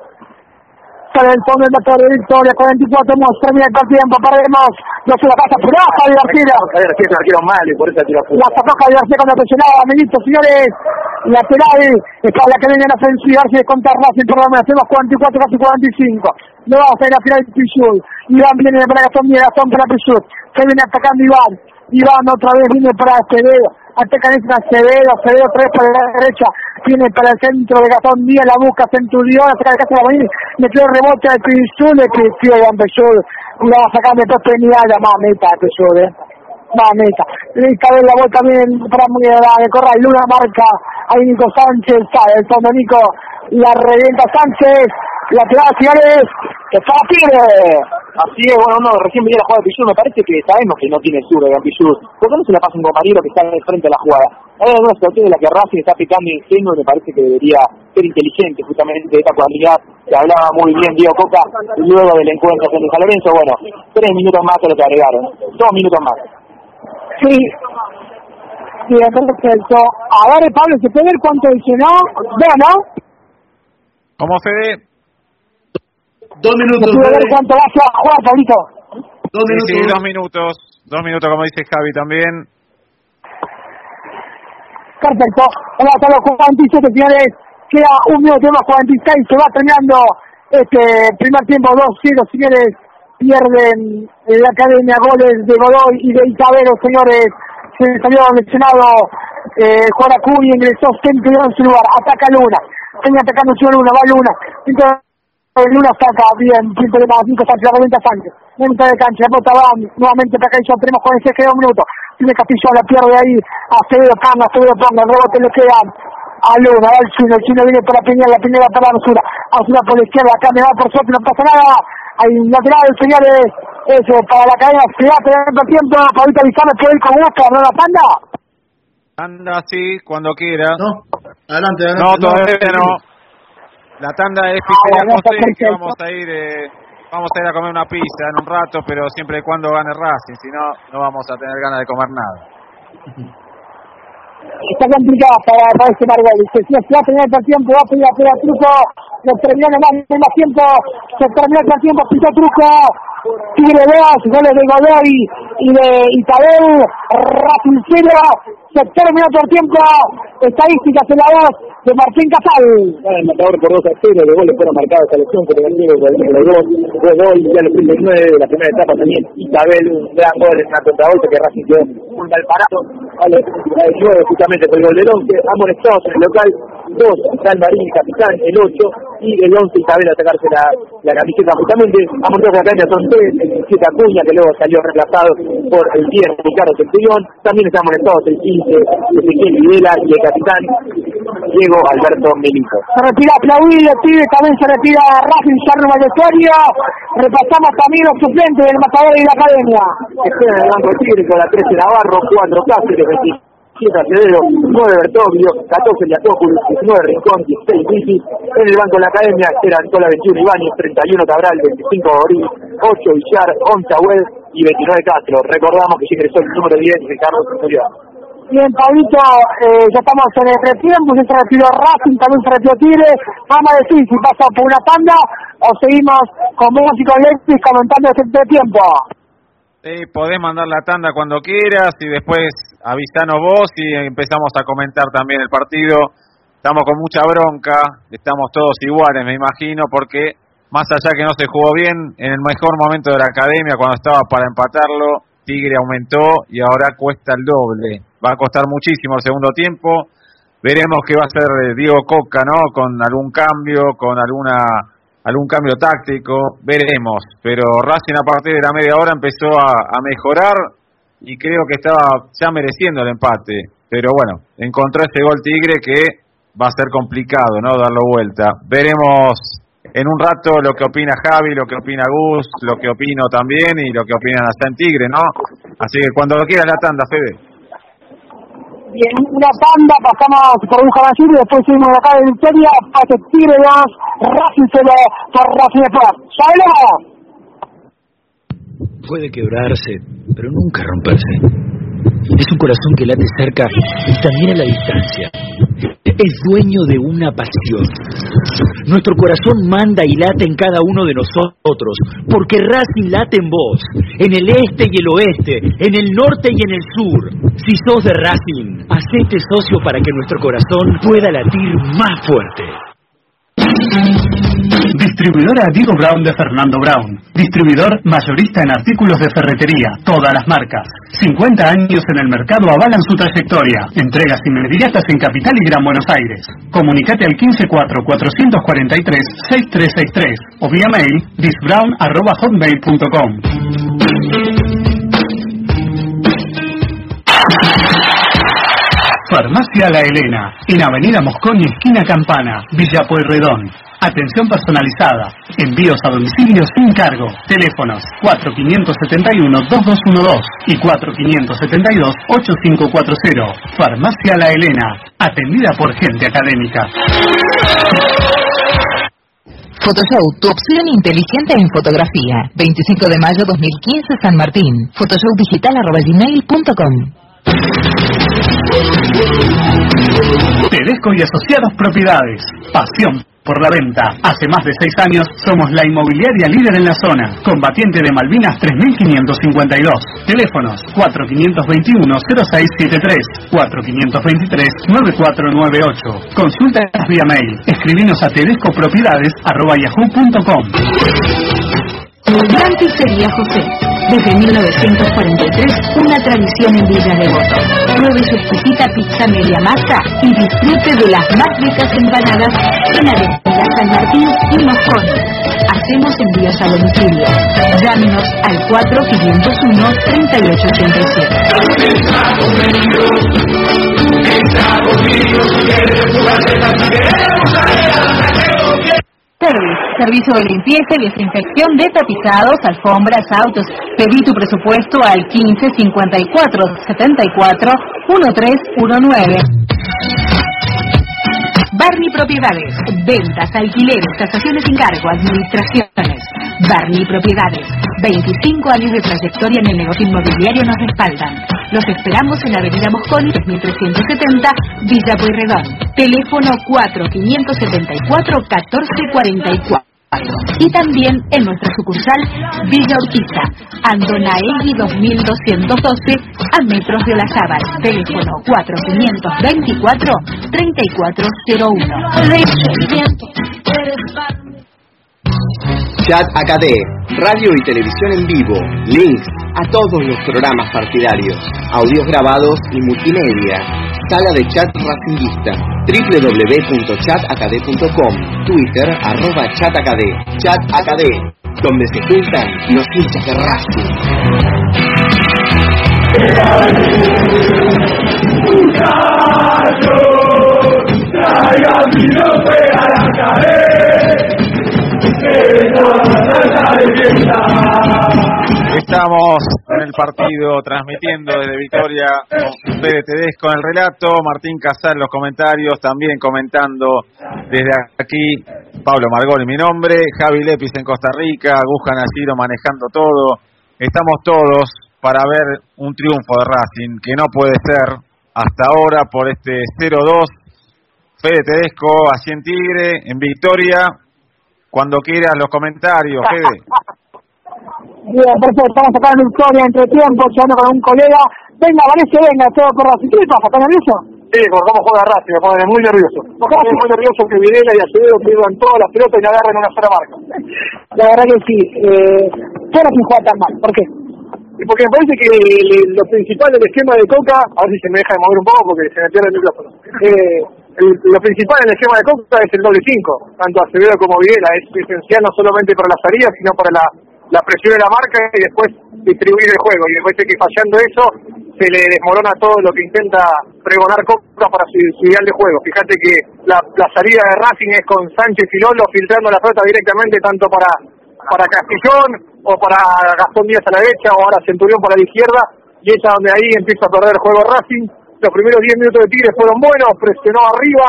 Sale el fondo de la torre de Victoria, 44 hemos termina el tiempo, perdemos, no se la pasa es un arquero mal y por eso tiró. La sacó Javier García cuando presionaba, amiguitos, señores, lateral, está la cadena en ofensiva, si contar Racing por lo menos, hacemos 44, casi 45. No vamos a ir a final de Pichul. Iván viene para Gastón, viene Gastón para Pichul. Se viene atacando Iván. Iván otra vez viene para Acevedo. Ataca en Acevedo, Acevedo otra vez para la derecha. Viene para el centro de Gastón Díaz, la busca Centurión, ataca de casa de el rebote de Pichul, le pidió Iván Pichul. Y la va a sacar de dos la más meta Pichul, eh. Más meta. Y cabe la vuelta también para la de Corral. Luna marca. Ahí Nico Sánchez, el fondo Nico. La revienta Sánchez lateral, señores, que está Tigre. Así es, bueno, uno recién venía la jugada de Pichur, me parece que sabemos que no tiene sur de Pichur. ¿Por qué no se la pasa un compañero que está en el frente de la jugada? Hay algunas situaciones en las que Racing está picando ingenuo y me parece que debería ser inteligente justamente de esta cualidad que hablaba muy bien Diego Coca luego del encuentro con San Lorenzo. Bueno, tres minutos más que lo que agregaron, dos minutos más. Sí, bien, perfecto. A ver, Pablo, ¿se puede ver cuánto adicionó? Veo, ¿no? ¿Cómo Fede? Dos minutos. a ver cuánto va a jugar, Pablito. Dos minutos. Sí, dos minutos. Dos minutos, como dice Javi también. Perfecto. Vamos a los 47, señores. Queda un minuto más 46. Se va terminando este primer tiempo 2-0, señores. Pierden la academia goles de Godoy y de Isabelo, señores. Se salió lesionado eh, Juan Acuña, ingresó centro en su lugar. Ataca Luna. Tenía atacando su Luna, va Luna. Entonces, Luna saca bien, tiempo de más, 5 Sánchez, la 90 Sánchez. Mitad de cancha, la pelota va nuevamente para acá y ya tenemos con ese queda un minuto. Tiene Castillo, la pierde ahí. Acevedo Panga, Acevedo Panga, el rebote le queda a Luna, va el chino, el chino viene por la piñera, la piñera para la basura. Basura por la izquierda, acá me va por suerte, no pasa nada. Hay lateral, señores, eso, para la cadena, se va a tener tiempo. Paulita Lizano puede ir con gusto, ¿no la panda? Anda, sí, cuando quiera. No, adelante, adelante. No, todavía no. La tanda es pizzería ah, vamos a ir eh, vamos a ir a comer una pizza en un rato, pero siempre y cuando gane Racing, si no, no vamos a tener ganas de comer nada. Está complicado para, para este Margoli. Se, se va a tener el tiempo, va a pedir a truco, lo terminó más, tiempo, se terminó el tiempo, piso truco, Tigre 2, goles de Godoy y de Isabel, Racing 0, sector minuto tiempo, estadísticas en la voz de Martín Casal. el marcador por 2 a 0, los goles fueron marcados a selección por el de los dos, gol ya los 39 de la primera etapa también. Isabel, un gran gol en la contragolpe que Racing quedó un mal parado, vale, el justamente por el gol del 11, amonestados en el local, 2 San Marín, capitán, el 8 y el 11 Isabel a sacarse la, la camiseta justamente, en la caña son 3, el 7 Acuña que luego salió reemplazado por el 10 Ricardo Centurión, también están amonestados el 15 Ezequiel Videla y el capitán Diego Alberto Milito. Se retira Claudio Tigre, también se retira Racing Charro Vallesoria. Repasamos también los suplentes del matador y la academia. Espera en el banco Tigre con la 13 Navarro, 4 Cáceres, 27 Acevedo, 9 Bertovio, 14 Yacópolis, 19 Rincón, 16 Vici. En el banco de la academia eran Tola 21 Ibáñez, 31 Cabral, 25 Borí, 8 Villar, 11 Agüed y 29 Castro. Recordamos que ingresó el número 10 Ricardo Centurión. Bien, Pablito, eh, ya estamos en el retiempo, ya se retiró Racing, también se retiró Tigre. Vamos a decir si pasa por una tanda o seguimos con músico Alexis comentando este tiempo. Sí, podés mandar la tanda cuando quieras y después avisanos vos y empezamos a comentar también el partido. Estamos con mucha bronca, estamos todos iguales, me imagino, porque más allá que no se jugó bien, en el mejor momento de la academia, cuando estaba para empatarlo, Tigre aumentó y ahora cuesta el doble. Va a costar muchísimo el segundo tiempo. Veremos qué va a hacer eh, Diego Coca, ¿no? Con algún cambio, con alguna algún cambio táctico, veremos. Pero Racing a partir de la media hora empezó a, mejorar y creo que estaba ya mereciendo el empate. Pero bueno, encontró ese gol Tigre que va a ser complicado, ¿no? Darlo vuelta. Veremos en un rato lo que opina Javi, lo que opina Gus, lo que opino también y lo que opinan hasta en Tigre, ¿no? Así que cuando lo quieras la tanda, Fede. Bien, una tanda, pasamos por un caballero y después seguimos acá de Victoria, pase Tigre 2, Racing 0 por Racing Sport. ¡Salud! Puede quebrarse, pero nunca romperse. Es un corazón que late cerca y también a la distancia. Es dueño de una pasión. Nuestro corazón manda y late en cada uno de nosotros, porque Racing late en vos, en el este y el oeste, en el norte y en el sur. Si sos de Racing, hacete socio para que nuestro corazón pueda latir más fuerte. Distribuidora Diego Brown de Fernando Brown. Distribuidor mayorista en artículos de ferretería, todas las marcas. 50 años en el mercado avalan su trayectoria. Entregas inmediatas en Capital y Gran Buenos Aires. Comunicate al 154-443-6363 o vía mail disbrown.hotmail.com. Farmacia La Elena, en Avenida Mosconi, esquina Campana, Villa Pueyrredón. Atención personalizada. Envíos a domicilio sin cargo. Teléfonos 4571-2212 y 4572-8540. Farmacia La Elena. Atendida por gente académica. Photoshow, tu opción inteligente en fotografía. 25 de mayo 2015, San Martín. Photoshowdigital.com Tedesco y Asociados Propiedades. Pasión por la venta. Hace más de seis años somos la inmobiliaria líder en la zona. Combatiente de Malvinas 3552. Teléfonos 4521-0673, 4523-9498. Consultas vía mail. Escribinos a tedescopropiedades.yahoo.com. Gran Pizzería José. Desde 1943, una tradición en Villa Devoto. Pruebe su exquisita pizza media masa y disfrute de las más ricas empanadas en Avenida San Martín y Moscón. Hacemos envíos a domicilio. Llámenos al 4521-3887. Service, servicio de limpieza y desinfección de tapizados, alfombras, autos. Pedí tu presupuesto al 15 54 74 1319. Barney Propiedades, ventas, alquileres, tasaciones sin cargo, administraciones. Barney Propiedades, 25 años de trayectoria en el negocio inmobiliario nos respaldan. Los esperamos en Avenida Mosconi, 3370, Villa Pueyrredón. Teléfono 4574 1444. Y también en nuestra sucursal Villa Urquiza, Andonaegui 2212, a metros de Olazábal. Teléfono 4524 3401. Chat AKD, radio y televisión en vivo, links a todos los programas partidarios, audios grabados y multimedia, sala de chat racinguista, www.chatakd.com, Twitter, arroba chatakd, chat AKD, donde se juntan los hinchas de Racing. Estamos en el partido transmitiendo desde Victoria con Pérez Tedesco en el relato, Martín Casal en los comentarios, también comentando desde aquí Pablo Margoni mi nombre, Javi Lepis en Costa Rica, Gus Naciro manejando todo. Estamos todos para ver un triunfo de Racing que no puede ser hasta ahora por este 0-2. Fede Tedesco, así en Tigre, en Victoria. Cuando quieras los comentarios, Fede. Bien, perfecto, estamos acá en Victoria entre tiempo, charlando con un colega. Venga, Vanessa, venga, todo por Racing. ¿Qué le pasa? ¿Está nervioso? Sí, por cómo juega Racing, me pone muy nervioso. Me pone muy nervioso que Videla y Acevedo pierdan todas las pelotas y la agarren una sola marca. La verdad que sí. Eh, ¿Qué no juega tan mal? ¿Por qué? Y porque me parece que lo principal del esquema de Coca, a ver si se me deja de mover un poco porque se me pierde el micrófono. Eh, el, lo principal en el esquema de Coca es el doble 5, tanto Acevedo como Videla. Es esencial no solamente para la salida, sino para la, la presión de la marca y después distribuir el juego. Y me parece que fallando eso, se le desmorona todo lo que intenta pregonar Coca para su, su ideal de juego. Fíjate que la, la salida de Racing es con Sánchez y Lolo filtrando la pelota directamente tanto para para Castillón o para Gastón Díaz a la derecha o ahora Centurión para la izquierda y es donde ahí empieza a perder el juego Racing. Los primeros 10 minutos de Tigre fueron buenos, presionó arriba,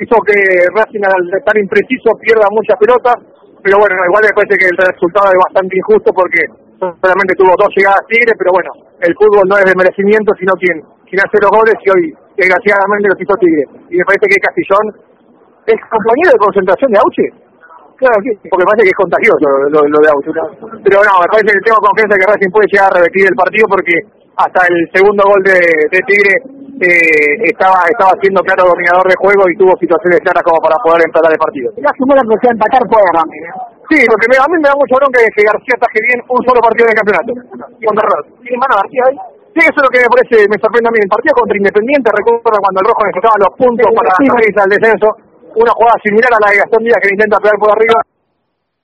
hizo que Racing al estar impreciso pierda muchas pelotas, pero bueno, igual me parece que el resultado es bastante injusto porque solamente tuvo dos llegadas Tigre, pero bueno, el fútbol no es de merecimiento, sino quien, quien hace los goles y hoy desgraciadamente los hizo Tigre. Y me parece que Castillón es compañero de concentración de Auche. Claro, sí, porque parece que es contagioso lo, lo de Auche. Pero no, me parece que tengo confianza que Racing puede llegar a revertir el partido porque hasta el segundo gol de, de Tigre eh, estaba estaba siendo claro dominador de juego y tuvo situaciones claras como para poder empatar el partido. Ya que la que empatar puede Racing. Sí, porque me, a mí me da mucho bronca que García ataje bien un solo partido en el campeonato. Contra Racing. ¿Tiene mano García ahí? Sí, eso es lo que me parece, me sorprende a mí. El partido contra Independiente, recuerdo cuando el Rojo necesitaba los puntos sí, para salir al descenso. Una jugada similar a la de Gastón Díaz que intenta pegar por arriba.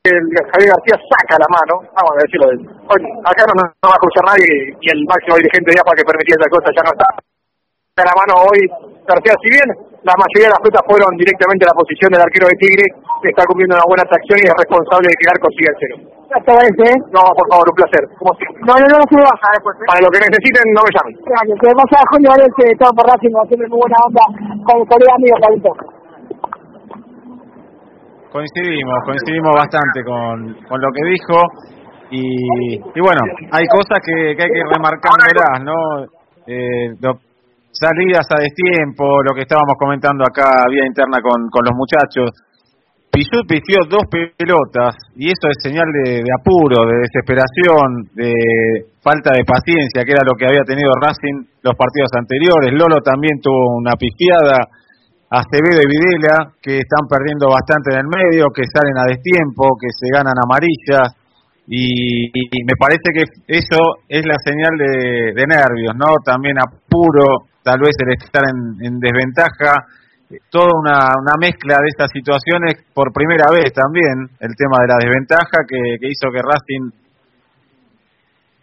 El Javier García saca la mano, vamos a decirlo. Bueno, acá no, no va a escuchar nadie y el máximo dirigente de APA que permitía esa cosa ya no está. La mano hoy García, si bien la mayoría de las frutas fueron directamente a la posición del arquero de Tigre, que está cumpliendo una buena acción y es responsable de que el arco siga el cero. Ese, ¿eh? No, por favor, un placer. Como siempre. No, no, no, no baja después. ¿eh? Para lo que necesiten, no me llamen. Gracias. Que pasa Julio Valencia de todo por Racing, siempre muy buena onda con el colega amigo Carlito. Coincidimos, coincidimos bastante con, con lo que dijo y, y bueno, hay cosas que, que hay que remarcármelas, ¿no? Eh, salidas a destiempo, lo que estábamos comentando acá vía interna con, con los muchachos. Pichut pidió dos pelotas y eso es señal de, apuro, de desesperación, de falta de paciencia, que era lo que había tenido Racing los partidos anteriores. Lolo también tuvo una pifiada. Acevedo y Videla, que están perdiendo bastante en el medio, que salen a destiempo, que se ganan amarillas. Y, me parece que eso es la señal de, nervios, ¿no? También apuro, tal vez el estar en desventaja toda una, mezcla de estas situaciones por primera vez también, el tema de la desventaja que, hizo que Racing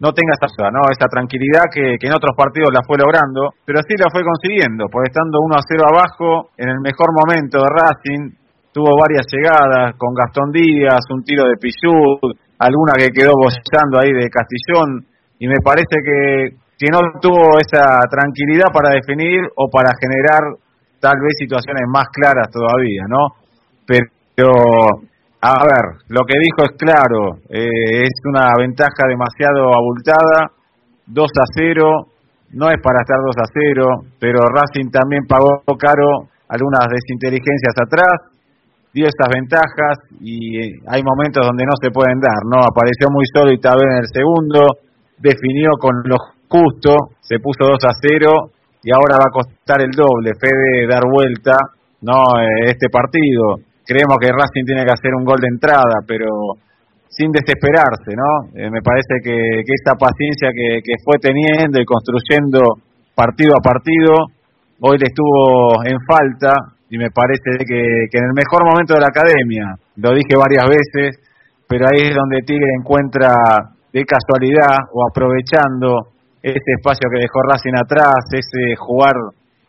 no tenga esa, ¿no? esa tranquilidad que, en otros partidos la fue logrando, pero así la fue consiguiendo, pues estando 1 a 0 abajo, en el mejor momento de Racing, tuvo varias llegadas con Gastón Díaz, un tiro de Pichud, alguna que quedó bollando ahí de Castillón, y me parece que, que no tuvo esa tranquilidad para definir o para generar tal vez situaciones más claras todavía, ¿no? Pero, a ver, lo que dijo es claro, eh, es una ventaja demasiado abultada, 2 a 0, no es para estar 2 a 0, pero Racing también pagó caro algunas desinteligencias atrás, dio estas ventajas y eh, hay momentos donde no se pueden dar, ¿no? Apareció muy solo vez en el segundo, definió con lo justo, se puso 2 a 0 y ahora va a costar el doble, Fede, dar vuelta, no eh, este partido. Creemos que Racing tiene que hacer un gol de entrada, pero sin desesperarse, ¿no? Eh, me parece que, que esta paciencia que, que, fue teniendo y construyendo partido a partido, hoy le estuvo en falta y me parece que, que en el mejor momento de la academia, lo dije varias veces, pero ahí es donde Tigre encuentra de casualidad o aprovechando ese espacio que dejó Racing atrás, ese jugar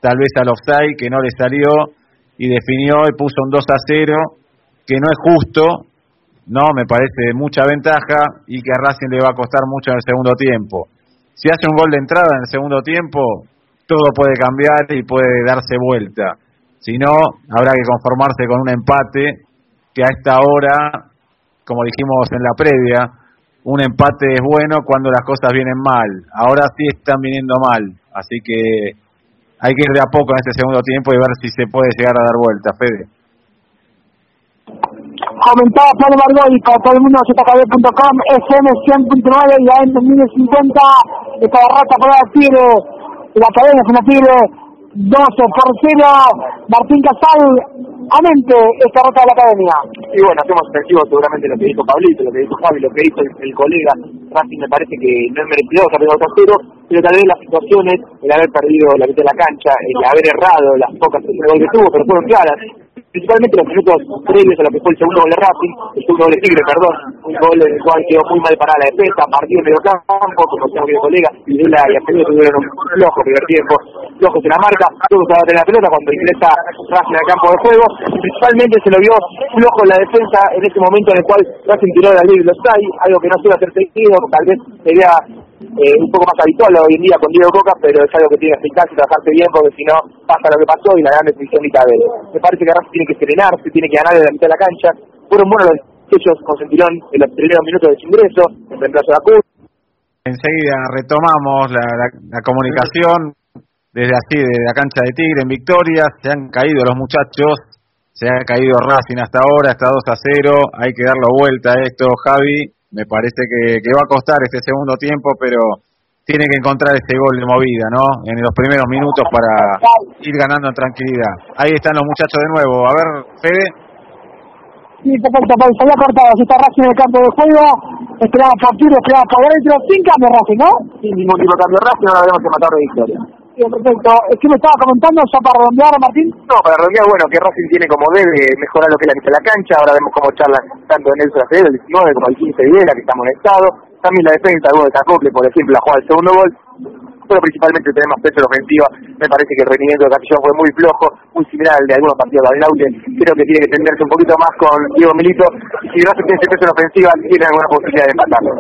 tal vez al offside que no le salió y definió y puso un 2 a 0, que no es justo, no, me parece mucha ventaja y que a Racing le va a costar mucho en el segundo tiempo. Si hace un gol de entrada en el segundo tiempo, todo puede cambiar y puede darse vuelta. Si no, habrá que conformarse con un empate que a esta hora, como dijimos en la previa, un empate es bueno cuando las cosas vienen mal. Ahora sí están viniendo mal. Así que hay que ir de a poco en este segundo tiempo y ver si se puede llegar a dar vuelta, Fede. Comentaba Pablo Margoli para todo el mundo, zkb.com, SM 100.9 y AM 2050. Esta derrota por el Tigre, la cadena es una Tigre 12 por 0. Martín Casal, amente esta rota de la academia. Y bueno, hacemos efectivo seguramente lo que dijo Pablito, lo que dijo Javi, lo que hizo el, colega. Racing me parece que no es merecido que a 0, pero tal vez las situaciones, el haber perdido la mitad de la cancha, el haber errado las pocas que tuvo, pero fueron claras principalmente los minutos previos a lo que fue el segundo gol de Racing, el segundo gol de Tigre, perdón, un gol en el cual quedó muy mal para la defensa, partido en medio campo, como decía mi colega, y Lula y Acevedo tuvieron un flojo primer tiempo, flojos en la marca, todos a tener la pelota cuando ingresa Racing al campo de juego, principalmente se lo vio flojo en la defensa en ese momento en el cual Racing tiró de la ley los hay, algo que no suele hacer seguido, tal vez sería eh, un poco más habitual hoy en día con Diego Coca, pero es algo que tiene que explicarse y trabajarse bien porque si no pasa lo que pasó y la gran decisión de él. Me parece que Racing tiene que serenarse, tiene que ganar de la mitad de la cancha. Fueron buenos los hechos con Centilón en los primeros minutos de su ingreso, en reemplazo de Acu. Enseguida retomamos la, la, comunicación desde así, de la cancha de Tigre en Victoria. Se han caído los muchachos, se ha caído Racing hasta ahora, está 2 a 0. Hay que darlo vuelta a esto, Javi me parece que, va a costar este segundo tiempo, pero tiene que encontrar ese gol de movida, ¿no? En los primeros minutos para ir ganando en tranquilidad. Ahí están los muchachos de nuevo. A ver, Fede. Sí, perfecto, pues se había cortado. Si está Racing en el campo de juego, esperaba por tiro, esperaba por dentro, sin cambio Racing, ¿no? Sin ningún tipo de cambio Racing, ahora veremos que matar de victoria. Bien, perfecto. Es que me estaba comentando ya para redondear, Martín. No, para redondear, bueno, que Racing tiene como debe mejorar lo que es la la cancha. Ahora vemos cómo charlan tanto en Nelson Acevedo, el 19, como el 15 de Videla, que está molestado. También la defensa, algo de Tacople, por ejemplo, la jugada del segundo gol. Pero principalmente tenemos peso en ofensiva. Me parece que el rendimiento de Castillón fue muy flojo, muy similar al de algunos partidos de Laute. Creo que tiene que tenderse un poquito más con Diego Milito. Y si Racing tiene ese peso en ofensiva, tiene alguna posibilidad de empatarlo.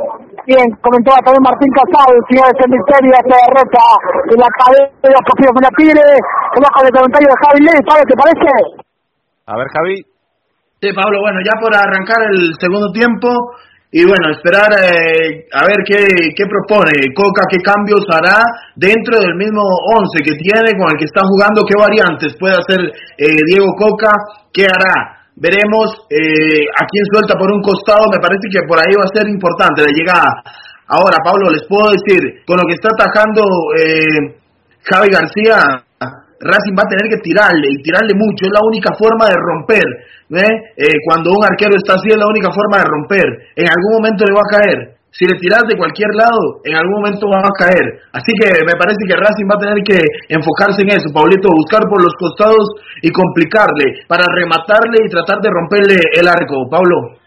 Bien, comentaba también Martín Casal, señores en victoria, esta derrota de la cadena posible con la Tigre. Abajo de comentario de Javi Ley, ¿sabes te parece? A ver, Javi. Sí, Pablo, bueno, ya por arrancar el segundo tiempo y bueno, esperar eh, a ver qué, qué propone Coca, qué cambios hará dentro del mismo 11 que tiene con el que está jugando, qué variantes puede hacer eh, Diego Coca, qué hará Veremos eh, a quién suelta por un costado. Me parece que por ahí va a ser importante la llegada. Ahora, Pablo, les puedo decir, con lo que está atajando eh, Javi García, Racing va a tener que tirarle y tirarle mucho. Es la única forma de romper. Eh, cuando un arquero está así, es la única forma de romper. En algún momento le va a caer si le tiras de cualquier lado, en algún momento va a caer. Así que me parece que Racing va a tener que enfocarse en eso, Paulito, buscar por los costados y complicarle para rematarle y tratar de romperle el arco. Pablo.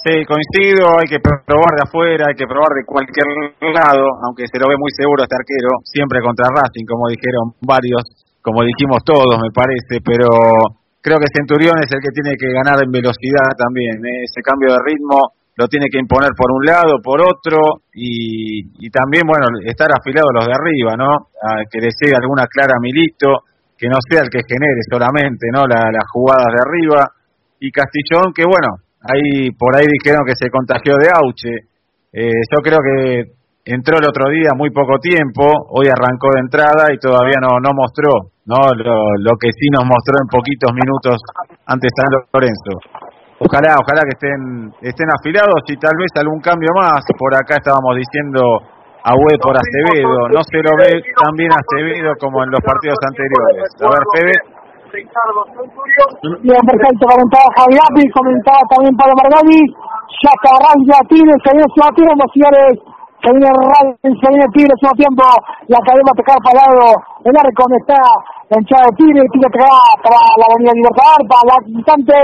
Sí, coincido, hay que probar de afuera, hay que probar de cualquier lado, aunque se lo ve muy seguro este arquero, siempre contra Racing, como dijeron varios, como dijimos todos, me parece, pero creo que Centurión es el que tiene que ganar en velocidad también, ¿eh? ese cambio de ritmo lo tiene que imponer por un lado, por otro, y, también, bueno, estar afilados los de arriba, ¿no? A que le llegue alguna clara Milito, que no sea el que genere solamente, ¿no? las jugadas de arriba, y Castillón, que bueno, ahí por ahí dijeron que se contagió de Auche. Eh, yo creo que entró el otro día muy poco tiempo, hoy arrancó de entrada y todavía no, no mostró, ¿no? Lo, que sí nos mostró en poquitos minutos ante San Lorenzo. Ojalá, ojalá que estén, estén afilados y tal vez algún cambio más. Por acá estábamos diciendo a Web por Acevedo. No se lo ve tan bien Acevedo como en los partidos anteriores. A ver, Fede. Bien, perfecto. Comentaba Javi comentaba también Pablo Margani. Ya está Raya Tigre, se tiempo, señores. Se viene se viene Tigre, su tiempo. La cadena tocar para el. El arco donde está la hinchada de Tigre, Tigre que va para la Avenida Libertador, para la distante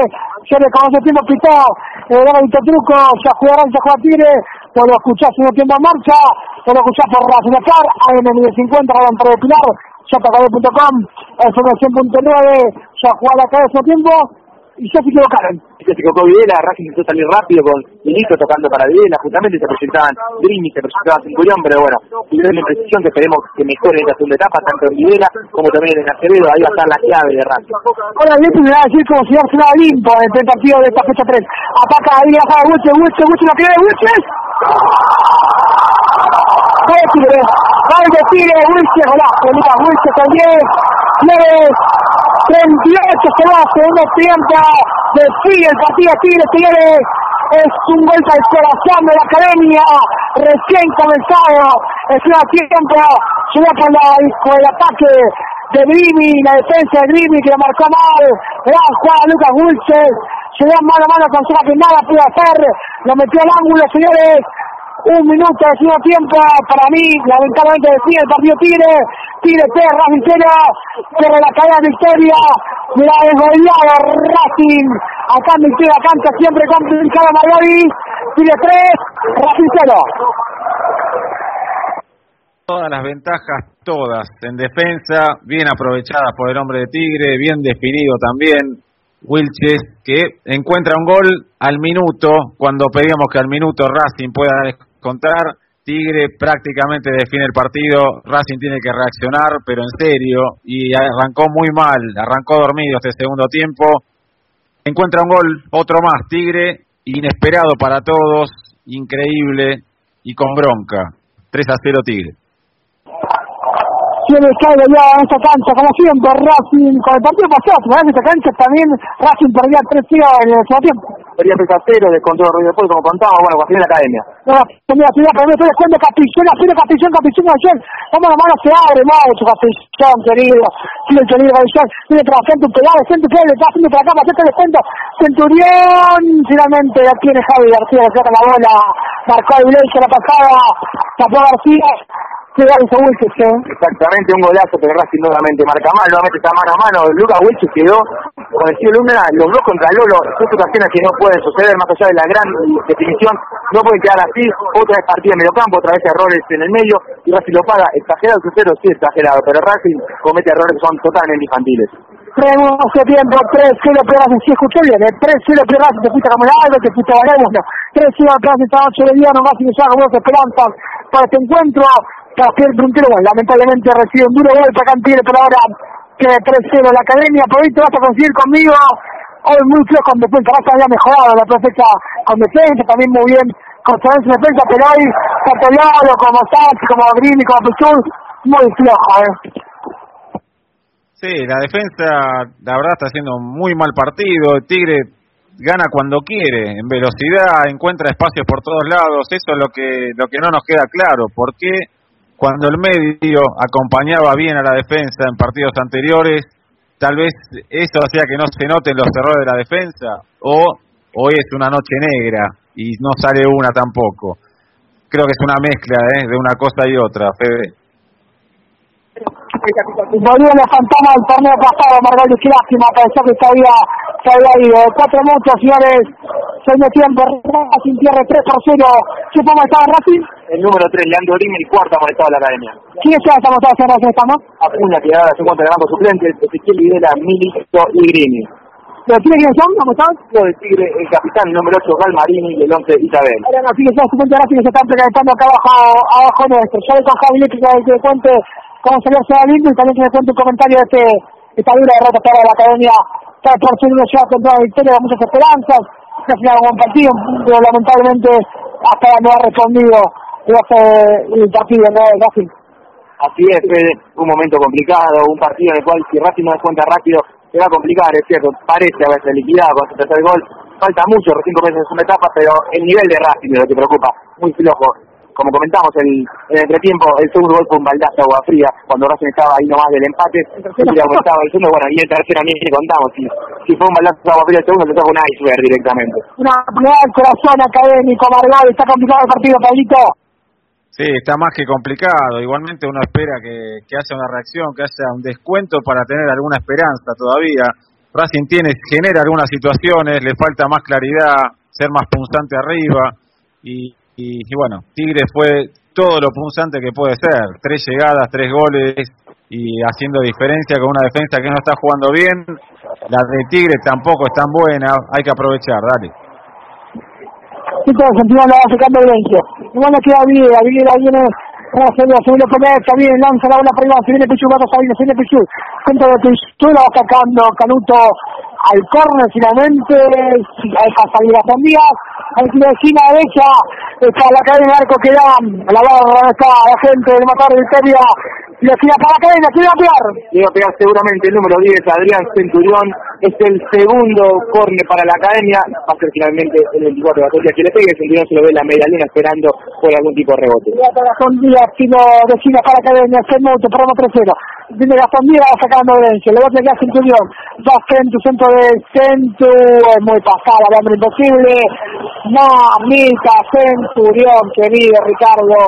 se le conoce tiempo pitó, eh, daba Truco, ya jugarán, ya juega Tigre, lo lo escuchás en el tiempo en marcha, lo escuchás por Razonacar, AM1050, Radio de Pilar, yatacade.com, FM 100.9, ya jugar acá de ese tiempo, y ya se equivocaron. Se equivocó Videla, Racing intentó salir rápido con Milito tocando para Videla, justamente se presentaban Grimi, se presentaba Centurión, pero bueno, y es una precisión que esperemos que mejore en esta segunda etapa, tanto en Videla como también en Acevedo, ahí va a estar la clave de Racing. Ahora bien, me va a decir como si fuera una limpo en el partido de esta fecha 3. Ataca ahí, a Wilches, Wilches, Wilches, la primera de. Vaya Tigre, vaya Tigre, Wilches, golazo, Lucas Wilches también, 38 se va, segundo tiempo, decide el partido Tigre, señores, es un golpe al corazón de la academia, recién comenzado, es un tiempo, se va por, la, por el ataque de Grimi, la defensa de Grimi que lo marcó mal, gran jugada Lucas Wilches, se da mano a mano con Seba que nada pudo hacer, lo metió al ángulo, señores, un minuto de segundo tiempo para mí, lamentablemente decía el partido Tigre, Tigre P, Racing 0, pero la cadena victoria, la desgoleada Racing, acá en la cancha siempre complicada Margari, Tigre 3, Racing 0. Todas las ventajas, todas, en defensa, bien aprovechadas por el hombre de Tigre, bien definido también, Wilches, que encuentra un gol al minuto, cuando pedíamos que al minuto Racing pueda contar. Tigre prácticamente define el partido, Racing tiene que reaccionar, pero en serio, y arrancó muy mal, arrancó dormido este segundo tiempo. Encuentra un gol, otro más, Tigre, inesperado para todos, increíble. Y con bronca. 3 a 0 Tigre tiene que ya en esta cancha, como siempre, Racing, con el partido pasado, en esta cancha también Racing perdía tres tiros en el segundo tiempo. Perdía 3 a 0, descontó Ruido después, como contaba, bueno, cuando la academia. No, tenía ciudad, pero me estoy descuento Castillón, Castillón, Castillón, Castillón, Castillón. Vamos, la mano se abre, querido. Sí, el querido Castillón, tiene trabajando un pegado, gente que le está haciendo para acá, para hacerte descuento. Centurión, finalmente la tiene Javi García, le saca la bola, marcó el la pasada, tapó García, Exactamente, un golazo, pero Racing nuevamente marca mal, nuevamente está mano a mano. Lucas Wilches quedó con el cielo Luna, los dos contra Lolo, son situaciones que no pueden suceder más allá de la gran definición, no pueden quedar así, otra vez partida en medio campo, otra vez errores en el medio, y Racing lo paga, exagerado el crucero, sí exagerado, pero Racing comete errores que son totalmente infantiles. Tenemos hace tiempo, 3-0 Racing, si escuché bien, ¿eh? 3-0 Racing, te fuiste como el algo, te fuiste a no. 3-0 Racing, esta noche de día, no más y ya con esperanzas para este encuentro, Castiel Puntero, lamentablemente recibe un duro golpe acá en Tigre, pero ahora que 3-0 la academia, por ahí te vas a conseguir conmigo. Hoy muy flojo con defensa, vas había mejorado la perfecta con defensa, también muy bien con su defensa, pero hoy tanto como Sánchez, como Grini, como Pichul, muy flojo, eh. Sí, la defensa, la verdad, está haciendo muy mal partido. El Tigre gana cuando quiere, en velocidad, encuentra espacios por todos lados. Eso es lo que, lo que no nos queda claro. ¿Por qué cuando el medio acompañaba bien a la defensa en partidos anteriores, tal vez eso hacía que no se noten los errores de la defensa? ¿O hoy es una noche negra y no sale una tampoco? Creo que es una mezcla ¿eh? de una cosa y otra, Fede. Volvieron los fantasmas del torneo pasado, Margolio, qué lástima, pensó que había, se había ido. Cuatro muchos, señores, segundo tiempo, Racing pierde 3 por 0. ¿Qué forma estaba Racing? El número 3, Leandro Lima, y cuarta amonestado de la academia. ¿Quién está amonestado en Racing esta, no? Acuña, que ahora se encuentra de banco suplente, Ezequiel Videla, Milito y Grini. ¿Los Tigre quiénes son? ¿Cómo están? Los de Tigre, el capitán, el número 8, Galmarini, y el 11, Isabel. Ahora no, fíjense, suplente Racing que se están precalentando acá abajo, abajo nuestro. Ya le con Javi que, que cuente cómo salió Seba Lindo y también que me cuente un comentario de este, esta dura derrota para la academia. Está por ser lleva contra la victoria con muchas esperanzas. Se ha finado un buen partido, pero lamentablemente hasta no ha respondido el partido ¿no? de Racing. Así es, Fede, un momento complicado, un partido en el cual si Racing no da rápido se va a complicar, es cierto, parece haberse liquidado con su tercer gol, falta mucho, recién comienza en una etapa, pero el nivel de Racing es lo que preocupa, muy flojo. Como comentamos el, en el entretiempo, el segundo gol fue un baldazo de agua fría, cuando Racing estaba ahí nomás del empate, el estaba el segundo, bueno, y el tercero ni le contamos, si, si fue un baldazo de agua fría el segundo, le toca un iceberg directamente. Una del corazón académico, Margal, está complicado el partido, Pablito. Sí, está más que complicado. Igualmente uno espera que, que haya una reacción, que haya un descuento para tener alguna esperanza todavía. Racing tiene, genera algunas situaciones, le falta más claridad, ser más punzante arriba. Y, y, bueno, Tigre fue todo lo punzante que puede ser. Tres llegadas, tres goles y haciendo diferencia con una defensa que no está jugando bien. La de Tigre tampoco es tan buena, hay que aprovechar, dale. Todo sentido la va sacando Valencia. Igual le queda Videla, Videla viene a hacerlo, se lo conecta, bien, lanza la bola para arriba, se viene Pichu, va a Sabino, se viene Pichu, centro de Pichu, la va sacando Canuto al córner finalmente, deja salir a San Díaz, esquina derecha, está la cadena de arco que da, la barra, está la gente del Matar de Victoria, y la tira para la cadena, ¿quién va a pegar? Va a pegar seguramente el número 10, Adrián Centurión, es el segundo córner para la academia, va a ser finalmente el 24 de la que le pegue, Centurión se lo ve en la media luna esperando por algún tipo de rebote. Gastón Díaz, tiro de esquina para la academia, Semoto, promo 3-0, viene Gastón Díaz, va sacando Valencia, le va a pegar Centurión, va centro, centro de centro, es muy pasada, el hombre imposible, mamita, Centurión, querido Ricardo,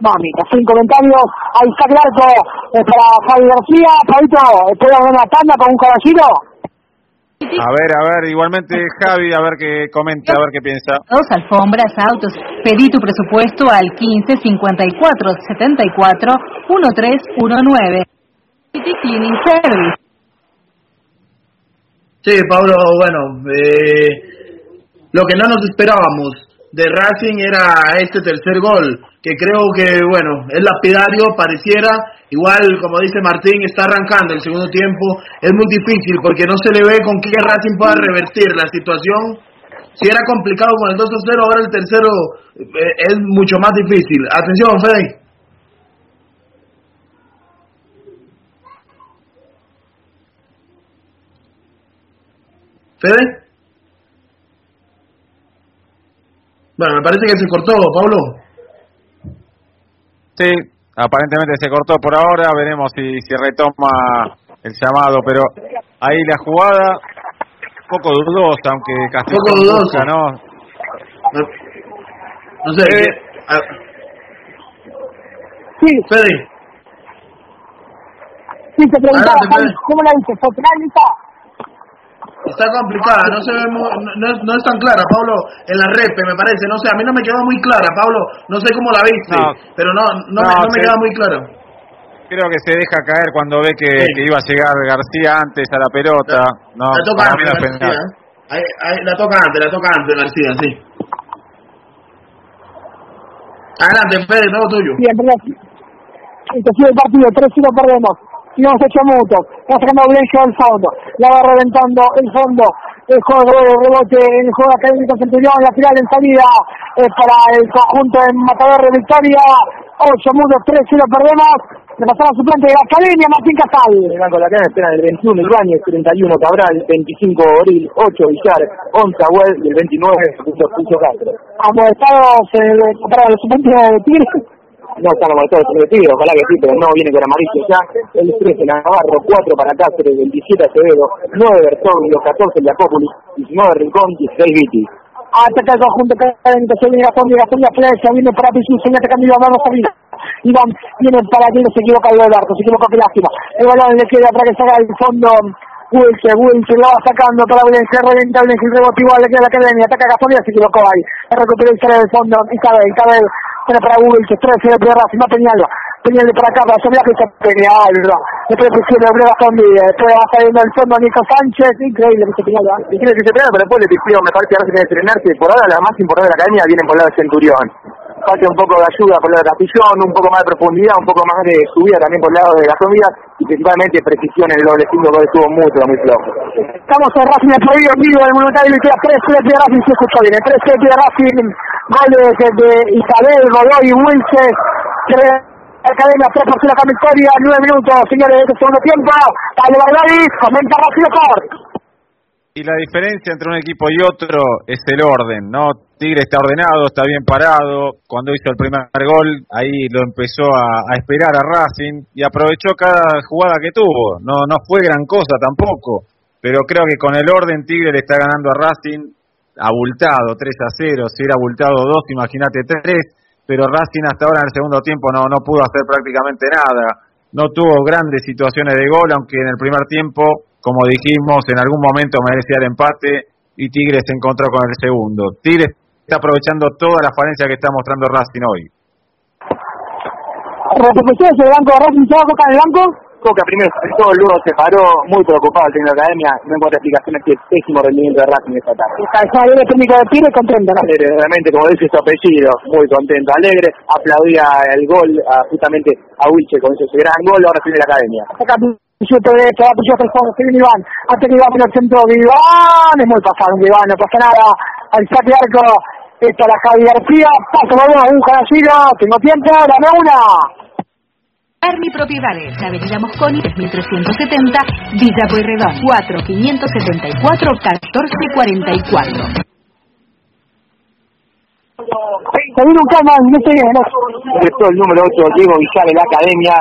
mamita, sin comentarios, ahí está el arco eh, para Javi García, Fabito, ¿puedo dar una tanda con un caballero? A ver, a ver, igualmente Javi, a ver qué comenta, a ver qué piensa. Dos alfombras, autos. Pedí tu presupuesto al 15 54 74 1319. Service. Sí, Pablo, bueno, eh, lo que no nos esperábamos de Racing era este tercer gol, que creo que, bueno, es lapidario, pareciera, igual como dice Martín, está arrancando el segundo tiempo, es muy difícil porque no se le ve con qué Racing pueda revertir la situación. Si era complicado con el 2 0, ahora el tercero eh, es mucho más difícil. Atención, Fede. Fede. Bueno, me parece que se cortó, Pablo. Sí, aparentemente se cortó por ahora, veremos si, si retoma el llamado, pero ahí la jugada, poco dudosa, aunque casi poco dudosa, ¿no? No, no sé, Eh, Sí, Fede. sí, te preguntaba, Adelante, Fede. ¿cómo la dices? ¿Fue penal? Está complicada, no se ve mu- no, no es, no es tan clara, Pablo, en la repe me parece, no sé, a mí no me quedó muy clara, Pablo, no sé cómo la viste, No. pero no, no, No, me, no me sí. queda muy claro. Creo que se deja caer cuando ve que, Sí. que iba a llegar García antes a la pelota. No, la toca antes García, penal. ¿eh? Ahí- ahí la toca antes, la toca antes García, sí. Adelante, Fede, todo tuyo. Bien, perdón. Esto sigue el partido, 3-0 perdemos. Y hemos hecho mucho. Va sacando Blanco al fondo. La va reventando el fondo. El juego de rebote, el juego académico Centurión, la final en salida eh, para el conjunto de Matador de Victoria. 8 mudos, 3-0 perdemos. Repasamos suplente de la Academia, Martín Casal. El banco de la Academia espera el 21, Ibáñez, 31, Cabral, 25, Oril, 8, Villar, 11, Agüel y el 29, Pucho Castro. Amonestados eh, para los suplentes de Tigre. No están amonestados los Tigre, ojalá que sí, pero no viene con amarillo ya. El 13, Navarro, 4 para Cáceres, 27, Acevedo, 9, Bertolio, 14, Jacopoli, 19, Rincón, 16, Viti. Ataca el conjunto académico, se viene Gastón, Gastón, Flecha, viene para Pichu, se atacando Iván, vamos a Iván, viene para allí, se equivoca el Alberto, se equivoca, qué lástima. El balón le queda para que salga del fondo Wilson, Wilson lo va sacando para Valencia, reventa Valencia, rebote igual, le queda la academia, ataca Gastón, se equivocó ahí. Recupera el del fondo, Isabel, Isabel, tiene para Wilson, 13 de Pierra, más Peñalba. Peñalba para acá, para Sobria, que está Peñalba. Después de que le Gastón Díaz, después va saliendo el fondo Nico Sánchez, increíble que Peñalba. Increíble que se Peñalba, pero después le pidió, me parece que ahora se tiene que estrenarse. Por ahora la más importante de la academia viene por el lado de Centurión falta un poco de ayuda por el lado de Castillón, un poco más de profundidad, un poco más de subida también por el lado de la Díaz y principalmente precisión en el doble 5 que estuvo mucho, muy flojo. Estamos en Racing el prohibido en vivo del Monumental y queda 3 de Racing, se escuchó bien, 3 de Racing, goles de Isabel, Godoy y Wilches, Academia 3 por la victoria, 9 minutos, señores, de este segundo tiempo, Pablo Barbadis, comenta Racing Sport. Y la diferencia entre un equipo y otro es el orden, ¿no? Tigre está ordenado, está bien parado. Cuando hizo el primer gol, ahí lo empezó a, esperar a Racing y aprovechó cada jugada que tuvo. No, no fue gran cosa tampoco, pero creo que con el orden Tigre le está ganando a Racing abultado, 3 a 0. Si era abultado 2, imagínate 3. Pero Racing hasta ahora en el segundo tiempo no, no pudo hacer prácticamente nada. No tuvo grandes situaciones de gol, aunque en el primer tiempo, como dijimos, en algún momento merecía el empate y Tigre se encontró con el segundo. Tigre está aprovechando toda la falencia que está mostrando Racing hoy. ¿Repeticiones del banco de Racing? ¿Se Coca en el banco? Coca primero todo, luego se paró muy preocupado el técnico de la academia. No encuentra explicaciones que es pésimo rendimiento de Racing esta tarde. Está el técnico de Tigre contento, ¿no? Alegre, realmente, como dice su apellido, muy contento. Alegre, aplaudía el gol a, justamente a Wilche con ese gran gol, ahora tiene la academia. Pichuto derecho, va Pichuto el fondo, sigue Iván, hasta que Iván en el centro, Iván, es muy pasado Iván, no pasa nada, al saque arco, esta la Javi García, paso por una aguja de tengo tiempo, dame una. Armi Propiedades, Avenida Mosconi, 3370, Villa Pueyrredón, 4574 1444. Se viene un cama, no sé bien. el número 8, Diego Villar en la academia,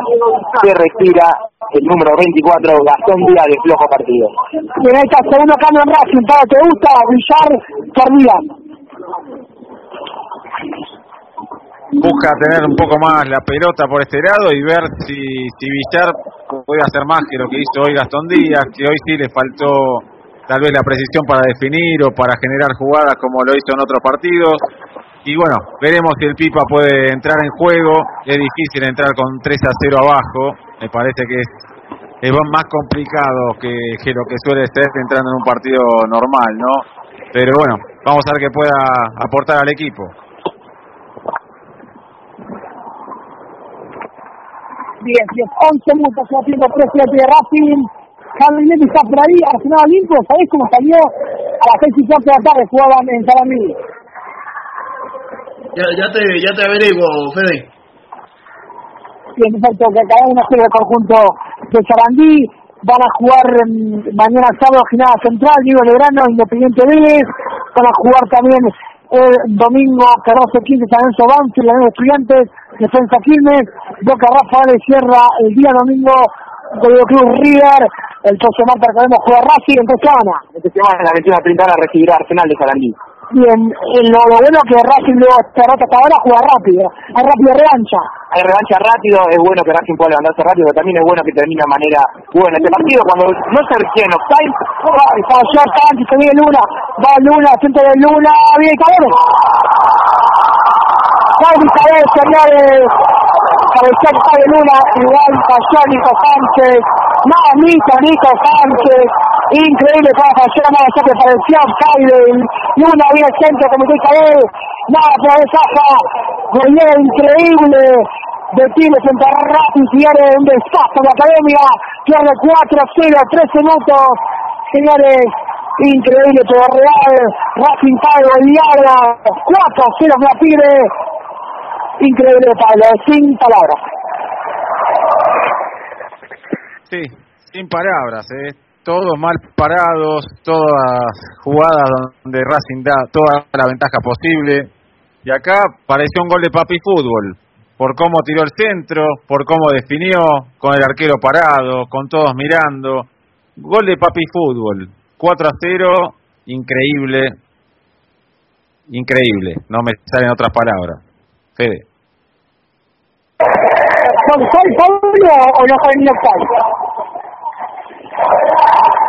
se retira el número 24, Gastón Díaz de flojo partido. Ahí está, segundo cambio en Racing, ¿te gusta? Villar, Díaz busca tener un poco más la pelota por este lado y ver si, si Villar puede hacer más que lo que hizo hoy Gastón Díaz, que hoy sí le faltó tal vez la precisión para definir o para generar jugadas como lo hizo en otros partidos. Y bueno, veremos si el Pipa puede entrar en juego. Es difícil entrar con 3 a 0 abajo. Me parece que es, es más complicado que, que lo que suele ser entrando en un partido normal, ¿no? Pero bueno, vamos a ver qué pueda aportar al equipo. Bien, 11 minutos, ya tiempo presidente de Racing. Javi está por ahí, Arsenal limpio, ¿sabés cómo salió? A las 6 y 4 de la tarde jugaban en Sarandí. Ya, ya, te, ya te averiguo, Fede. Bien, perfecto, que cada una serie de conjunto de Sarandí. Van a jugar mañana sábado Ginada Central, Diego Legrano, Independiente Vélez. Van a jugar también el domingo 14-15 San Lorenzo Banfield, Estudiantes, Defensa Quilmes, Boca Rafa de Sierra el día domingo, Goleo Cruz River, el próximo martes acabemos jugar Racing en tres semanas. Esta semana la 21 30 recibirá Arsenal de Sarandí. Bien, lo, lo bueno que Racing luego derrota hasta ahora juega rápido, hay rápido revancha. Hay revancha rápido, es bueno que Racing pueda levantarse rápido, pero también es bueno que termine de manera buena. Este partido cuando no se recién offside, falló Sánchez, se viene Luna, va Luna, centro de Luna, bien, cabrón. Javi Isabel, señores, que de Luna, igual falló Nico Sánchez, mamita Nico Sánchez, increíble para fallar, nada, se que parecía Offside, Luna bien el centro, dice Isabel, nada, por esa goleada increíble. De Tigres frente a Racing, señores, un desastre de la academia, pierde 4-0, 13 minutos, señores, increíble pero real, Racing paga goleada, 4-0 la Tigre, increíble Pablo, sin palabras. Sí, sin palabras, ¿eh? Todos mal parados, todas jugadas donde Racing da toda la ventaja posible. Y acá pareció un gol de papi fútbol, por cómo tiró el centro, por cómo definió, con el arquero parado, con todos mirando. Gol de papi fútbol, 4 a 0, increíble, increíble, no me salen otras palabras. Fede. ¿Son seis Pablo o no son ni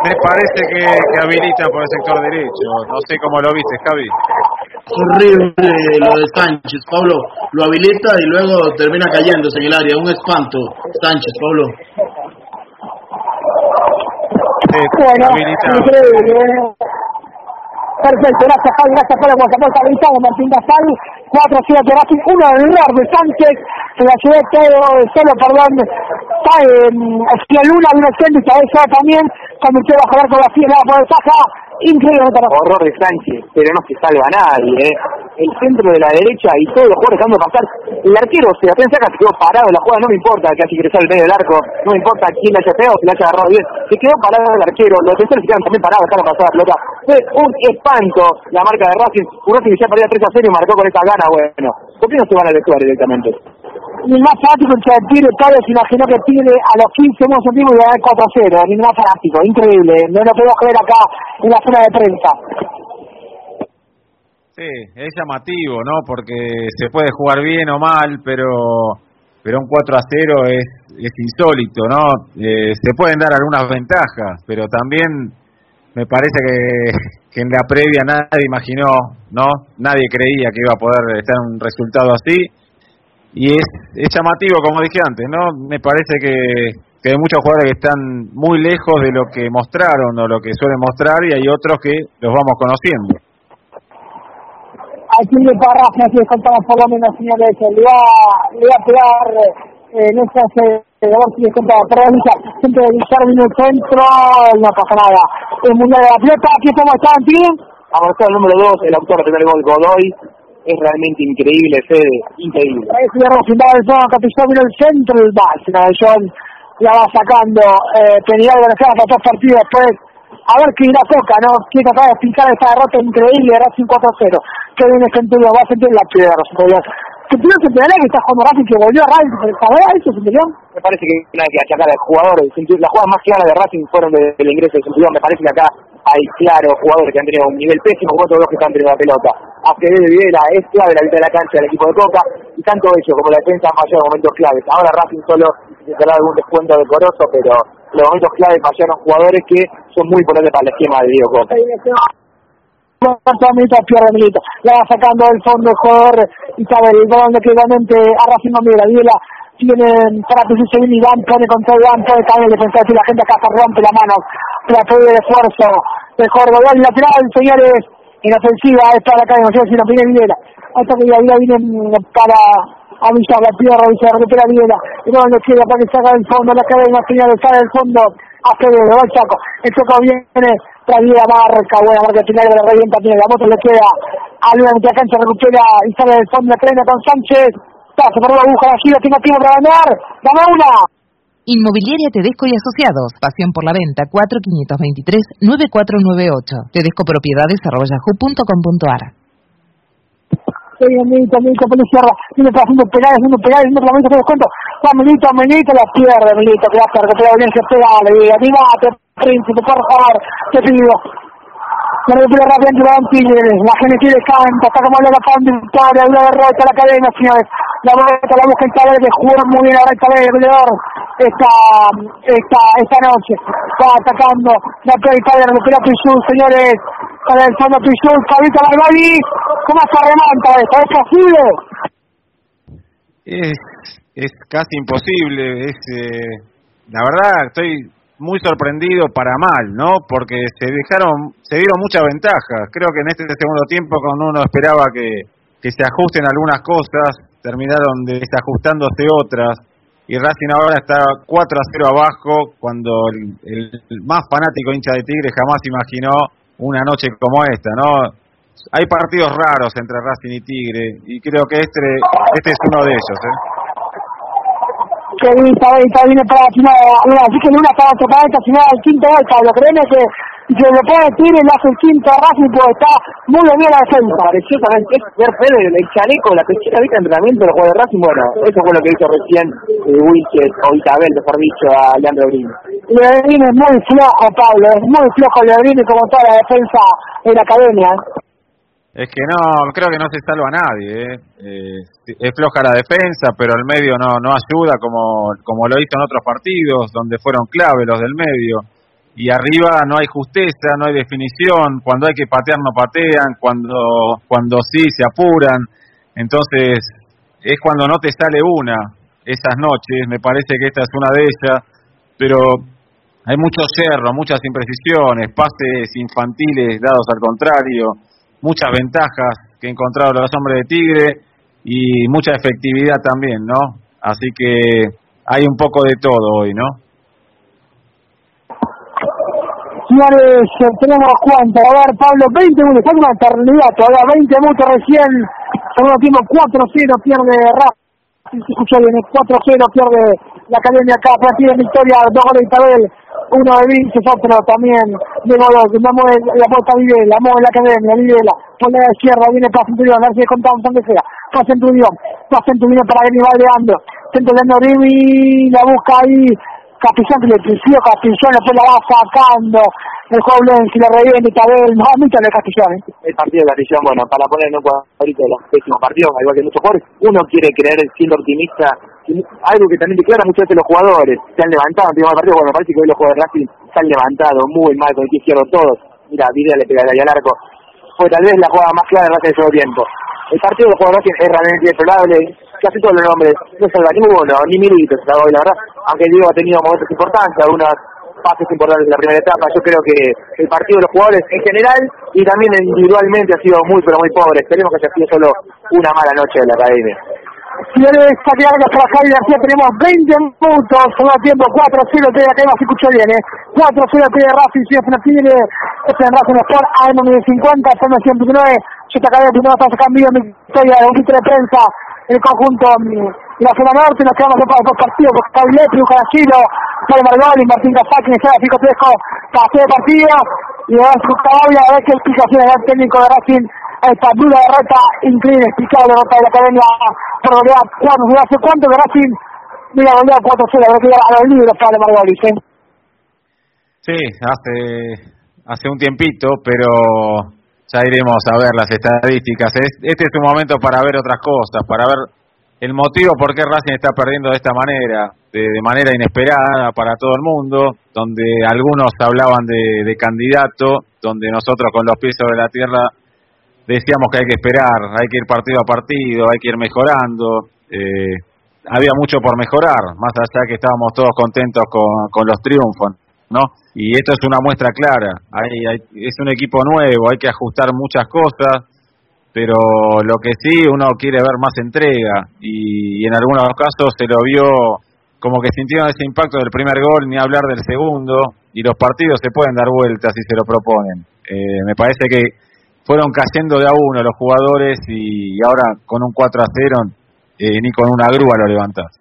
Me parece que, que habilita por el sector derecho. No sé cómo lo viste, Javi. Horrible lo de Sánchez, Pablo. Lo habilita y luego termina cayéndose en el área. Un espanto, Sánchez, Pablo. Sí, Bueno, habilita. Perfecto, gracias Javi, gracias por el WhatsApp habilitado Martín Gasal, 4 a 0 Racing, 1 error de Sánchez, se la llevé todo, solo, perdón, cae Oscar Luna, vino el centro y cabeza también, convirtió bajo el arco de la fiesta por ventaja, increíble para Horror de Sánchez, pero no se salva a nadie, ¿eh? El centro de la derecha y todos los jugadores dejando pasar. El arquero Sebastián Saca se quedó parado en la jugada, no me importa que haya ingresado al medio del arco, no me importa quién la haya pegado si la haya agarrado bien. Se quedó parado el arquero, los defensores se quedaron también parados, dejaron pasar la pelota. Fue un espanto la marca de Racing. Un Racing que ya perdía 3 a 0 y marcó con esta gana, bueno. ¿Por qué no se van al vestuario directamente? Ni más fanático que el Tigre Pablo se imaginó que Tigre a los 15 segundos centímetros iba a dar 4 a 0, ni más fanático, increíble, no lo podemos creer acá en la zona de prensa. Sí, es llamativo, ¿no? Porque se puede jugar bien o mal, pero pero un 4 a 0 es, es insólito, ¿no? Eh, se pueden dar algunas ventajas, pero también me parece que, que en la previa nadie imaginó, ¿no? Nadie creía que iba a poder estar un resultado así. Y es, es llamativo, como dije antes, ¿no? Me parece que, que hay muchos jugadores que están muy lejos de lo que mostraron o lo que suelen mostrar y hay otros que los vamos conociendo. al Tigre Parrafa, si contamos por lo menos, señores, le va, le va a pegar eh, en esa a ver si les contamos, pero Villar, siempre de vino el centro, no pasa nada. El Mundial de la Pelota, aquí cómo están, Tigre? Avanzado el número 2, el autor del primer gol, Godoy. Es realmente increíble, Fede, increíble. Le final del zona Capizón, vino el centro, el base, John la va sacando, eh, Penidad de para dos partidos después. A ver qué irá toca, ¿no? Quiere tratar de explicar esa derrota increíble, Racing 4-0. Que viene Centurión, va a sentir la piedra, Centurión. Centurión Centurión que está jugando Racing, que volvió a Racing, ¿sabés eso, Centurión? Me parece que no hay que achacar al jugador. Las jugadas más claras de Racing fueron desde el ingreso de Centurión. Me parece que acá hay claros jugadores que han tenido un nivel pésimo, como otros dos que están teniendo la pelota. Acevedo y Videla es clave la mitad de la cancha del equipo de Coca, y tanto ellos como la defensa han fallado en momentos claves. Ahora Racing solo necesitará algún descuento decoroso, pero los momentos claves fallaron jugadores que son muy importantes para el esquema de Diego Coca. Cuarto Milito. La va sacando del fondo el jugador Isabel, el balón que a Racing. Viela tiene para viene Iván, pone con todo Iván, pone también el defensor y la gente acá se rompe la mano para pedir el esfuerzo del jugador Godoy lateral, señores, en ofensiva, esta la calle, no sé si la pide Videla. Hasta que Videla viene para avisar la pierna, Villar, recupera Videla. Y luego le queda para que saca del fondo la cadena, señores, sale del fondo. De va el Chaco. El Chaco viene, trae la marca, buena marca final de la revienta, tiene la moto, le queda a Luna la cancha, recupera y sale del fondo con Sánchez. Pasa por la aguja, la gira, tiene tiempo para ganar. ¡Gana una! Inmobiliaria Tedesco y Asociados. Pasión por la venta 4523-9498. Tedesco Propiedades arroba yahoo.com.ar. Sí, Milito, Milito, por la izquierda, viene haciendo pegadas, haciendo pegadas, haciendo de descuento. Va la pierde que va a recupera Valencia, pegale, animate, príncipe, por favor, te pido. Se recupera rápidamente la Tigres, la gente quiere canta, está como la pan de victoria, una derrota a la cadena, señores. La vuelta la el Tabel, que jugó muy bien ahora el Tabel, el goleador, esta, esta, esta noche. Va atacando, la Tabel, recupera Pichú, señores. Para el fondo Pichú, Cabita Barbari, ¿cómo se remonta esto? ¿Es posible? Es, es casi imposible, es eh, la verdad estoy muy sorprendido para mal, ¿no? Porque se dejaron, se dieron muchas ventajas. Creo que en este segundo tiempo, cuando uno esperaba que, que se ajusten algunas cosas, terminaron desajustándose otras. Y Racing ahora está 4 a 0 abajo, cuando el, más fanático hincha de Tigre jamás imaginó una noche como esta, ¿no? Hay partidos raros entre Racing y Tigre, y creo que este, este es uno de ellos, ¿eh? Que está viene para la así que Luna estaba tocando esta final el quinto gol, Pablo, créeme que que lo puede decir, él hace el quinto Racing porque está muy bien la defensa. Pareció también que es ver Fede, el chaleco, la pechera de entrenamiento los jugadores de Racing, bueno, eso fue lo que hizo recién eh, o Isabel, mejor dicho, a Leandro Brini. Lebrini es muy flojo, Pablo, es muy flojo Lebrini como toda la defensa en la academia. Es que no, creo que no se salva a nadie. ¿eh? Eh, es floja la defensa, pero el medio no, no ayuda como, como lo hizo en otros partidos, donde fueron clave los del medio y arriba no hay justeza, no hay definición, cuando hay que patear no patean, cuando, cuando sí se apuran, entonces es cuando no te sale una esas noches, me parece que esta es una de ellas, pero hay mucho cerro, muchas imprecisiones, pases infantiles dados al contrario, muchas ventajas que encontraron los hombres de Tigre y mucha efectividad también, ¿no? Así que hay un poco de todo hoy, ¿no? Señores, tenemos cuánto, a ver, Pablo, 20 minutos, está una eternidad todavía, 20 minutos recién, segundo tiempo 4-0, pierde Rafa, si se escucha bien, 4-0, pierde la Academia acá, partida de victoria, dos goles de Isabel, uno de Vinces, otro también. De Godoy, la mueve la puerta Videla, mueve la Academia, Videla, por la izquierda, viene para Centurión, a ver si contamos donde sea, para Centurión, para Centurión para venir baleando, Centurión Rimi, la busca ahí, Capillán que le pisió, Capillán después la va sacando, el juego si le reviene Tabel, no, mucho de Capillán. ¿eh? El partido de Capillán, bueno, para poner en un cuadrito de los próximos partidos, igual que muchos jugadores, uno quiere creer siendo optimista, algo que también declara muchas veces los jugadores, se han levantado en el partido, bueno, parece que hoy los jugadores Racing se han levantado muy mal con el izquierdo todos, mira, Vidal le pega al arco, fue tal vez la jugada más clara de Racing de todo tiempo. El partido de los jugadores Racing es realmente inexplorable, casi todos los nombres, no salva ninguno, ni Milito, se la verdad, aunque Diego ha tenido momentos importantes, algunas pases importantes en la primera etapa, yo creo que el partido de los jugadores en general y también individualmente ha sido muy pero muy pobre, esperemos que haya sido solo una mala noche de la academia. Quiere saque larga para Javier García, tenemos 20 puntos, segundo tiempo, 4-0, te acá se escucha bien, eh. 4-0 pide Racing, si es una Tigre, este es Racing Sport, AM 50, FM 109, yo te acabé primero para sacar mi victoria de un de prensa, el conjunto de la zona norte, nos quedamos para dos partidos, porque está Viletri, Carachilo, Pablo Margoli, Martín Casac, Nicolás Fico Trejo, para hacer partido, y ahora es Octavia, a ver qué explicación el técnico de Racing esta dura derrota increíble, explicable derrota de la academia por golear cuando hace cuánto que Racing mira golear 4-0, a ver que a los libros para Margoli, ¿sí? Sí, hace, hace un tiempito, pero ya iremos a ver las estadísticas. Este es un momento para ver otras cosas, para ver el motivo por qué Racing está perdiendo de esta manera, de, manera inesperada para todo el mundo, donde algunos hablaban de, candidato, donde nosotros con los pies sobre la tierra decíamos que hay que esperar, hay que ir partido a partido, hay que ir mejorando. Eh, había mucho por mejorar, más allá que estábamos todos contentos con, con los triunfos, ¿no? y esto es una muestra clara. Hay, es un equipo nuevo, hay que ajustar muchas cosas, pero lo que sí uno quiere ver más entrega y, en algunos casos se lo vio como que sintieron ese impacto del primer gol, ni hablar del segundo, y los partidos se pueden dar vueltas si se lo proponen. Eh, me parece que fueron cayendo de a uno los jugadores y ahora con un 4 a 0 eh, ni con una grúa lo levantás.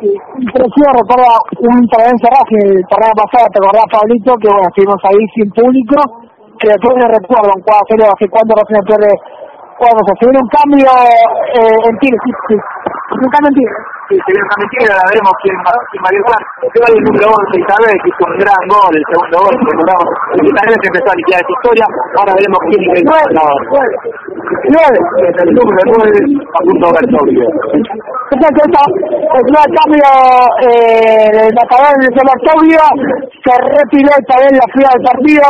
Sí recuerda un intervención Racing el torneo pasado, te acordás Pablito, que bueno, estuvimos ahí sin público, que después me recuerdo un 4 hace cuánto Racing pierde cuando se viene un cambio eh, en Tigre, sí, sí, un cambio en Tigre. Sí, se viene un cambio en Tigre, ahora veremos quién, quién va a llegar. Va el número 11 Isabel, que hizo un gran gol, el segundo gol, recordamos. Isabel se empezó a liquidar esta historia, ahora veremos quién es el ganador. 9. El número 9, a punto de Bertolio. Entonces, el primer cambio eh, de la cadena de Bertolio, se retiró también la fila del partido,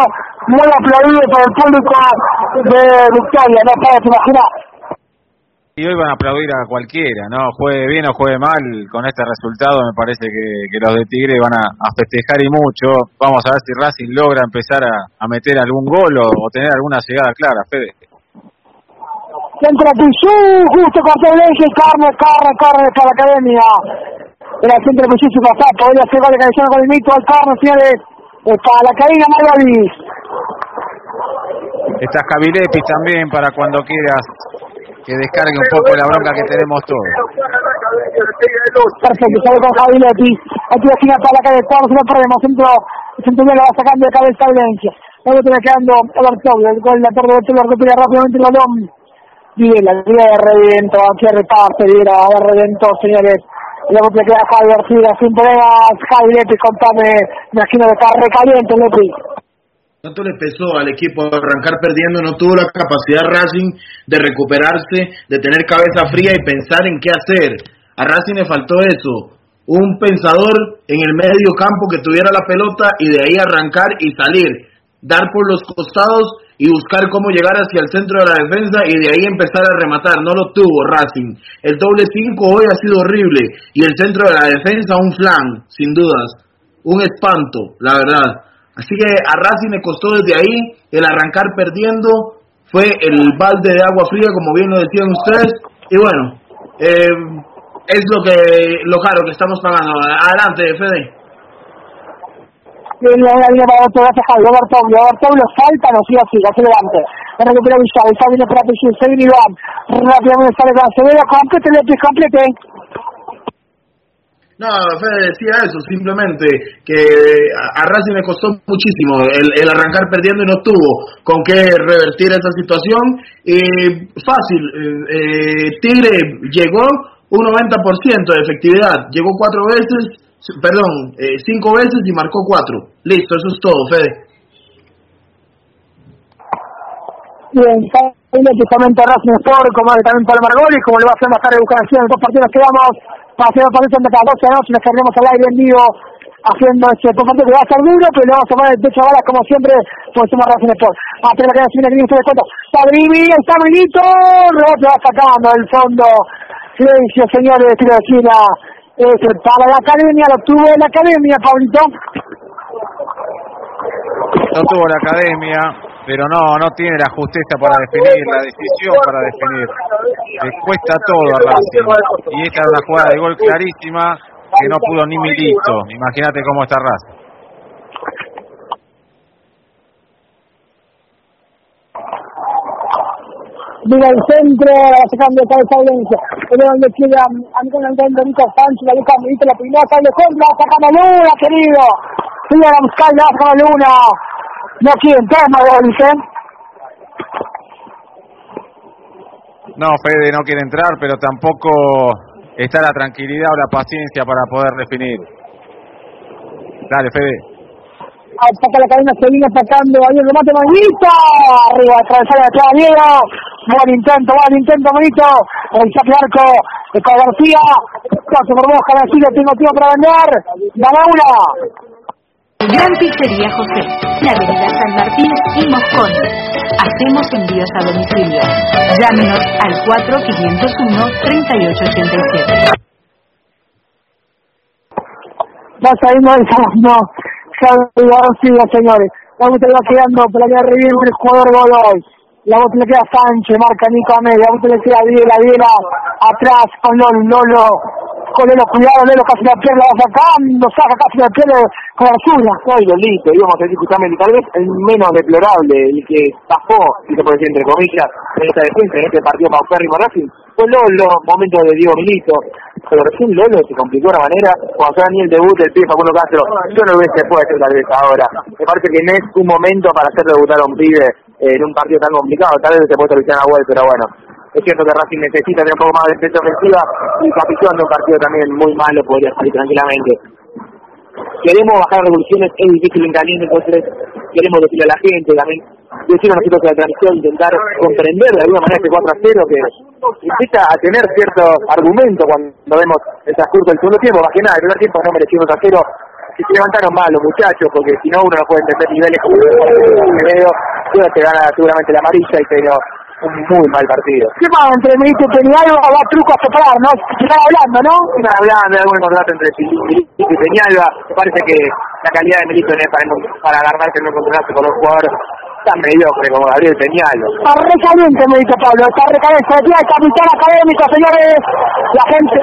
muy aplaudido por el público de Victoria, no puedes imaginar. Y hoy van a aplaudir a cualquiera, ¿no? Juegue bien o juegue mal, con este resultado me parece que, que los de Tigre van a, a, festejar y mucho. Vamos a ver si Racing logra empezar a, a meter algún gol o, o, tener alguna llegada clara, Fede. Entra Pichú, justo con eje, carne, carne, carne para la academia. El centro Pichú pasar, podría ser gol de con el mito al carne, señores, para la cadena Margalis. Está Javilepi también para cuando quieras que descargue un poco la bronca que tenemos todos. Perfecto, sale con Javi Leti. Aquí esquina para la calle Cuadro, se lo perdemos. Centro, centro lo va sacando de cabeza Valencia. Luego tiene quedando Alberto, el gol la torre de Telo recupera rápidamente el balón. Viela, Viela reventó, aquí reparte, Viela, reventó, señores. Luego te queda Javi García, sin problemas. Javi Leti, contame, me imagino que está recaliente Leti. ¿Cuánto le pesó al equipo arrancar perdiendo? No tuvo la capacidad Racing de recuperarse, de tener cabeza fría y pensar en qué hacer. A Racing le faltó eso, un pensador en el medio campo que tuviera la pelota y de ahí arrancar y salir, dar por los costados y buscar cómo llegar hacia el centro de la defensa y de ahí empezar a rematar. No lo tuvo Racing. El doble 5 hoy ha sido horrible y el centro de la defensa un flan, sin dudas. Un espanto, la verdad. Así que a Racing le costó desde ahí el arrancar perdiendo, fue el balde de agua fría, como bien lo decían ustedes, y bueno, eh, es lo que lo caro que estamos pagando. Adelante, Fede. Bien, la línea para otro, gracias Javi, Roberto, Roberto lo falta, no sigue así, hace levante. La recupera Villar, está viene para Pichín, se viene Iván, rápidamente sale con Acevedo, complete, López, complete. No, Fede decía eso, simplemente que a Racing le costó muchísimo el, arrancar perdiendo y no tuvo con qué revertir esa situación. Y fácil, eh, Tigre llegó un 90% de efectividad, llegó cuatro veces, perdón, eh, cinco veces y marcó cuatro. Listo, eso es todo, Fede. Bien, justamente Racing Sport, como también para Margolis, como le va a hacer más tarde Bucaramanga en dos partidos que vamos paseo eso de cada 12 de nos cargamos al aire en vivo haciendo este combate que va a ser duro, pero le vamos a poner el pecho a balas como siempre, pues somos Racing Sport. Ah, pero que viene que de cuenta. Padrini, está Milito, rebote va sacando el fondo. Silencio, señores, tiro de esquina. Para la academia, lo tuvo en la academia, Pablito. Lo tuvo la academia, pero no, no tiene la justeza para definir, la decisión para definir. Le cuesta todo a Racing. Y esta era una jugada de gol clarísima que no pudo ni Milito. Imagínate cómo está Racing. Mira el centro, sacando cabeza Valencia. Pero donde queda a mí con el Nico Sánchez, la busca Milito, la primera sale contra, sacando Luna, querido. Sigue a buscar, la Luna. No quieren tema, dicen. No, Fede no quiere entrar, pero tampoco está la tranquilidad o la paciencia para poder definir. Dale, Fede. Ataca la cadena, se viene atacando, ahí el remate Manito, arriba, atravesar la clava Diego, buen intento, buen intento Manito, el saque de arco de García, paso por vos, Canacillo, tengo tiempo para vender, gana una. Gran Pizzería José, la avenida San Martín y Moscón. Hacemos envíos a domicilio. Llámenos al 4501-3887. Vas a ir no no. García, señores. La bota le va quedando la vía Riviera, el jugador Godoy. La bota le queda Sánchez, marca Nico Amel. La bota le queda Viela, Viela atrás con Lolo, Lolo. Con Lolo, cuidado, Lolo casi la pierde, la va sacando, saca casi la pierde con la suya. Soy Lolito, íbamos a decir justamente, tal vez el menos deplorable, el que tapó, si se puede decir entre comillas, en esta defensa, en este partido paupérrimo Racing, fue Lolo, momento de Diego Milito, pero recién Lolo se complicó de una manera, cuando fue ni el debut del pibe Facundo Castro, yo no lo hubiese puesto tal vez ahora. Me parece que no es un momento para hacer debutar a un pibe en un partido tan complicado, tal vez se puede solucionar a Well, pero bueno, es cierto que Racing necesita tener un poco más de defensa ofensiva. Y capitán de un partido también muy malo podría salir tranquilamente. Queremos bajar revoluciones, es difícil en caliente, entonces queremos decirle a la gente también, decir a nosotros que la transmisión, intentar comprender de alguna manera este 4 a 0 que empieza a tener cierto argumento cuando vemos el transcurso del segundo tiempo, más que nada, el primer tiempo no mereció 2 a 0, que se levantaron mal los muchachos, porque si no uno no puede entender niveles como el medio, se gana seguramente la amarilla y pero un muy mal partido. ¿Qué más? Entre Milito y Peñalba va truco a separar, ¿no? Se están hablando, ¿no? Están hablando de algún contrato entre Milito y Peñalba. Me parece que la calidad de Milito no es para, para agarrarse en un contrato con los jugadores tan mediocre como Gabriel Peñalo. Está recaliente, me dice Pablo, está recaliente. Se el capitán académico, señores. La gente.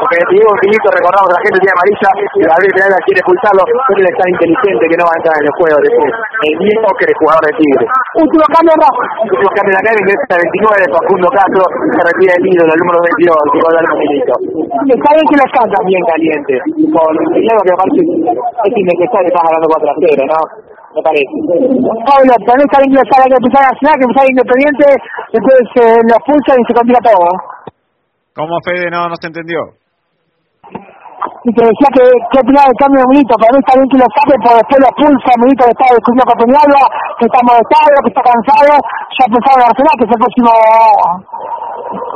Porque digo infinito, recordamos que la gente tiene amarilla y Gabriel Peñalo quiere expulsarlo, pero él es tan inteligente que no va a entrar en el juego. Es decir, el mismo que el jugador de Tigre. Último cambio, Rafa. Último cambio de la calle, es 29 de Facundo Castro, se retira el ídolo, el número 22, el tipo de Milito. Está bien que lo canta. Bien caliente. Con Peñalo que parece es innecesario, estás hablando 4 a 0, ¿no? Me parece. Pablo, también está bien que sale que empezar nacional, que empezar independiente, después eh, lo expulsan y se complica todo. ¿Cómo Fede no, no se entendió? Y te decía que, que opinaba del cambio de Milito, para mí está bien que lo saque, pero después lo expulsa, Milito que está discutiendo con Peñalba, que está molestado, que está cansado, ya pensaba en Arsenal, que es el próximo...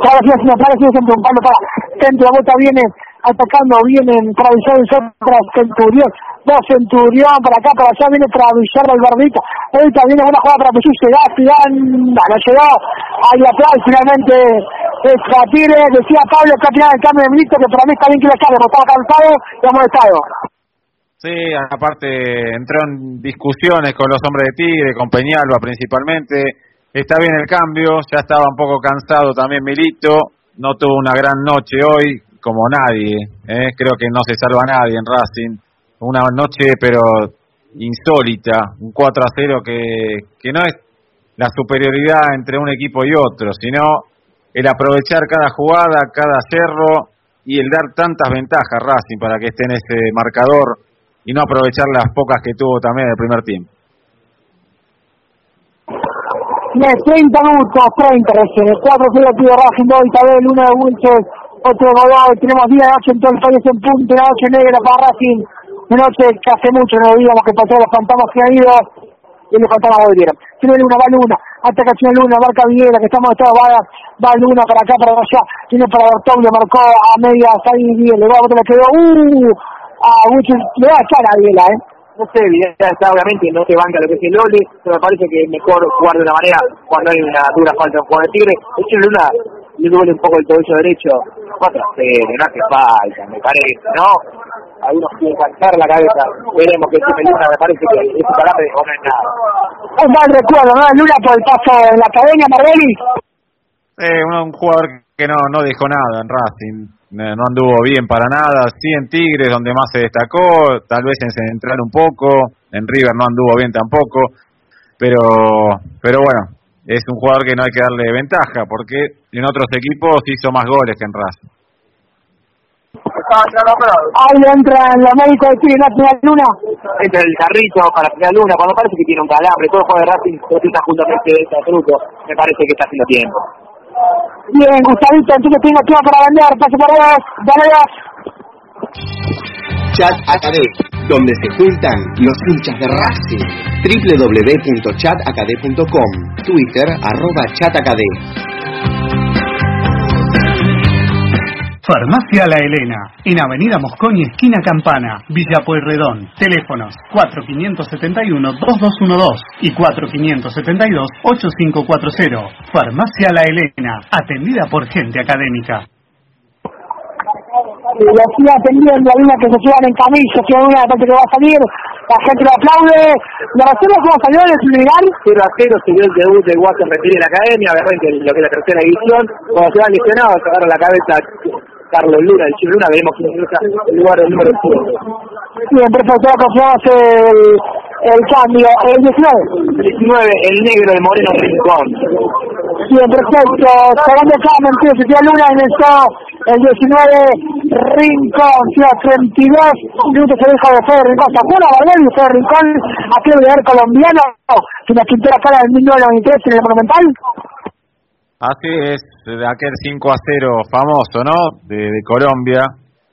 Ahora sí, me parece siempre un palo para centro, la vuelta viene atacando, viene en tradición y otras Centurión, dos Centurión, para acá, para allá, viene para Villar del Bardita, ahorita viene una jugada para Puchu, llega, Zidane, no, no llegó, ahí atrás, finalmente es Tigre, decía Pablo que al final el cambio de ministro, que para mí está bien que lo sabe, porque estaba cansado y molestado. Sí, aparte entró en discusiones con los hombres de Tigre, con Peñalba principalmente. Está bien el cambio, ya estaba un poco cansado también Milito, no tuvo una gran noche hoy, como nadie. ¿eh? Creo que no se salva nadie en Racing. Una noche, pero insólita, un 4 a 0 que, que no es la superioridad entre un equipo y otro, sino el aprovechar cada jugada, cada cerro y el dar tantas ventajas Racing para que esté en ese marcador y no aprovechar las pocas que tuvo también en el primer tiempo. 30 minutos, 30 recién, 4 0 pide Racing, 2 Isabel, 1 de Wilches, otro de tenemos día de noche en todo el país en punto, una noche negra para Racing, una noche que hace mucho no veíamos que pasó los fantasmas que han ido y los fantasmas volvieron. Tiene Luna, va Luna, ataca Tiene Luna, marca Viera, que estamos de todas va, va Luna para acá, para allá, tiene para Bertolio, marcó a medias ahí bien, le va a botar, le quedó, uh, a Wichel, le va a echar a Viela, eh no sé, está obviamente no te banca lo que es el Loli, pero me parece que es mejor jugar de una manera cuando hay una dura falta de jugador de Tigre. De hecho, Luna le duele un poco el tobillo derecho, otra serie, no hace falta, me parece, ¿no? Algunos quieren cantar la cabeza, veremos que se Luna, me parece que ese carácter no es nada. Un mal recuerdo, ¿no? Luna por el paso en la academia, Marbelli. Eh, un, un jugador que no, no dejó nada en Racing, no anduvo bien para nada, sí en Tigres donde más se destacó, tal vez en Central un poco, en River no anduvo bien tampoco, pero pero bueno, es un jugador que no hay que darle ventaja porque en otros equipos hizo más goles que en Racing. Ahí entra en los médicos de Tigre Nacional Luna. Entra el carrito para final Luna, cuando parece que tiene un calambre, todo el juego de Racing está junto a este, este truco, me parece que está haciendo tiempo. Bien, Gustavito, entonces tengo tiempo para vender, pase por vos, dale dos. Chat AKD, donde se juntan los hinchas de Racing. www.chatakd.com Twitter, arroba chatakd. Farmacia La Elena, en Avenida Mosconi, esquina Campana, Villa Pueyrredón. Teléfonos 4571-2212 y 4572-8540. Farmacia La Elena, atendida por gente académica. Y lo sigue atendiendo, hay una que se llevan en camilla, que una que va a salir, la gente lo aplaude. ¿La reserva cómo salió en el lugar? 0 a 0 se dio el debut de Watson Reptil en la academia, obviamente lo que es la tercera división, cuando se van lesionados, se agarra la cabeza Carlos Luna, el Chile Luna, veremos quién ingresa el lugar del número 7. Bien, perfecto, confirmamos el, el cambio. El 19. 19, el negro de Moreno Rincón. Bien, perfecto. Cambio, empieza Tío Luna, ingresó el 19, Rincón, tío 32 minutos se deja de Fede Rincón. ¿Se acuerda, Barbel? Fede Rincón, aquel ver colombiano, que nos pintó la cara en 1993 en el Monumental. Así es, de aquel 5 a 0 famoso, ¿no? De, de, Colombia,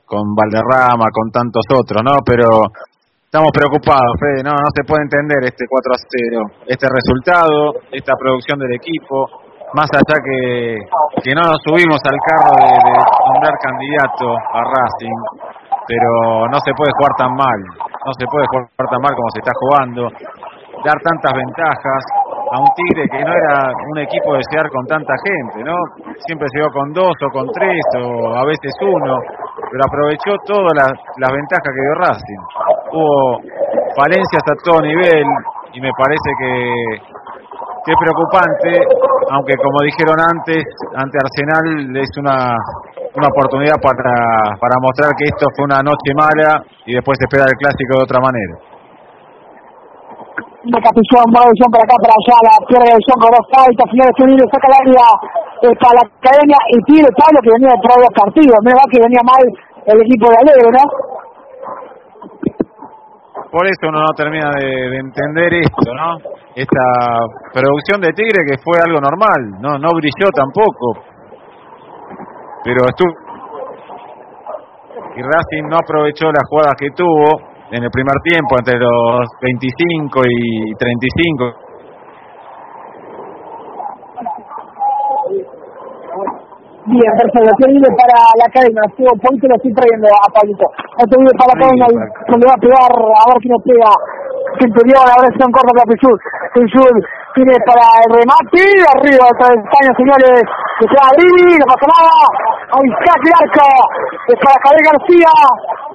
con Valderrama, con tantos otros, ¿no? Pero estamos preocupados, Fede, no, no se puede entender este 4 a 0, este resultado, esta producción del equipo, más allá que, que no nos subimos al carro de, de nombrar candidato a Racing, pero no se puede jugar tan mal, no se puede jugar tan mal como se está jugando, dar tantas ventajas, a un Tigre que no era un equipo de llegar con tanta gente, ¿no? Siempre llegó con dos o con tres o a veces uno, pero aprovechó todas las, las ventajas que dio Racing. Hubo falencias a todo nivel, y me parece que, que es preocupante, aunque como dijeron antes, ante Arsenal es una, una oportunidad para, para mostrar que esto fue una noche mala y después esperar el clásico de otra manera. de Capillón, va visión para acá, para allá, la pierde de visión con dos faltas, finales unidos, saca el área eh, para la academia y pide Pablo que venía de dos partidos, me va que venía mal el equipo de Alegre, ¿no? Por eso uno no termina de, de, entender esto, ¿no? Esta producción de Tigre que fue algo normal, no no brilló tampoco. Pero estuvo y Racing no aprovechó las jugadas que tuvo en el primer tiempo entre los 25 y 35. Bien, perfecto. Libre para la cadena. Sigo Ponte lo estoy trayendo a Pablito. Estoy libre para la cadena se le va a pegar a ver quién nos pega. Centurión, es un corto para Pichul. Pichul tiene para el remate. Arriba vez España, señores. Que se va a abrir, no pasa nada. Ahí está el arco. Es para Javier García.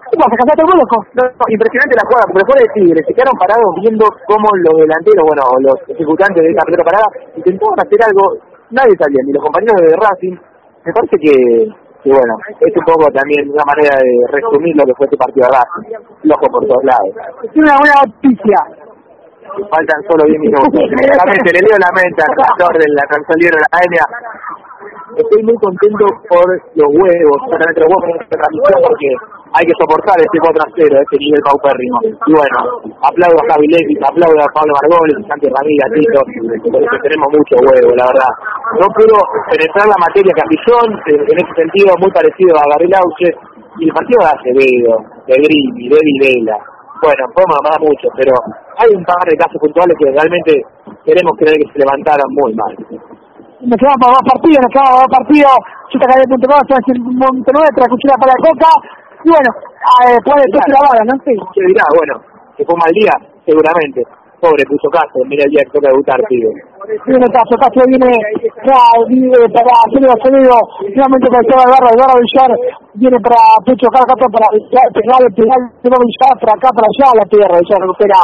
¿Qué pasa? ¿Cambiaste el loco? No, no, impresionante la jugada, porque después de Tigre se quedaron parados viendo cómo los delanteros, bueno, los ejecutantes de esa pelota parada, intentaban hacer algo, nadie sabía, ni los compañeros de Racing. Me parece que, que, bueno, es un poco también una manera de resumir lo que fue este partido de. Loco por todos lados. Es una buena noticia. Faltan solo 10 minutos. Realmente le leo la mente al cantor de la canción de la academia. Estoy muy contento por los huevos, solamente los huevos de esta transmisión porque hay que soportar este 4 a 0, este nivel paupérrimo. Y bueno, aplaudo a Javi Levis, aplaudo a Pablo Margoli, Santi Ramírez, Tito, porque tenemos mucho huevo, la verdad. No pudo penetrar la materia Capillón, en ese sentido muy parecido a Gabriel Auche, y el partido de Acevedo, de Grini, de Videla. Bueno, podemos hablar mucho, pero hay un par de casos puntuales que realmente queremos creer que se levantaron muy mal nos quedamos para dos partidos, nos quedamos para dos partidos, chutacalle.com, Montenegro, tras cuchilla para la coca, y bueno, eh, puede después la vara, ¿no? Sí. ¿Qué dirá? Bueno, que fue un mal día, seguramente. Pobre puso caso, mira el que toca debutar, pibe. Viene Caso, Caso viene ya, viene para Acevedo Acevedo, finalmente para el Barra, el Barra Villar, viene para Pecho Caso, para pegar, pegar, pegar, Villar, para acá, para allá, la tierra, ella recupera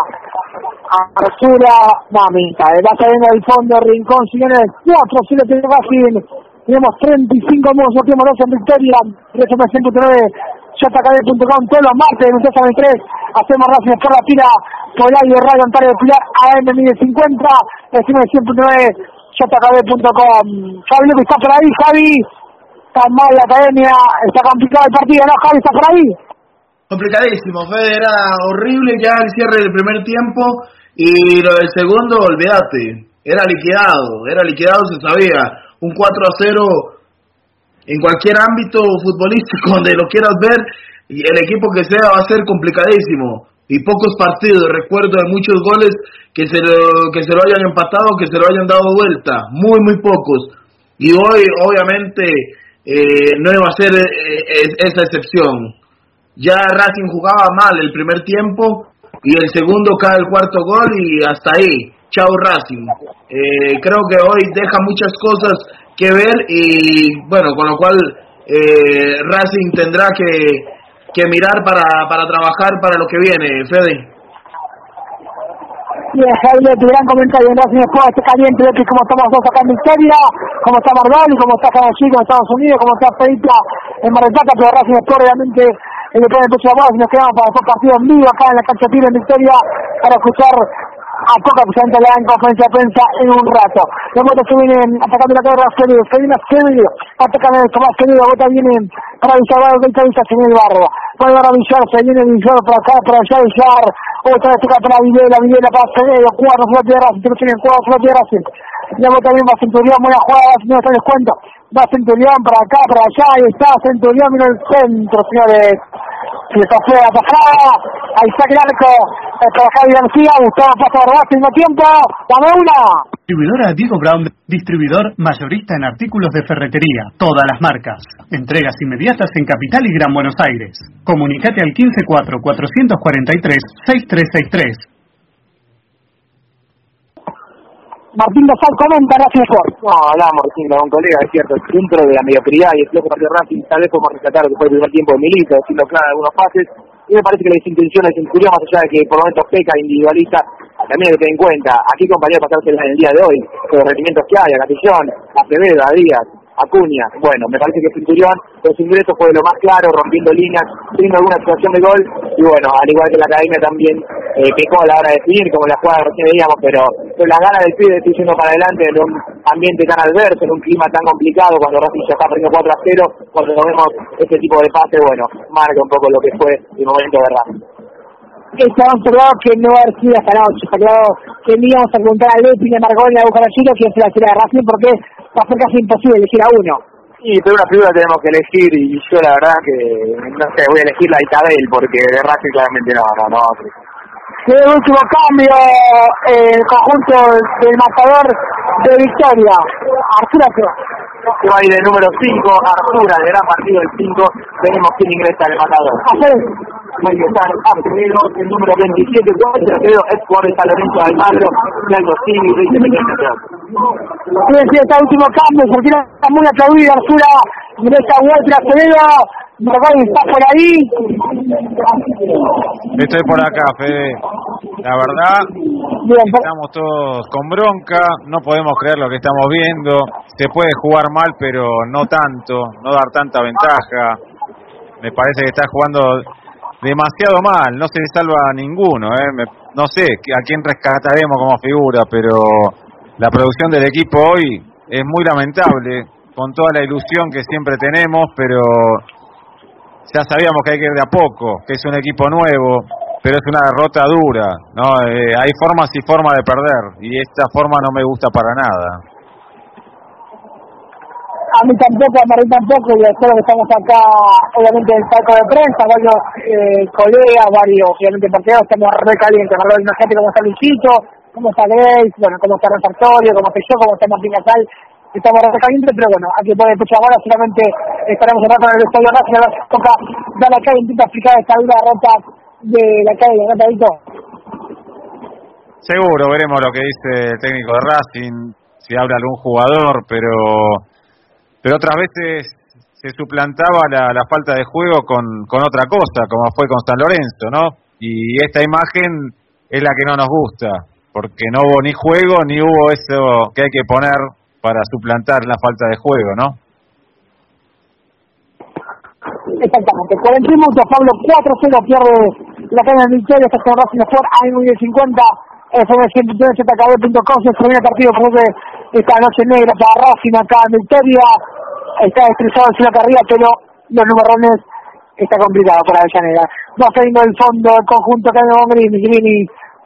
Arsura, mamita, va saliendo del fondo, Rincón, señores, 4, 0 tiene Racing, tenemos 35 modos, últimos dos en victoria, 3.9, jkd.com, todos los martes, de saben 3, hacemos Racing por la pila, por el aire, Radio Ontario de Pilar, AM 1050, decimos 100.9, jkd.com, Javi Luque está por ahí, Javi, está mal la academia, está complicado el partido, ¿no, Javi, está por ahí? Complicadísimo, Fede, era horrible ya el cierre del primer tiempo y lo del segundo, olvídate, era liquidado, era liquidado, se sabía, un 4 a 0 en cualquier ámbito futbolístico donde lo quieras ver, y el equipo que sea va a ser complicadísimo. Y pocos partidos, recuerdo de muchos goles que se lo, que se lo hayan empatado, que se lo hayan dado vuelta, muy, muy pocos. Y hoy, obviamente, eh, no iba a ser eh, esa excepción. Ya Racing jugaba mal el primer tiempo y el segundo cae el cuarto gol y hasta ahí. Chao Racing. Eh, creo que hoy deja muchas cosas que ver y bueno, con lo cual eh, Racing tendrá que, que mirar para, para trabajar para lo que viene, Fede. Bien, Javier, tu gran comentario en Racing Juega este caliente, de como estamos dos acá en Victoria, como está Margali, como está Chico en Estados Unidos, como está Feita en Mar pero Racing Sport obviamente en el primer pecho de y nos quedamos para estos partidos en vivo acá en la cancha Tiro en Victoria para escuchar a Coca presente la en conferencia de prensa en un rato. Los votos se vienen atacando la carrera Felido, se viene Felido, atacan el Tomás Felido, la bota viene para Villar, del Vista se viene el barro. A Villar, se viene Villar para acá, para allá Villar, otra vez toca para Videla, Videla para Felido, cuatro, solo tierra, si te tienen cuatro, solo tierra, la bota bien va Centurión, buena jugada, no está descuento. Va Centurión para acá, para allá, ahí está Centurión, mira el centro, señores. Si está fue atajada, ahí está el arco, para Javi García, Gustavo a robar, tengo tiempo, dame una. Distribuidora Diego Brown, distribuidor mayorista en artículos de ferretería, todas las marcas. Entregas inmediatas en Capital y Gran Buenos Aires. Comunicate al 154-443-6363. Martín Dosal comenta Racing Sport. No, recién con un colega, es cierto, dentro de la mediocridad y el flojo de Racing, tal vez podemos rescatar después del primer tiempo de Milito, siendo claro algunos pases. Y me parece que las intenciones en Centurión, más allá de que por momentos peca, individualiza, también hay que tener en cuenta, aquí compañero pasarse en el día de hoy, con los rendimientos que hay, a Catillón, a Acevedo, a Díaz, Acuña, bueno, me parece que Centurión con su ingreso fue lo más claro, rompiendo líneas, teniendo alguna situación de gol, y bueno, al igual que la academia también eh, pecó a la hora de definir, como la jugada recién veíamos, pero con las ganas del pibe de seguir yendo para adelante en un ambiente tan adverso, en un clima tan complicado, cuando Racing ya está perdiendo 4 a 0, cuando vemos este tipo de pase, bueno, marca un poco lo que fue el momento de Racing estaban cerrados que no haber sido esta noche, claro que ni íbamos a preguntar a Lepi, a Margoni, a Bucarachilo, quién se la de Racing, porque va a ser casi imposible elegir a uno. Sí, pero una figura tenemos que elegir y yo la verdad que, no sé, voy a elegir la Itabel porque de Racing claramente no, no, no. El último cambio, el conjunto del matador de Victoria, Arturo que va a ir el número 5, Artura, el gran partido del 5, veremos quién ingresa el matador. Va a ingresar Acevedo, el número 27, Acevedo es jugador de San Lorenzo de Almagro, así, y Independiente Sí, sí, este último cambio, se tiene muy aplaudido, Artura, ingresa Walter Acevedo, está por ahí. Estoy por acá, Fede. La verdad, estamos todos con bronca, no podemos creer lo que estamos viendo. Se puede jugar mal, pero no tanto, no dar tanta ventaja. Me parece que está jugando demasiado mal, no se le salva a ninguno. ¿eh? no sé a quién rescataremos como figura, pero la producción del equipo hoy es muy lamentable, con toda la ilusión que siempre tenemos, pero ya sabíamos que hay que ir de a poco, que es un equipo nuevo, pero es una derrota dura, ¿no? Eh, hay formas y formas de perder, y esta forma no me gusta para nada. A mí tampoco, a Marín tampoco, y espero que estamos acá, obviamente, en el palco de prensa, varios eh, colegas, varios, obviamente, partidos, estamos recalientes, ¿no? Imagínate cómo está Luisito, cómo está Grace, bueno, cómo está Repertorio, cómo estoy yo, cómo está Martín Casal, estamos recalientes, pero bueno, aquí puede pecho ahora, solamente estaremos en rato en el estadio Nacional, toca dar acá y intenta explicar esta dura derrota de la calle, ¿no, Tadito? Seguro, veremos lo que dice el técnico de Racing, si habla algún jugador, pero pero otras veces se suplantaba la, falta de juego con, con otra cosa, como fue con San Lorenzo, ¿no? Y esta imagen es la que no nos gusta, porque no hubo ni juego ni hubo eso que hay que poner para suplantar la falta de juego, ¿no? Exactamente, 41 minutos, Pablo 4-0 pierde la cadena de Victoria, está con Racing Sport, hay 50, fm103zkb.com, se termina el partido por esta noche negra para Racing acá en Victoria, está estresado en la carrera, pero los numerones está complicado para Avellaneda. Va saliendo del fondo el conjunto acá de Grini, Grini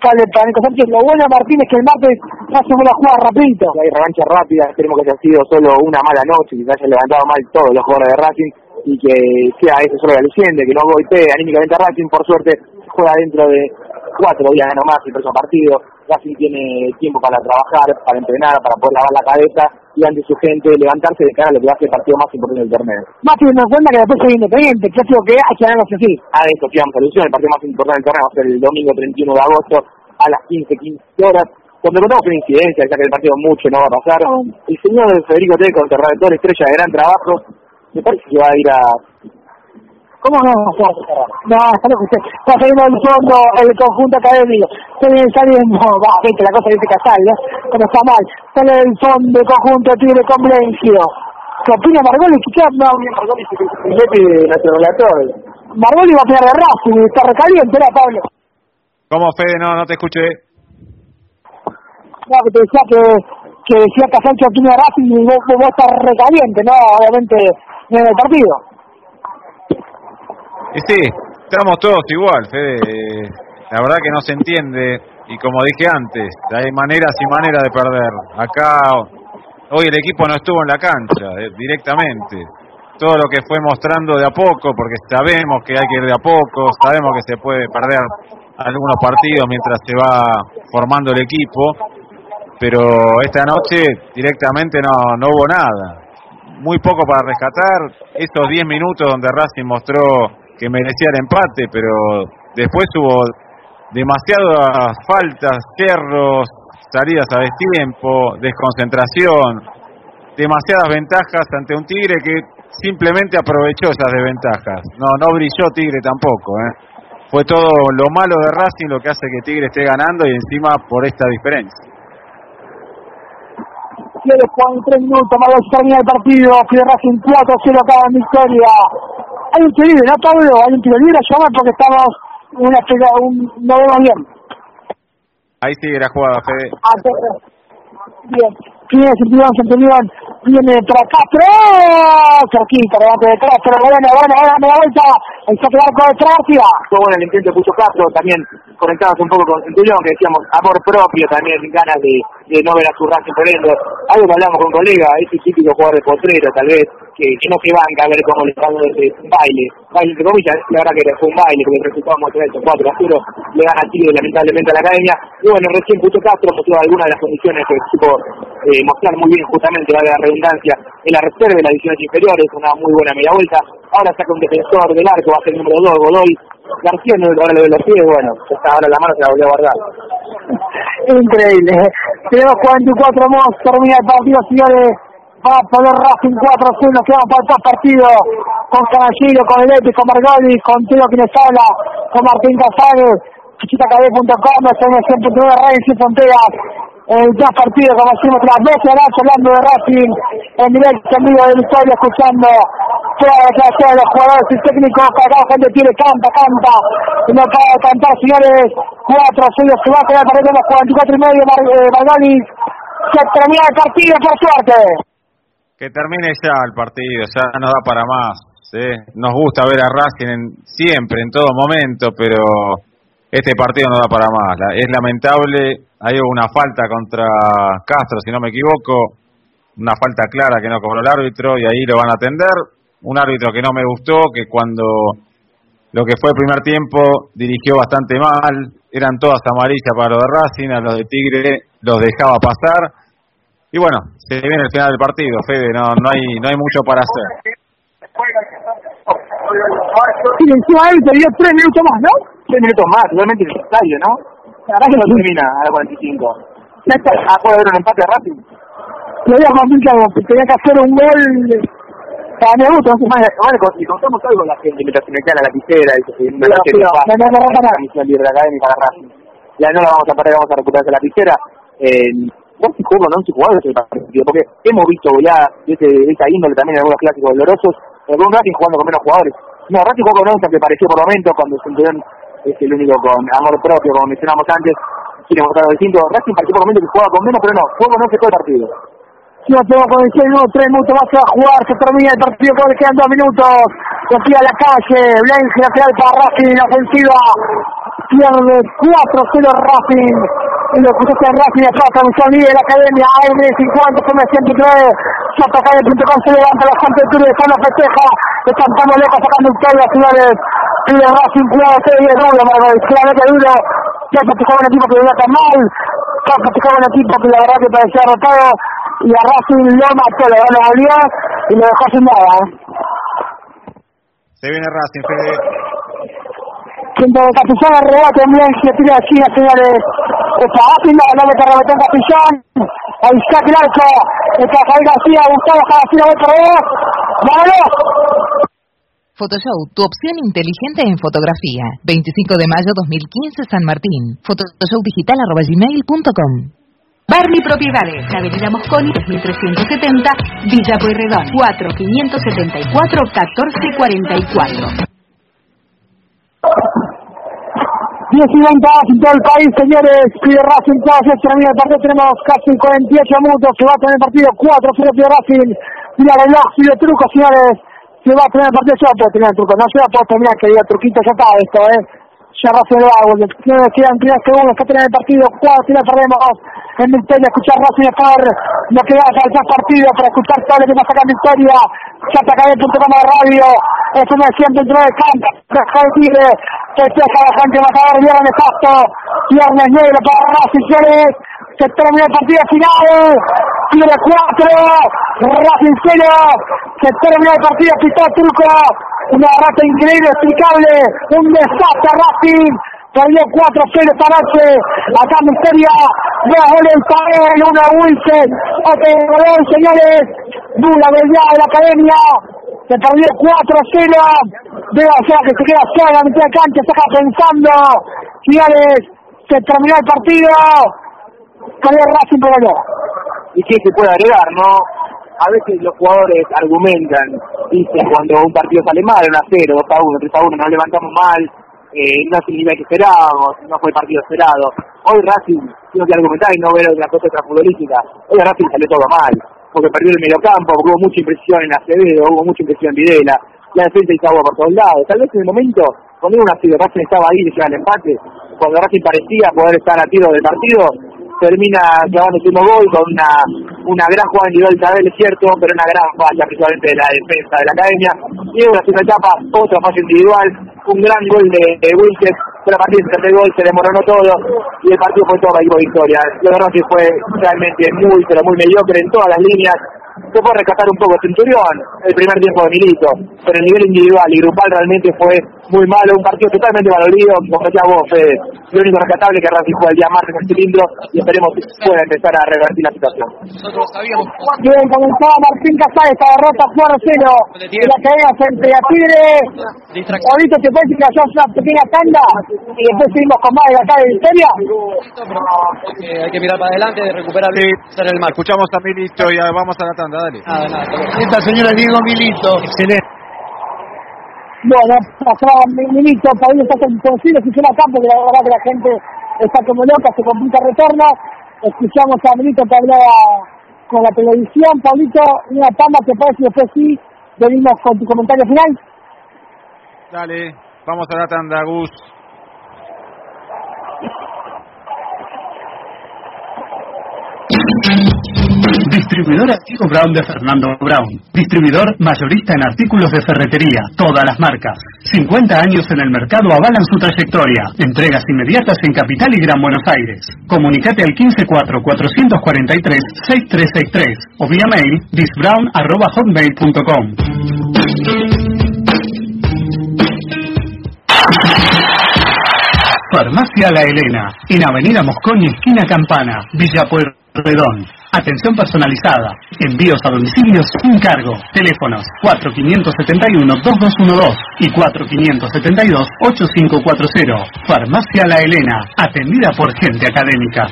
sale para Nico Sánchez. Lo bueno Martín es que el martes hacemos la jugada rapidito. Hay revancha rápida, esperemos que haya sido solo una mala noche, que se hayan levantado mal todos los jugadores de Racing y que sea eso solo la leyenda, que no golpee anímicamente a Racing, por suerte juega dentro de cuatro días nomás el próximo partido, Racing tiene tiempo para trabajar, para entrenar, para poder lavar la cabeza y ante su gente levantarse de cara a lo que va a ser el partido más importante del torneo. Más teniendo en cuenta que después soy independiente, que lo que hay que ganarlo así. A eso sí, vamos a el partido más importante del torneo va a ser el domingo 31 de agosto a las 15, 15 horas. Cuando contamos una incidencia, ya que el partido mucho no va a pasar, el señor Federico Teco, el estrella de gran trabajo, me parece que va a ir a ¿Cómo no? No, está lo que usted. Está saliendo del fondo el conjunto académico. Se viene saliendo, va, que la cosa dice Casal, ¿no? Pero está mal. Sale del fondo el conjunto Tigre con Blencio. ¿Qué opina Margoli? ¿Qué? No, Margoli de nuestro relator. Margoli va a quedar de Racing, está recaliente, ¿era Pablo? ¿Cómo, Fede? No, no te escuché. No, que te decía que, que decía Casal que opina Racing y vos, vos estás recaliente, ¿no? Obviamente en el partido. Y sí, estamos todos igual, Fede. La verdad que no se entiende y como dije antes, hay maneras y maneras de perder. Acá hoy el equipo no estuvo en la cancha eh, directamente. Todo lo que fue mostrando de a poco, porque sabemos que hay que ir de a poco, sabemos que se puede perder algunos partidos mientras se va formando el equipo, pero esta noche directamente no, no hubo nada. Muy poco para rescatar. Estos 10 minutos donde Racing mostró que merecía el empate, pero después hubo demasiadas faltas, cerros, salidas a destiempo, desconcentración, demasiadas ventajas ante un Tigre que simplemente aprovechó esas desventajas. No, no brilló Tigre tampoco, ¿eh? fue todo lo malo de Racing lo que hace que Tigre esté ganando y encima por esta diferencia. Juan, tres minutos, más termina el partido, Quiere Racing 4-0 acá en victoria. Hay un tiro libre, ¿no, Pablo? Hay un tiro libre, llama porque estamos una un, no vemos bien. Ahí sigue la jugada, Fede. Ah, bien. ¿Quién es el Centurión? Viene para Castro. ¡Oh! Cerquita, delante de Castro. Bueno, bueno, ahora me da vuelta. El saque de arco de Tracia. Fue bueno el intento puso Castro. También conectados un poco con Centurión, que decíamos amor propio también, ganas de, no ver a su Racing perdiendo. Algo que hablamos con colega, ese típico jugador de potrero, tal vez, que, no se banca a ver cómo le está un baile. Baile entre comillas, la verdad que fue un baile, porque el resultado muestra eso, 4 a 0, le gana a Chile lamentablemente a la academia. Y bueno, recién Pucho Castro mostró algunas de las condiciones que supo eh, mostrar muy bien justamente, va la redundancia, en la reserva de las divisiones inferiores, una muy buena media vuelta. Ahora saca un defensor del arco, va a ser el número 2, Godoy. García no ahora lo de los pies, bueno, está ahora la mano se la volvió a guardar. Increíble. Tenemos 44 más, termina el partido, señores va a poner Racing 4 0 que van para el partido con Canallino, con Elete, con Margoli, con Teo Quienes habla, con Martín Casares, chichitacb.com, SN100.9, Radio Sin El dos partidos como decimos las 12 horas hablando de Racing, en directo en vivo de Victoria, escuchando toda la declaración de los jugadores y técnicos, acá gente tiene canta, canta, y no acaba de cantar, señores, 4 0 que va a quedar para los 44 y medio, Margoli, se termina el partido por suerte. Que termine ya el partido, ya no da para más. ¿sí? Nos gusta ver a Racing siempre, en todo momento, pero este partido no da para más. Es lamentable, hay una falta contra Castro, si no me equivoco, una falta clara que no cobró el árbitro y ahí lo van a atender. Un árbitro que no me gustó, que cuando lo que fue el primer tiempo dirigió bastante mal, eran todas amarillas para los de Racing, a los de Tigre los dejaba pasar y bueno, se viene el final del partido, Fede, no, no, hay, no hay mucho para hacer. Él te dio tres minutos más, ¿no? Tres minutos más, igualmente en el estadio, ¿no? La verdad que no termina a la 45. Ah, puede haber un empate rápido. Lo había complicado, tenía que hacer un gol para mi gusto, no sé y contamos algo a la gente mientras se me queda la lapicera y se me no, no, no, no, la libre académica de Racing. Ya no la vamos a parar, vamos a recuperar esa lapicera. Eh, Racing jugó con 11 jugadores el partido, porque hemos visto ya de, esta índole también en algunos clásicos dolorosos, pero con Racing jugando con menos jugadores. No, Racing jugó con 11, que pareció por momentos, cuando Centurión es el único con amor propio, como mencionamos antes, quiere mostrar algo distinto. Racing pareció por momentos que jugaba con menos, pero no, jugó con 11 todo el partido. No tengo con el 6 minutos, 3 minutos más a jugar, se termina el partido, que quedan 2 minutos, se a la calle, Blanc lateral para Racing en ofensiva, pierde 4-0 Racing, y lo escuchaste en Racing de Plata, Misión Líder de la Academia, AM50, FM103, Chapacalle.com se levanta la gente de Turio, están los festeja, están tan lejos sacando victoria, señores, pide Racing, cuidado, se ve duro, claramente duro, ya festejaba un equipo que venía tan mal, ya festejaba un equipo que la verdad que parecía derrotado, y a Racing lo mató, ganó a y lo dejó sin nada. Se viene Racing, Fede. Siento de Capillán, rebate bien, se tira así, señores. Está Ápila, la mete rebotó en Capillán. Ahí está el arco. Está Javier García, Gustavo García, voy por vos. ¡Vámonos! Photoshop, tu opción inteligente en fotografía. 25 de mayo 2015, San Martín. Photoshopdigital.gmail.com Barney Propiedades, Avenida Mosconi, 3370, Villa Pueyrredón, 4-574-1444. 10 y 20 en todo el país, señores. Pide Racing, todas termina el partido. Tenemos casi 48 minutos. Se va a tener el partido 4-0 pide Racing. Mira el reloj, sigue truco, señores. Se va a tener el partido. Yo puedo tener el truco. No se va a poder terminar, que diga truquito. Ya está esto, eh. Ya Racing lo hago. Quedan 3 segundos que tener el partido. 4 si no perdemos. En Victoria, escuchar Racing estar. No queda el partido para escuchar todo lo que pasa acá en Victoria. Chatacabé.com de radio. FM 109 Canta. de Tigre festeja la gente matador, viernes nefasto, viernes negro para Racing señores, se termina el partido final, Tigre 4, Racing 0, se termina el partido Pistó Turco, una rata increíble, explicable, un desastre Racing, perdió 4-0 esta noche, acá Misteria, dos goles en una Wilson, otro gol señores, Dula del de la academia, se perdió 4-0. Veo o sea que se queda sola en la mitad está pensando. Finales, se terminó el partido. Cayó Racing, pero no. ¿Y qué se puede agregar, no? A veces los jugadores argumentan, dicen cuando un partido sale mal, 1 a 0, 2 a 1, 3 a 1, nos levantamos mal, eh, no es el nivel que esperábamos, no fue el partido esperado. Hoy Racing, tengo que argumentar y no ver la cosa futbolística, hoy Racing salió todo mal, porque perdió el mediocampo, porque hubo mucha impresión en Acevedo, hubo mucha impresión en Videla, la defensa hizo agua por todos lados. Tal vez en el momento, cuando uno así, Racing estaba ahí, decía el empate, cuando Racing parecía poder estar a tiro del partido, termina llevando el último gol con una, una gran jugada individual de es cierto, pero una gran falla principalmente de la defensa de la academia. Y en una segunda etapa, otra falla individual, un gran gol de, de Wilkes, pero a partir del gol se demoronó todo y el partido fue todo para victoria. Lo verdad que fue realmente muy, pero muy mediocre en todas las líneas se puede rescatar un poco Centurión, el primer tiempo de Milito, pero el nivel individual y grupal realmente fue muy malo, un partido totalmente valorido, como decía vos, Fede, lo único rescatable que Racing fue el día martes en el cilindro y esperemos que pueda empezar a revertir la situación. Nosotros sabíamos... Bien, comenzaba Martín Casal, esta derrota 4-0 de la cadena frente a Tigre. Ahorita te puede decir que hacemos una pequeña tanda y después seguimos con más de acá de historia. Hay que mirar para adelante, recuperar sí. el mar. Escuchamos a Milito y vamos a la tanda dale. Nada, nada. Esta señora Diego Milito. Excelente. Bueno, pasaba Milito, Paulito está conocido, si suena campo, que la verdad que la gente está como loca, se complica retorno. Escuchamos a Milito que hablaba con la televisión. Paulito, una tanda que parece después sí, venimos con tu comentario final. Dale, vamos a la tanda, Gus. Distribuidor Diego Brown de Fernando Brown. Distribuidor mayorista en artículos de ferretería, todas las marcas. 50 años en el mercado avalan su trayectoria. Entregas inmediatas en Capital y Gran Buenos Aires. Comunicate al 154-443-6363 o vía mail disbrown.hotmail.com. Farmacia La Elena, en Avenida Mosconi, esquina Campana, Villa Pueyrredón. Atención personalizada. Envíos a domicilios sin cargo. Teléfonos 4571-2212 y 4572-8540. Farmacia La Elena. Atendida por gente académica.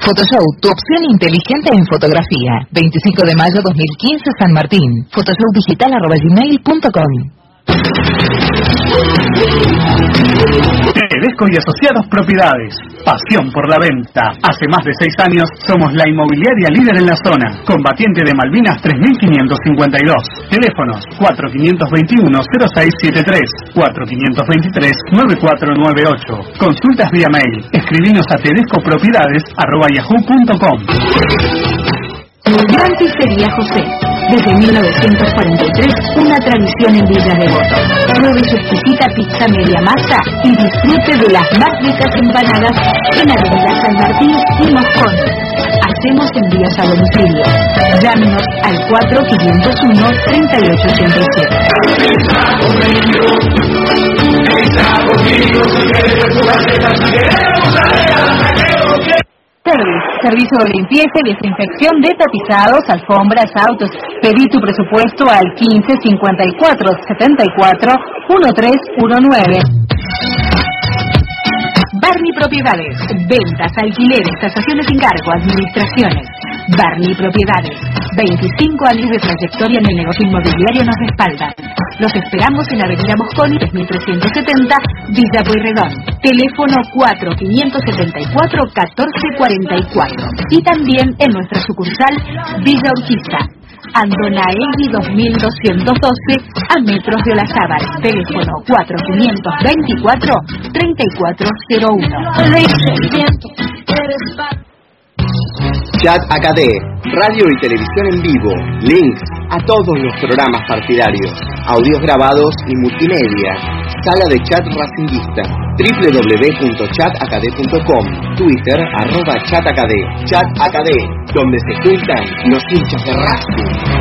Photoshow, tu opción inteligente en fotografía. 25 de mayo 2015, San Martín. Photoshowdigital.gmail.com Tedesco y Asociados Propiedades. Pasión por la venta. Hace más de seis años somos la inmobiliaria líder en la zona. Combatiente de Malvinas 3552. Teléfonos 4521-0673, 4523-9498. Consultas vía mail. Escribinos a tedescopropiedades.yahoo.com. Gran José. Desde 1943, una tradición en Villa Devoto. Pruebe su exquisita pizza media masa y disfrute de las más ricas empanadas en Avenida San Martín y Moscón. Hacemos envíos a domicilio. Llámenos al 4521-3887. Servicio de limpieza y desinfección de tapizados, alfombras, autos. Pedí tu presupuesto al 15 54 74 1319. Barney Propiedades. Ventas, alquileres, tasaciones sin cargo, administraciones. Barney Propiedades. 25 años de trayectoria en el negocio inmobiliario nos respaldan. Los esperamos en Avenida Mosconi 3370, Villa Pueyrredón. Teléfono 4574-1444. Y también en nuestra sucursal Villa Urquiza. Andonaegui 2212 a metros de Olazábal. Teléfono 4524-3401. Chat AKD, radio y televisión en vivo, links a todos los programas partidarios, audios grabados y multimedia, sala de chat racinguista, www.chatakd.com, Twitter, arroba chatakd, chat donde se juntan los hinchas de Racing.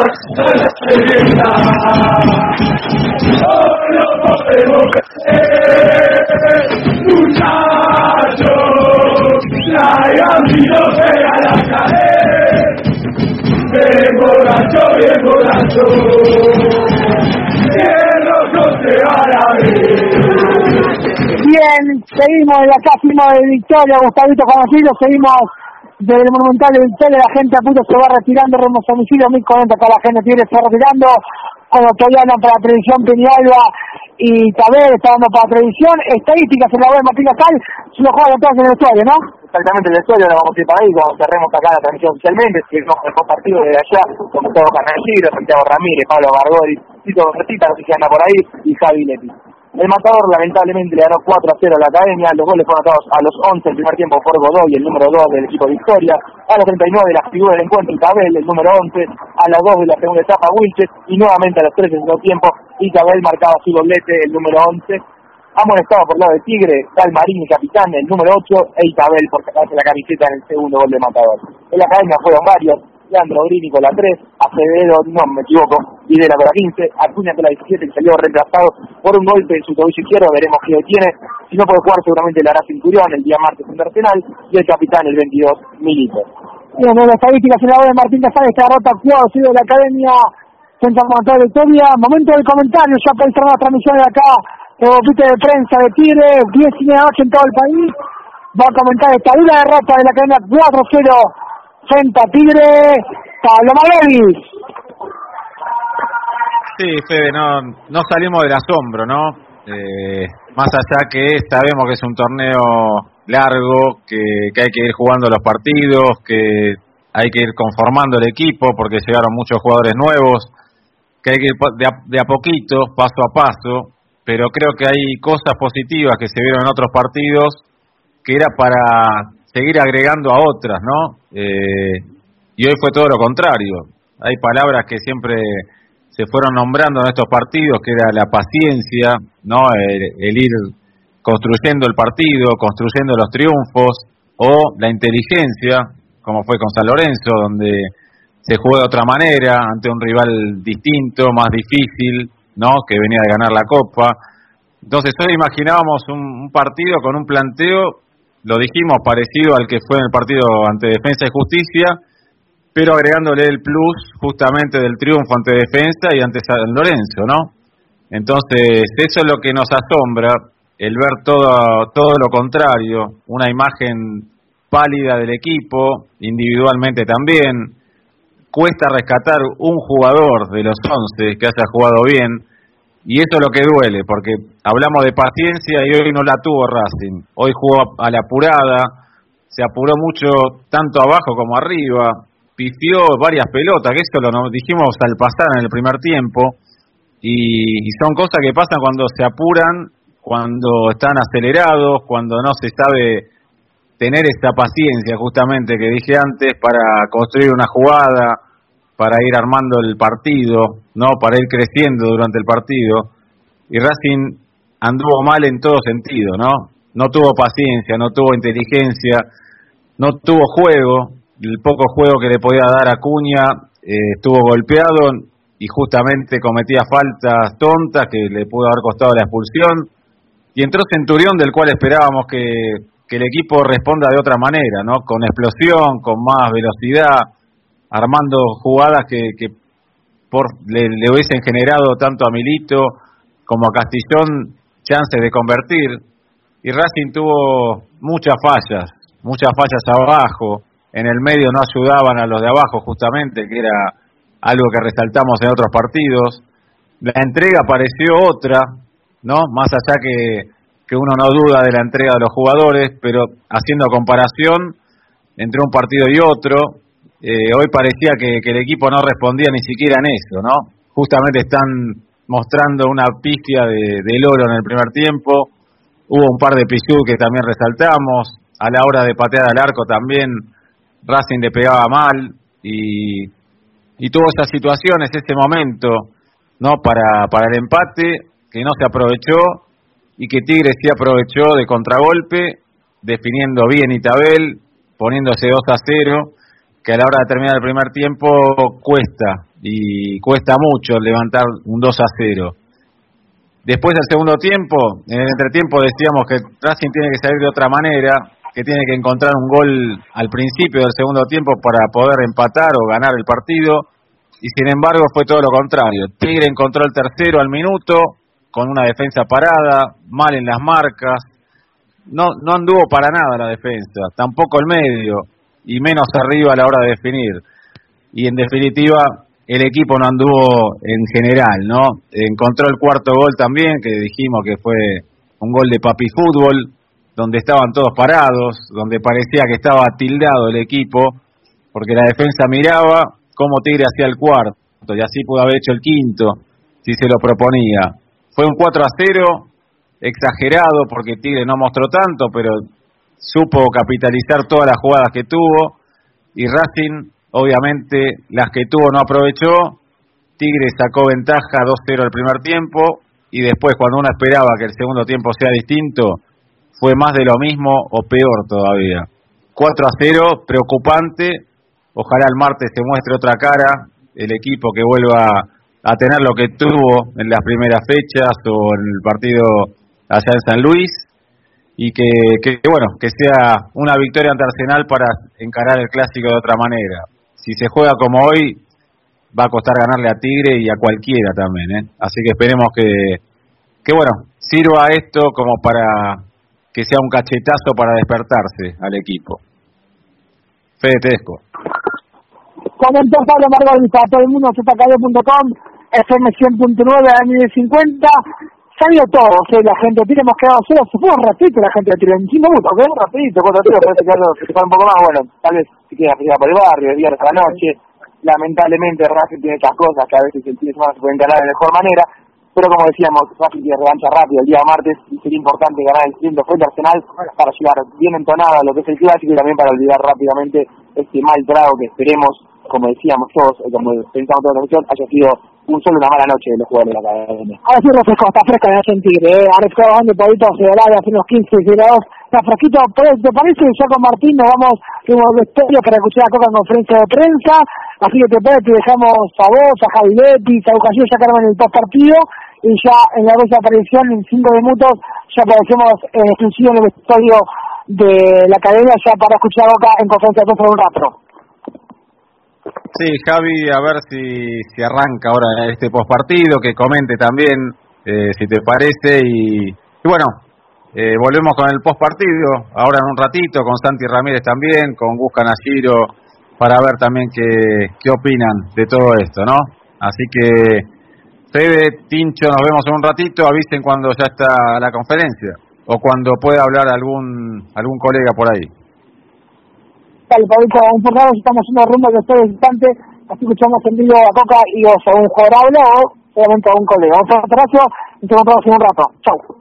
Nombre a la merienda. No podemos creer, muchachos, traigan vino a la caer. Bien borracho, bien borracho, se van a Bien, seguimos de acá, fuimos de Victoria, Gustavito conocido, seguimos del Monumental de Victoria, la gente a punto se va retirando, Remos homicidio, 1040 acá la gente tiene, se va retirando, como todavía no para la televisión Peñalba y Tabel está dando para la televisión, estadísticas en la web Martín Casal, se lo juegan todos en el vestuario, ¿no? Exactamente en el vestuario, ahora vamos a ir para ahí, cuando cerremos acá la transmisión oficialmente, si el partido de allá, como todo Carnagiro, Santiago Ramírez, Pablo Gargori, Tito Recita, no sé si anda por ahí, y Javi Leti. El matador lamentablemente le ganó 4 a 0 a la academia, los goles fueron anotados a los 11 el primer tiempo por Godoy, el número 2 del equipo Victoria, a los 39 la figura del encuentro Itabel, el número 11, a las 2 de la segunda etapa Wilches. Y nuevamente a los 3 del segundo tiempo Itabel marcaba su doblete, el número 11. Amonestado por lado de Tigre, Marín, capitán, el número 8, e Itabel por sacarse la camiseta en el segundo gol de Matador. En la academia fueron varios, Leandro Grini con la 3, Acevedo, no me equivoco, Videla con la 15, Acuña con la 17 que salió reemplazado por un golpe en su tobillo izquierdo, veremos qué tiene. Si no puede jugar seguramente la hará Centurión el día martes en Arsenal y el capitán el 22 Milito. Bien, en la estadística se la de Martín Casal, esta derrota actual sido de la Academia Central Montana de Victoria. Momento del comentario, ya para entrar la transmisión de acá, bopite de prensa de Tigre, 10 y media noche en todo el país. Va a comentar esta dura derrota de la Academia 4-0 Senta Tigre, Pablo. Sí, Fede, no, no salimos del asombro, ¿no? Eh, más allá que sabemos que es un torneo largo, que, que, hay que ir jugando los partidos, que hay que ir conformando el equipo porque llegaron muchos jugadores nuevos, que hay que ir de a, de a poquito, paso a paso, pero creo que hay cosas positivas que se vieron en otros partidos que era para seguir agregando a otras, ¿no? Eh, y hoy fue todo lo contrario. Hay palabras que siempre se fueron nombrando en estos partidos, que era la paciencia, ¿no? El, ir construyendo el partido, construyendo los triunfos, o la inteligencia, como fue con San Lorenzo, donde se jugó de otra manera, ante un rival distinto, más difícil, ¿no? Que venía de ganar la Copa. Entonces hoy imaginábamos un, un partido con un planteo lo dijimos parecido al que fue en el partido ante Defensa y Justicia, pero agregándole el plus justamente del triunfo ante Defensa y ante San Lorenzo, ¿no? Entonces, eso es lo que nos asombra, el ver todo, todo lo contrario, una imagen pálida del equipo, individualmente también. Cuesta rescatar un jugador de los 11 que haya jugado bien, y eso es lo que duele, porque hablamos de paciencia y hoy no la tuvo Racing. Hoy jugó a la apurada, se apuró mucho tanto abajo como arriba, pifió varias pelotas, que esto lo dijimos al pasar en el primer tiempo, y, y son cosas que pasan cuando se apuran, cuando están acelerados, cuando no se sabe tener esta paciencia justamente que dije antes para construir una jugada, para ir armando el partido, no para ir creciendo durante el partido. Y Racing anduvo mal en todo sentido, ¿no? No tuvo paciencia, no tuvo inteligencia, no tuvo juego. El poco juego que le podía dar a Cuña eh, estuvo golpeado y justamente cometía faltas tontas que le pudo haber costado la expulsión. Y entró Centurión, del cual esperábamos que, que el equipo responda de otra manera, ¿no? Con explosión, con más velocidad armando jugadas que, por, le, hubiesen generado tanto a Milito como a Castillón chances de convertir. Y Racing tuvo muchas fallas, muchas fallas abajo. En el medio no ayudaban a los de abajo justamente, que era algo que resaltamos en otros partidos. La entrega pareció otra, ¿no? Más allá que, que uno no duda de la entrega de los jugadores, pero haciendo comparación entre un partido y otro, eh, hoy parecía que, el equipo no respondía ni siquiera en eso, ¿no? Justamente están mostrando una pifia de, del oro en el primer tiempo. Hubo un par de pisú que también resaltamos. A la hora de patear al arco también Racing le pegaba mal y, y tuvo esas situaciones, ese momento, ¿no? Para, para el empate que no se aprovechó y que Tigre sí aprovechó de contragolpe, definiendo bien Itabel, poniéndose 2 a 0 que a la hora de terminar el primer tiempo cuesta, y cuesta mucho levantar un 2 a 0. Después del segundo tiempo, en el entretiempo decíamos que Racing tiene que salir de otra manera, que tiene que encontrar un gol al principio del segundo tiempo para poder empatar o ganar el partido, y sin embargo fue todo lo contrario. Tigre encontró el tercero al minuto, con una defensa parada, mal en las marcas, no, no anduvo para nada la defensa, tampoco el medio, y menos arriba a la hora de definir. Y en definitiva, el equipo no anduvo en general, ¿no? Encontró el cuarto gol también, que dijimos que fue un gol de papi fútbol, donde estaban todos parados, donde parecía que estaba tildado el equipo, porque la defensa miraba cómo Tigre hacía el cuarto, y así pudo haber hecho el quinto, si se lo proponía. Fue un 4 a 0, exagerado, porque Tigre no mostró tanto, pero supo capitalizar todas las jugadas que tuvo, y Racing Obviamente las que tuvo no aprovechó. Tigre sacó ventaja 2-0 el primer tiempo y después cuando uno esperaba que el segundo tiempo sea distinto, fue más de lo mismo o peor todavía. 4 0, preocupante. Ojalá el martes se muestre otra cara, el equipo que vuelva a tener lo que tuvo en las primeras fechas o en el partido allá en San Luis y que, que bueno, que sea una victoria ante Arsenal para encarar el clásico de otra manera si se juega como hoy, va a costar ganarle a Tigre y a cualquiera también. ¿eh? Así que esperemos que, que, bueno, sirva esto como para que sea un cachetazo para despertarse al equipo. Fede Tesco. Comentó Pablo Margarita, todo el mundo, FM 100.9, AM50, salió todo, o sea, la gente tiene más quedado cero, se fue un ratito la gente de en 5 minutos, ¿ok? Un ratito, cuatro tiros, parece que se un poco más, bueno, tal vez se queda por el barrio, viernes a la noche, lamentablemente Racing tiene estas cosas que a veces el fin de se pueden ganar de mejor manera, pero como decíamos, Racing tiene revancha rápido el día martes y sería importante ganar el quinto frente Arsenal para llegar bien entonado a lo que es el clásico y también para olvidar rápidamente este mal trago que esperemos, como decíamos todos, como pensamos toda la haya sido un solo una mala noche de los jugadores de la academia. Ahora sí refresco, está fresca de sentir, eh. Ahora es bajando un poquito acelerado hace unos 15 grados. Está fresquito, ¿te parece? Ya con Martín nos vamos a vestuario para escuchar a Coca en conferencia de prensa. Así que te parece te dejamos a vos, a Javiletti, a Eugenio, ya en el post partido. Y ya en la próxima aparición, en 5 minutos, ya aparecemos en exclusivo en el vestuario de la academia ya para escuchar a Coca en conferencia de prensa un rato. Sí, Javi, a ver si, si arranca ahora este postpartido, que comente también, eh, si te parece. Y, bueno, eh, volvemos con el postpartido, ahora en un ratito, con Santi Ramírez también, con Buscan Ashiro, para ver también qué, qué opinan de todo esto, ¿no? Así que, Fede, Tincho, nos vemos en un ratito, avisen cuando ya está la conferencia, o cuando pueda hablar algún, algún colega por ahí tal, Pablito, poco estamos haciendo rumbo de este instante, así escuchamos en vivo a Coca y o a un jugador o solamente a un colega. Abrazo y te encontramos en un rato. Chau.